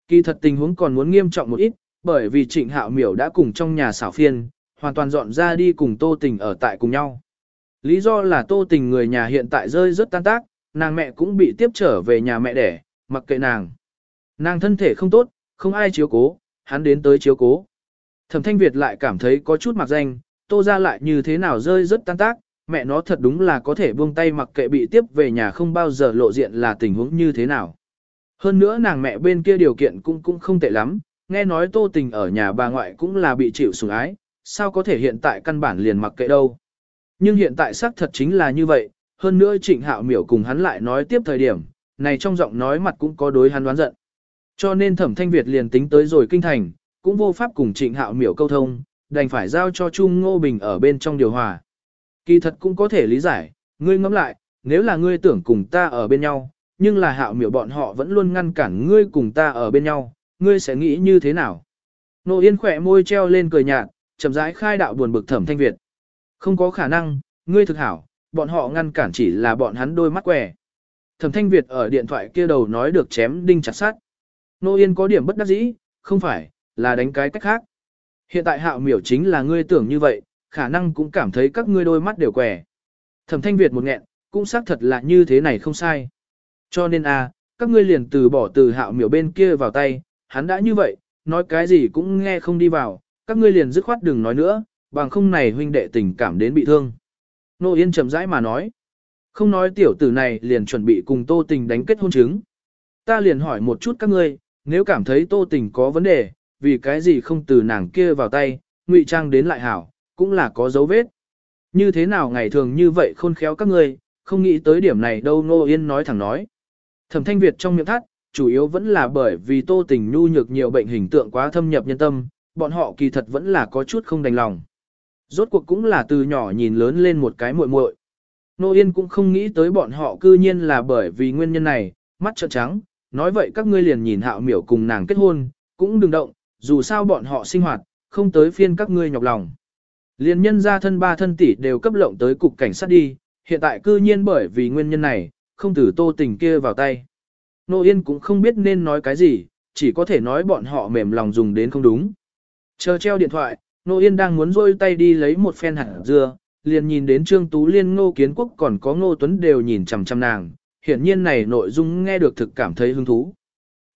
Kỳ thật tình huống còn muốn nghiêm trọng một ít, bởi vì trịnh hạo miểu đã cùng trong nhà xảo phiên, hoàn toàn dọn ra đi cùng tô tình ở tại cùng nhau. Lý do là tô tình người nhà hiện tại rơi rất tan tác, nàng mẹ cũng bị tiếp trở về nhà mẹ đẻ, mặc kệ nàng. Nàng thân thể không tốt, không ai chiếu cố, hắn đến tới chiếu cố. Thẩm Thanh Việt lại cảm thấy có chút mặc danh, tô ra lại như thế nào rơi rất tan tác, mẹ nó thật đúng là có thể buông tay mặc kệ bị tiếp về nhà không bao giờ lộ diện là tình huống như thế nào. Hơn nữa nàng mẹ bên kia điều kiện cũng cũng không tệ lắm, nghe nói tô tình ở nhà bà ngoại cũng là bị chịu sủng ái, sao có thể hiện tại căn bản liền mặc kệ đâu. Nhưng hiện tại xác thật chính là như vậy, hơn nữa trịnh hạo miểu cùng hắn lại nói tiếp thời điểm, này trong giọng nói mặt cũng có đối hắn đoán giận. Cho nên thẩm thanh Việt liền tính tới rồi kinh thành, cũng vô pháp cùng trịnh hạo miểu câu thông, đành phải giao cho Trung Ngô Bình ở bên trong điều hòa. Kỳ thật cũng có thể lý giải, ngươi ngẫm lại, nếu là ngươi tưởng cùng ta ở bên nhau, nhưng là hạo miểu bọn họ vẫn luôn ngăn cản ngươi cùng ta ở bên nhau, ngươi sẽ nghĩ như thế nào? Nô Yên khỏe môi treo lên cười nhạt, chậm rãi khai đạo buồn bực thẩm thanh Việt. Không có khả năng, ngươi thực hảo, bọn họ ngăn cản chỉ là bọn hắn đôi mắt quẻ. Thẩm thanh Việt ở điện thoại kia đầu nói được chém đinh chặt sát. Nô Yên có điểm bất đắc dĩ, không phải, là đánh cái cách khác. Hiện tại hạo miểu chính là ngươi tưởng như vậy, khả năng cũng cảm thấy các ngươi đôi mắt đều quẻ. Thẩm thanh Việt một nghẹn, cũng xác thật là như thế này không sai. Cho nên a các ngươi liền từ bỏ từ hạo miểu bên kia vào tay, hắn đã như vậy, nói cái gì cũng nghe không đi vào, các ngươi liền dứt khoát đừng nói nữa, bằng không này huynh đệ tình cảm đến bị thương. Nô Yên chậm rãi mà nói. Không nói tiểu tử này liền chuẩn bị cùng tô tình đánh kết hôn chứng. Ta liền hỏi một chút các ngươi, nếu cảm thấy tô tình có vấn đề, vì cái gì không từ nàng kia vào tay, ngụy trang đến lại hảo, cũng là có dấu vết. Như thế nào ngày thường như vậy khôn khéo các ngươi, không nghĩ tới điểm này đâu Nô Yên nói thẳng nói. Thẩm thanh Việt trong miệng thắt, chủ yếu vẫn là bởi vì tô tình nhu nhược nhiều bệnh hình tượng quá thâm nhập nhân tâm, bọn họ kỳ thật vẫn là có chút không đành lòng. Rốt cuộc cũng là từ nhỏ nhìn lớn lên một cái muội muội. Nô Yên cũng không nghĩ tới bọn họ cư nhiên là bởi vì nguyên nhân này, mắt trợn trắng, nói vậy các ngươi liền nhìn hạo miểu cùng nàng kết hôn, cũng đừng động, dù sao bọn họ sinh hoạt, không tới phiên các ngươi nhọc lòng. Liên nhân gia thân ba thân tỷ đều cấp lộng tới cục cảnh sát đi, hiện tại cư nhiên bởi vì nguyên nhân này, không từ tô tình kia vào tay. Nô Yên cũng không biết nên nói cái gì, chỉ có thể nói bọn họ mềm lòng dùng đến không đúng. Chờ treo điện thoại, Nô Yên đang muốn rôi tay đi lấy một phen hạt dưa, liền nhìn đến Trương Tú Liên Ngô Kiến Quốc còn có Ngô Tuấn đều nhìn chằm chằm nàng, hiển nhiên này nội dung nghe được thực cảm thấy hứng thú.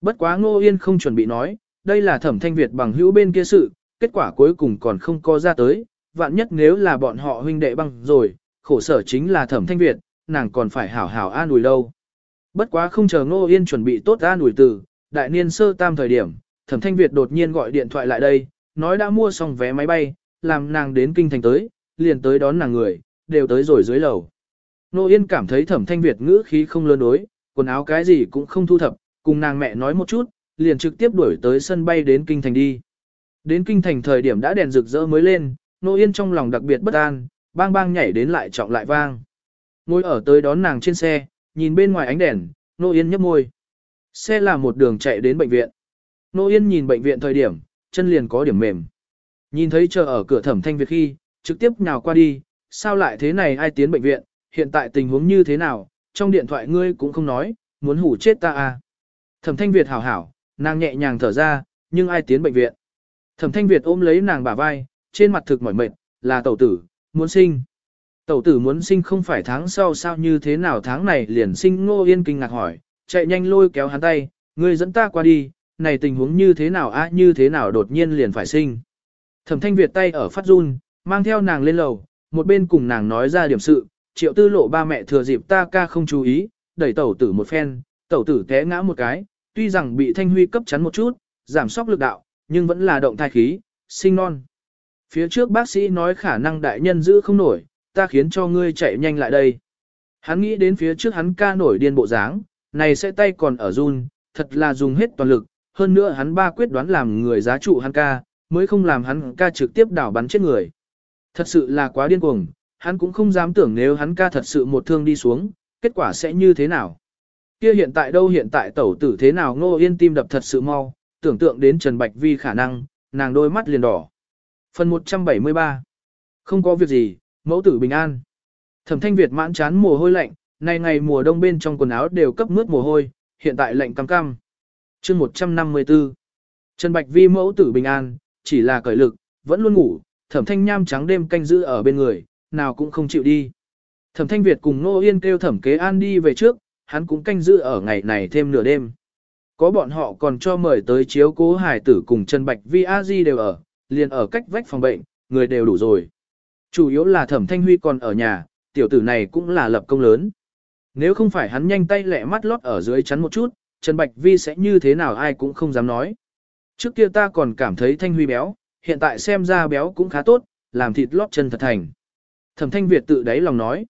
Bất quá Ngô Yên không chuẩn bị nói, đây là thẩm thanh Việt bằng hữu bên kia sự, kết quả cuối cùng còn không có ra tới, vạn nhất nếu là bọn họ huynh đệ băng rồi, khổ sở chính là thẩm thanh Việt, nàng còn phải hảo hảo an ủi đâu. Bất quá không chờ Ngô Yên chuẩn bị tốt an ủi từ, đại niên sơ tam thời điểm, thẩm thanh Việt đột nhiên gọi điện thoại lại đây, nói đã mua xong vé máy bay, làm nàng đến kinh thành tới, liền tới đón nàng người, đều tới rồi dưới lầu. Nô Yên cảm thấy thẩm thanh Việt ngữ khí không lớn đối, quần áo cái gì cũng không thu thập, cùng nàng mẹ nói một chút, liền trực tiếp đuổi tới sân bay đến kinh thành đi. Đến kinh thành thời điểm đã đèn rực rỡ mới lên, Nô Yên trong lòng đặc biệt bất an, bang bang nhảy đến lại trọng lại vang. Ngồi ở tới đón nàng trên xe, nhìn bên ngoài ánh đèn, Nô Yên nhấp môi. Xe là một đường chạy đến bệnh viện. Nô Yên nhìn bệnh viện thời điểm, chân liền có điểm mềm. Nhìn thấy chờ ở cửa thẩm thanh Việt khi, trực tiếp nhào qua đi, sao lại thế này ai tiến bệnh viện, hiện tại tình huống như thế nào, trong điện thoại ngươi cũng không nói, muốn hủ chết ta à. Thẩm thanh Việt hảo hảo, nàng nhẹ nhàng thở ra, nhưng ai tiến bệnh viện. Thẩm thanh Việt ôm lấy nàng bả vai, trên mặt thực mỏi mệt, là tẩu tử, muốn sinh. Tẩu tử muốn sinh không phải tháng sau sao như thế nào tháng này liền sinh ngô yên kinh ngạc hỏi, chạy nhanh lôi kéo hắn tay, ngươi dẫn ta qua đi, này tình huống như thế nào á như thế nào đột nhiên liền phải sinh. Thẩm thanh Việt tay ở phát run, mang theo nàng lên lầu, một bên cùng nàng nói ra điểm sự, triệu tư lộ ba mẹ thừa dịp ta ca không chú ý, đẩy tẩu tử một phen, tẩu tử té ngã một cái, tuy rằng bị thanh huy cấp chắn một chút, giảm sóc lực đạo, nhưng vẫn là động thai khí, sinh non. Phía trước bác sĩ nói khả năng đại nhân giữ không nổi, ta khiến cho ngươi chạy nhanh lại đây. Hắn nghĩ đến phía trước hắn ca nổi điên bộ dáng, này sẽ tay còn ở run, thật là dùng hết toàn lực, hơn nữa hắn ba quyết đoán làm người giá trụ hắn ca, mới không làm hắn ca trực tiếp đảo bắn chết người. Thật sự là quá điên cuồng, hắn cũng không dám tưởng nếu hắn ca thật sự một thương đi xuống, kết quả sẽ như thế nào. Kia hiện tại đâu hiện tại tẩu tử thế nào ngô yên tim đập thật sự mau, tưởng tượng đến Trần Bạch Vi khả năng, nàng đôi mắt liền đỏ. Phần 173 Không có việc gì, mẫu tử bình an. Thẩm thanh Việt mãn chán mồ hôi lạnh, nay ngày mùa đông bên trong quần áo đều cấp mướt mồ hôi, hiện tại lạnh cam cam. chương 154 Trần Bạch Vi mẫu tử bình an, chỉ là cởi lực, vẫn luôn ngủ, thẩm thanh nham trắng đêm canh giữ ở bên người, nào cũng không chịu đi. Thẩm thanh Việt cùng Nô Yên kêu thẩm kế an đi về trước, hắn cũng canh giữ ở ngày này thêm nửa đêm. Có bọn họ còn cho mời tới chiếu cố hải tử cùng Trần Bạch Vi A Di đều ở, liền ở cách vách phòng bệnh, người đều đủ rồi. Chủ yếu là thẩm thanh huy còn ở nhà, tiểu tử này cũng là lập công lớn. Nếu không phải hắn nhanh tay lẹ mắt lót ở dưới chắn một chút, Trần Bạch Vi sẽ như thế nào ai cũng không dám nói. Trước kia ta còn cảm thấy thanh huy béo, hiện tại xem ra béo cũng khá tốt, làm thịt lót chân thật thành. Thẩm thanh Việt tự đáy lòng nói.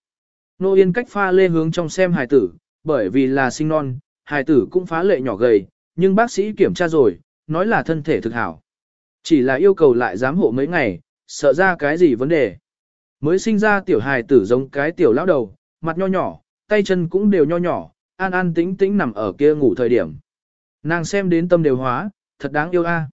Nô Yên cách pha lê hướng trong xem hài tử, bởi vì là sinh non, hài tử cũng phá lệ nhỏ gầy, nhưng bác sĩ kiểm tra rồi, nói là thân thể thực hảo. Chỉ là yêu cầu lại giám hộ mấy ngày, sợ ra cái gì vấn đề. Mới sinh ra tiểu hài tử giống cái tiểu lão đầu, mặt nho nhỏ, tay chân cũng đều nho nhỏ, an an tĩnh tĩnh nằm ở kia ngủ thời điểm. Nàng xem đến tâm đều hóa, thật đáng yêu a.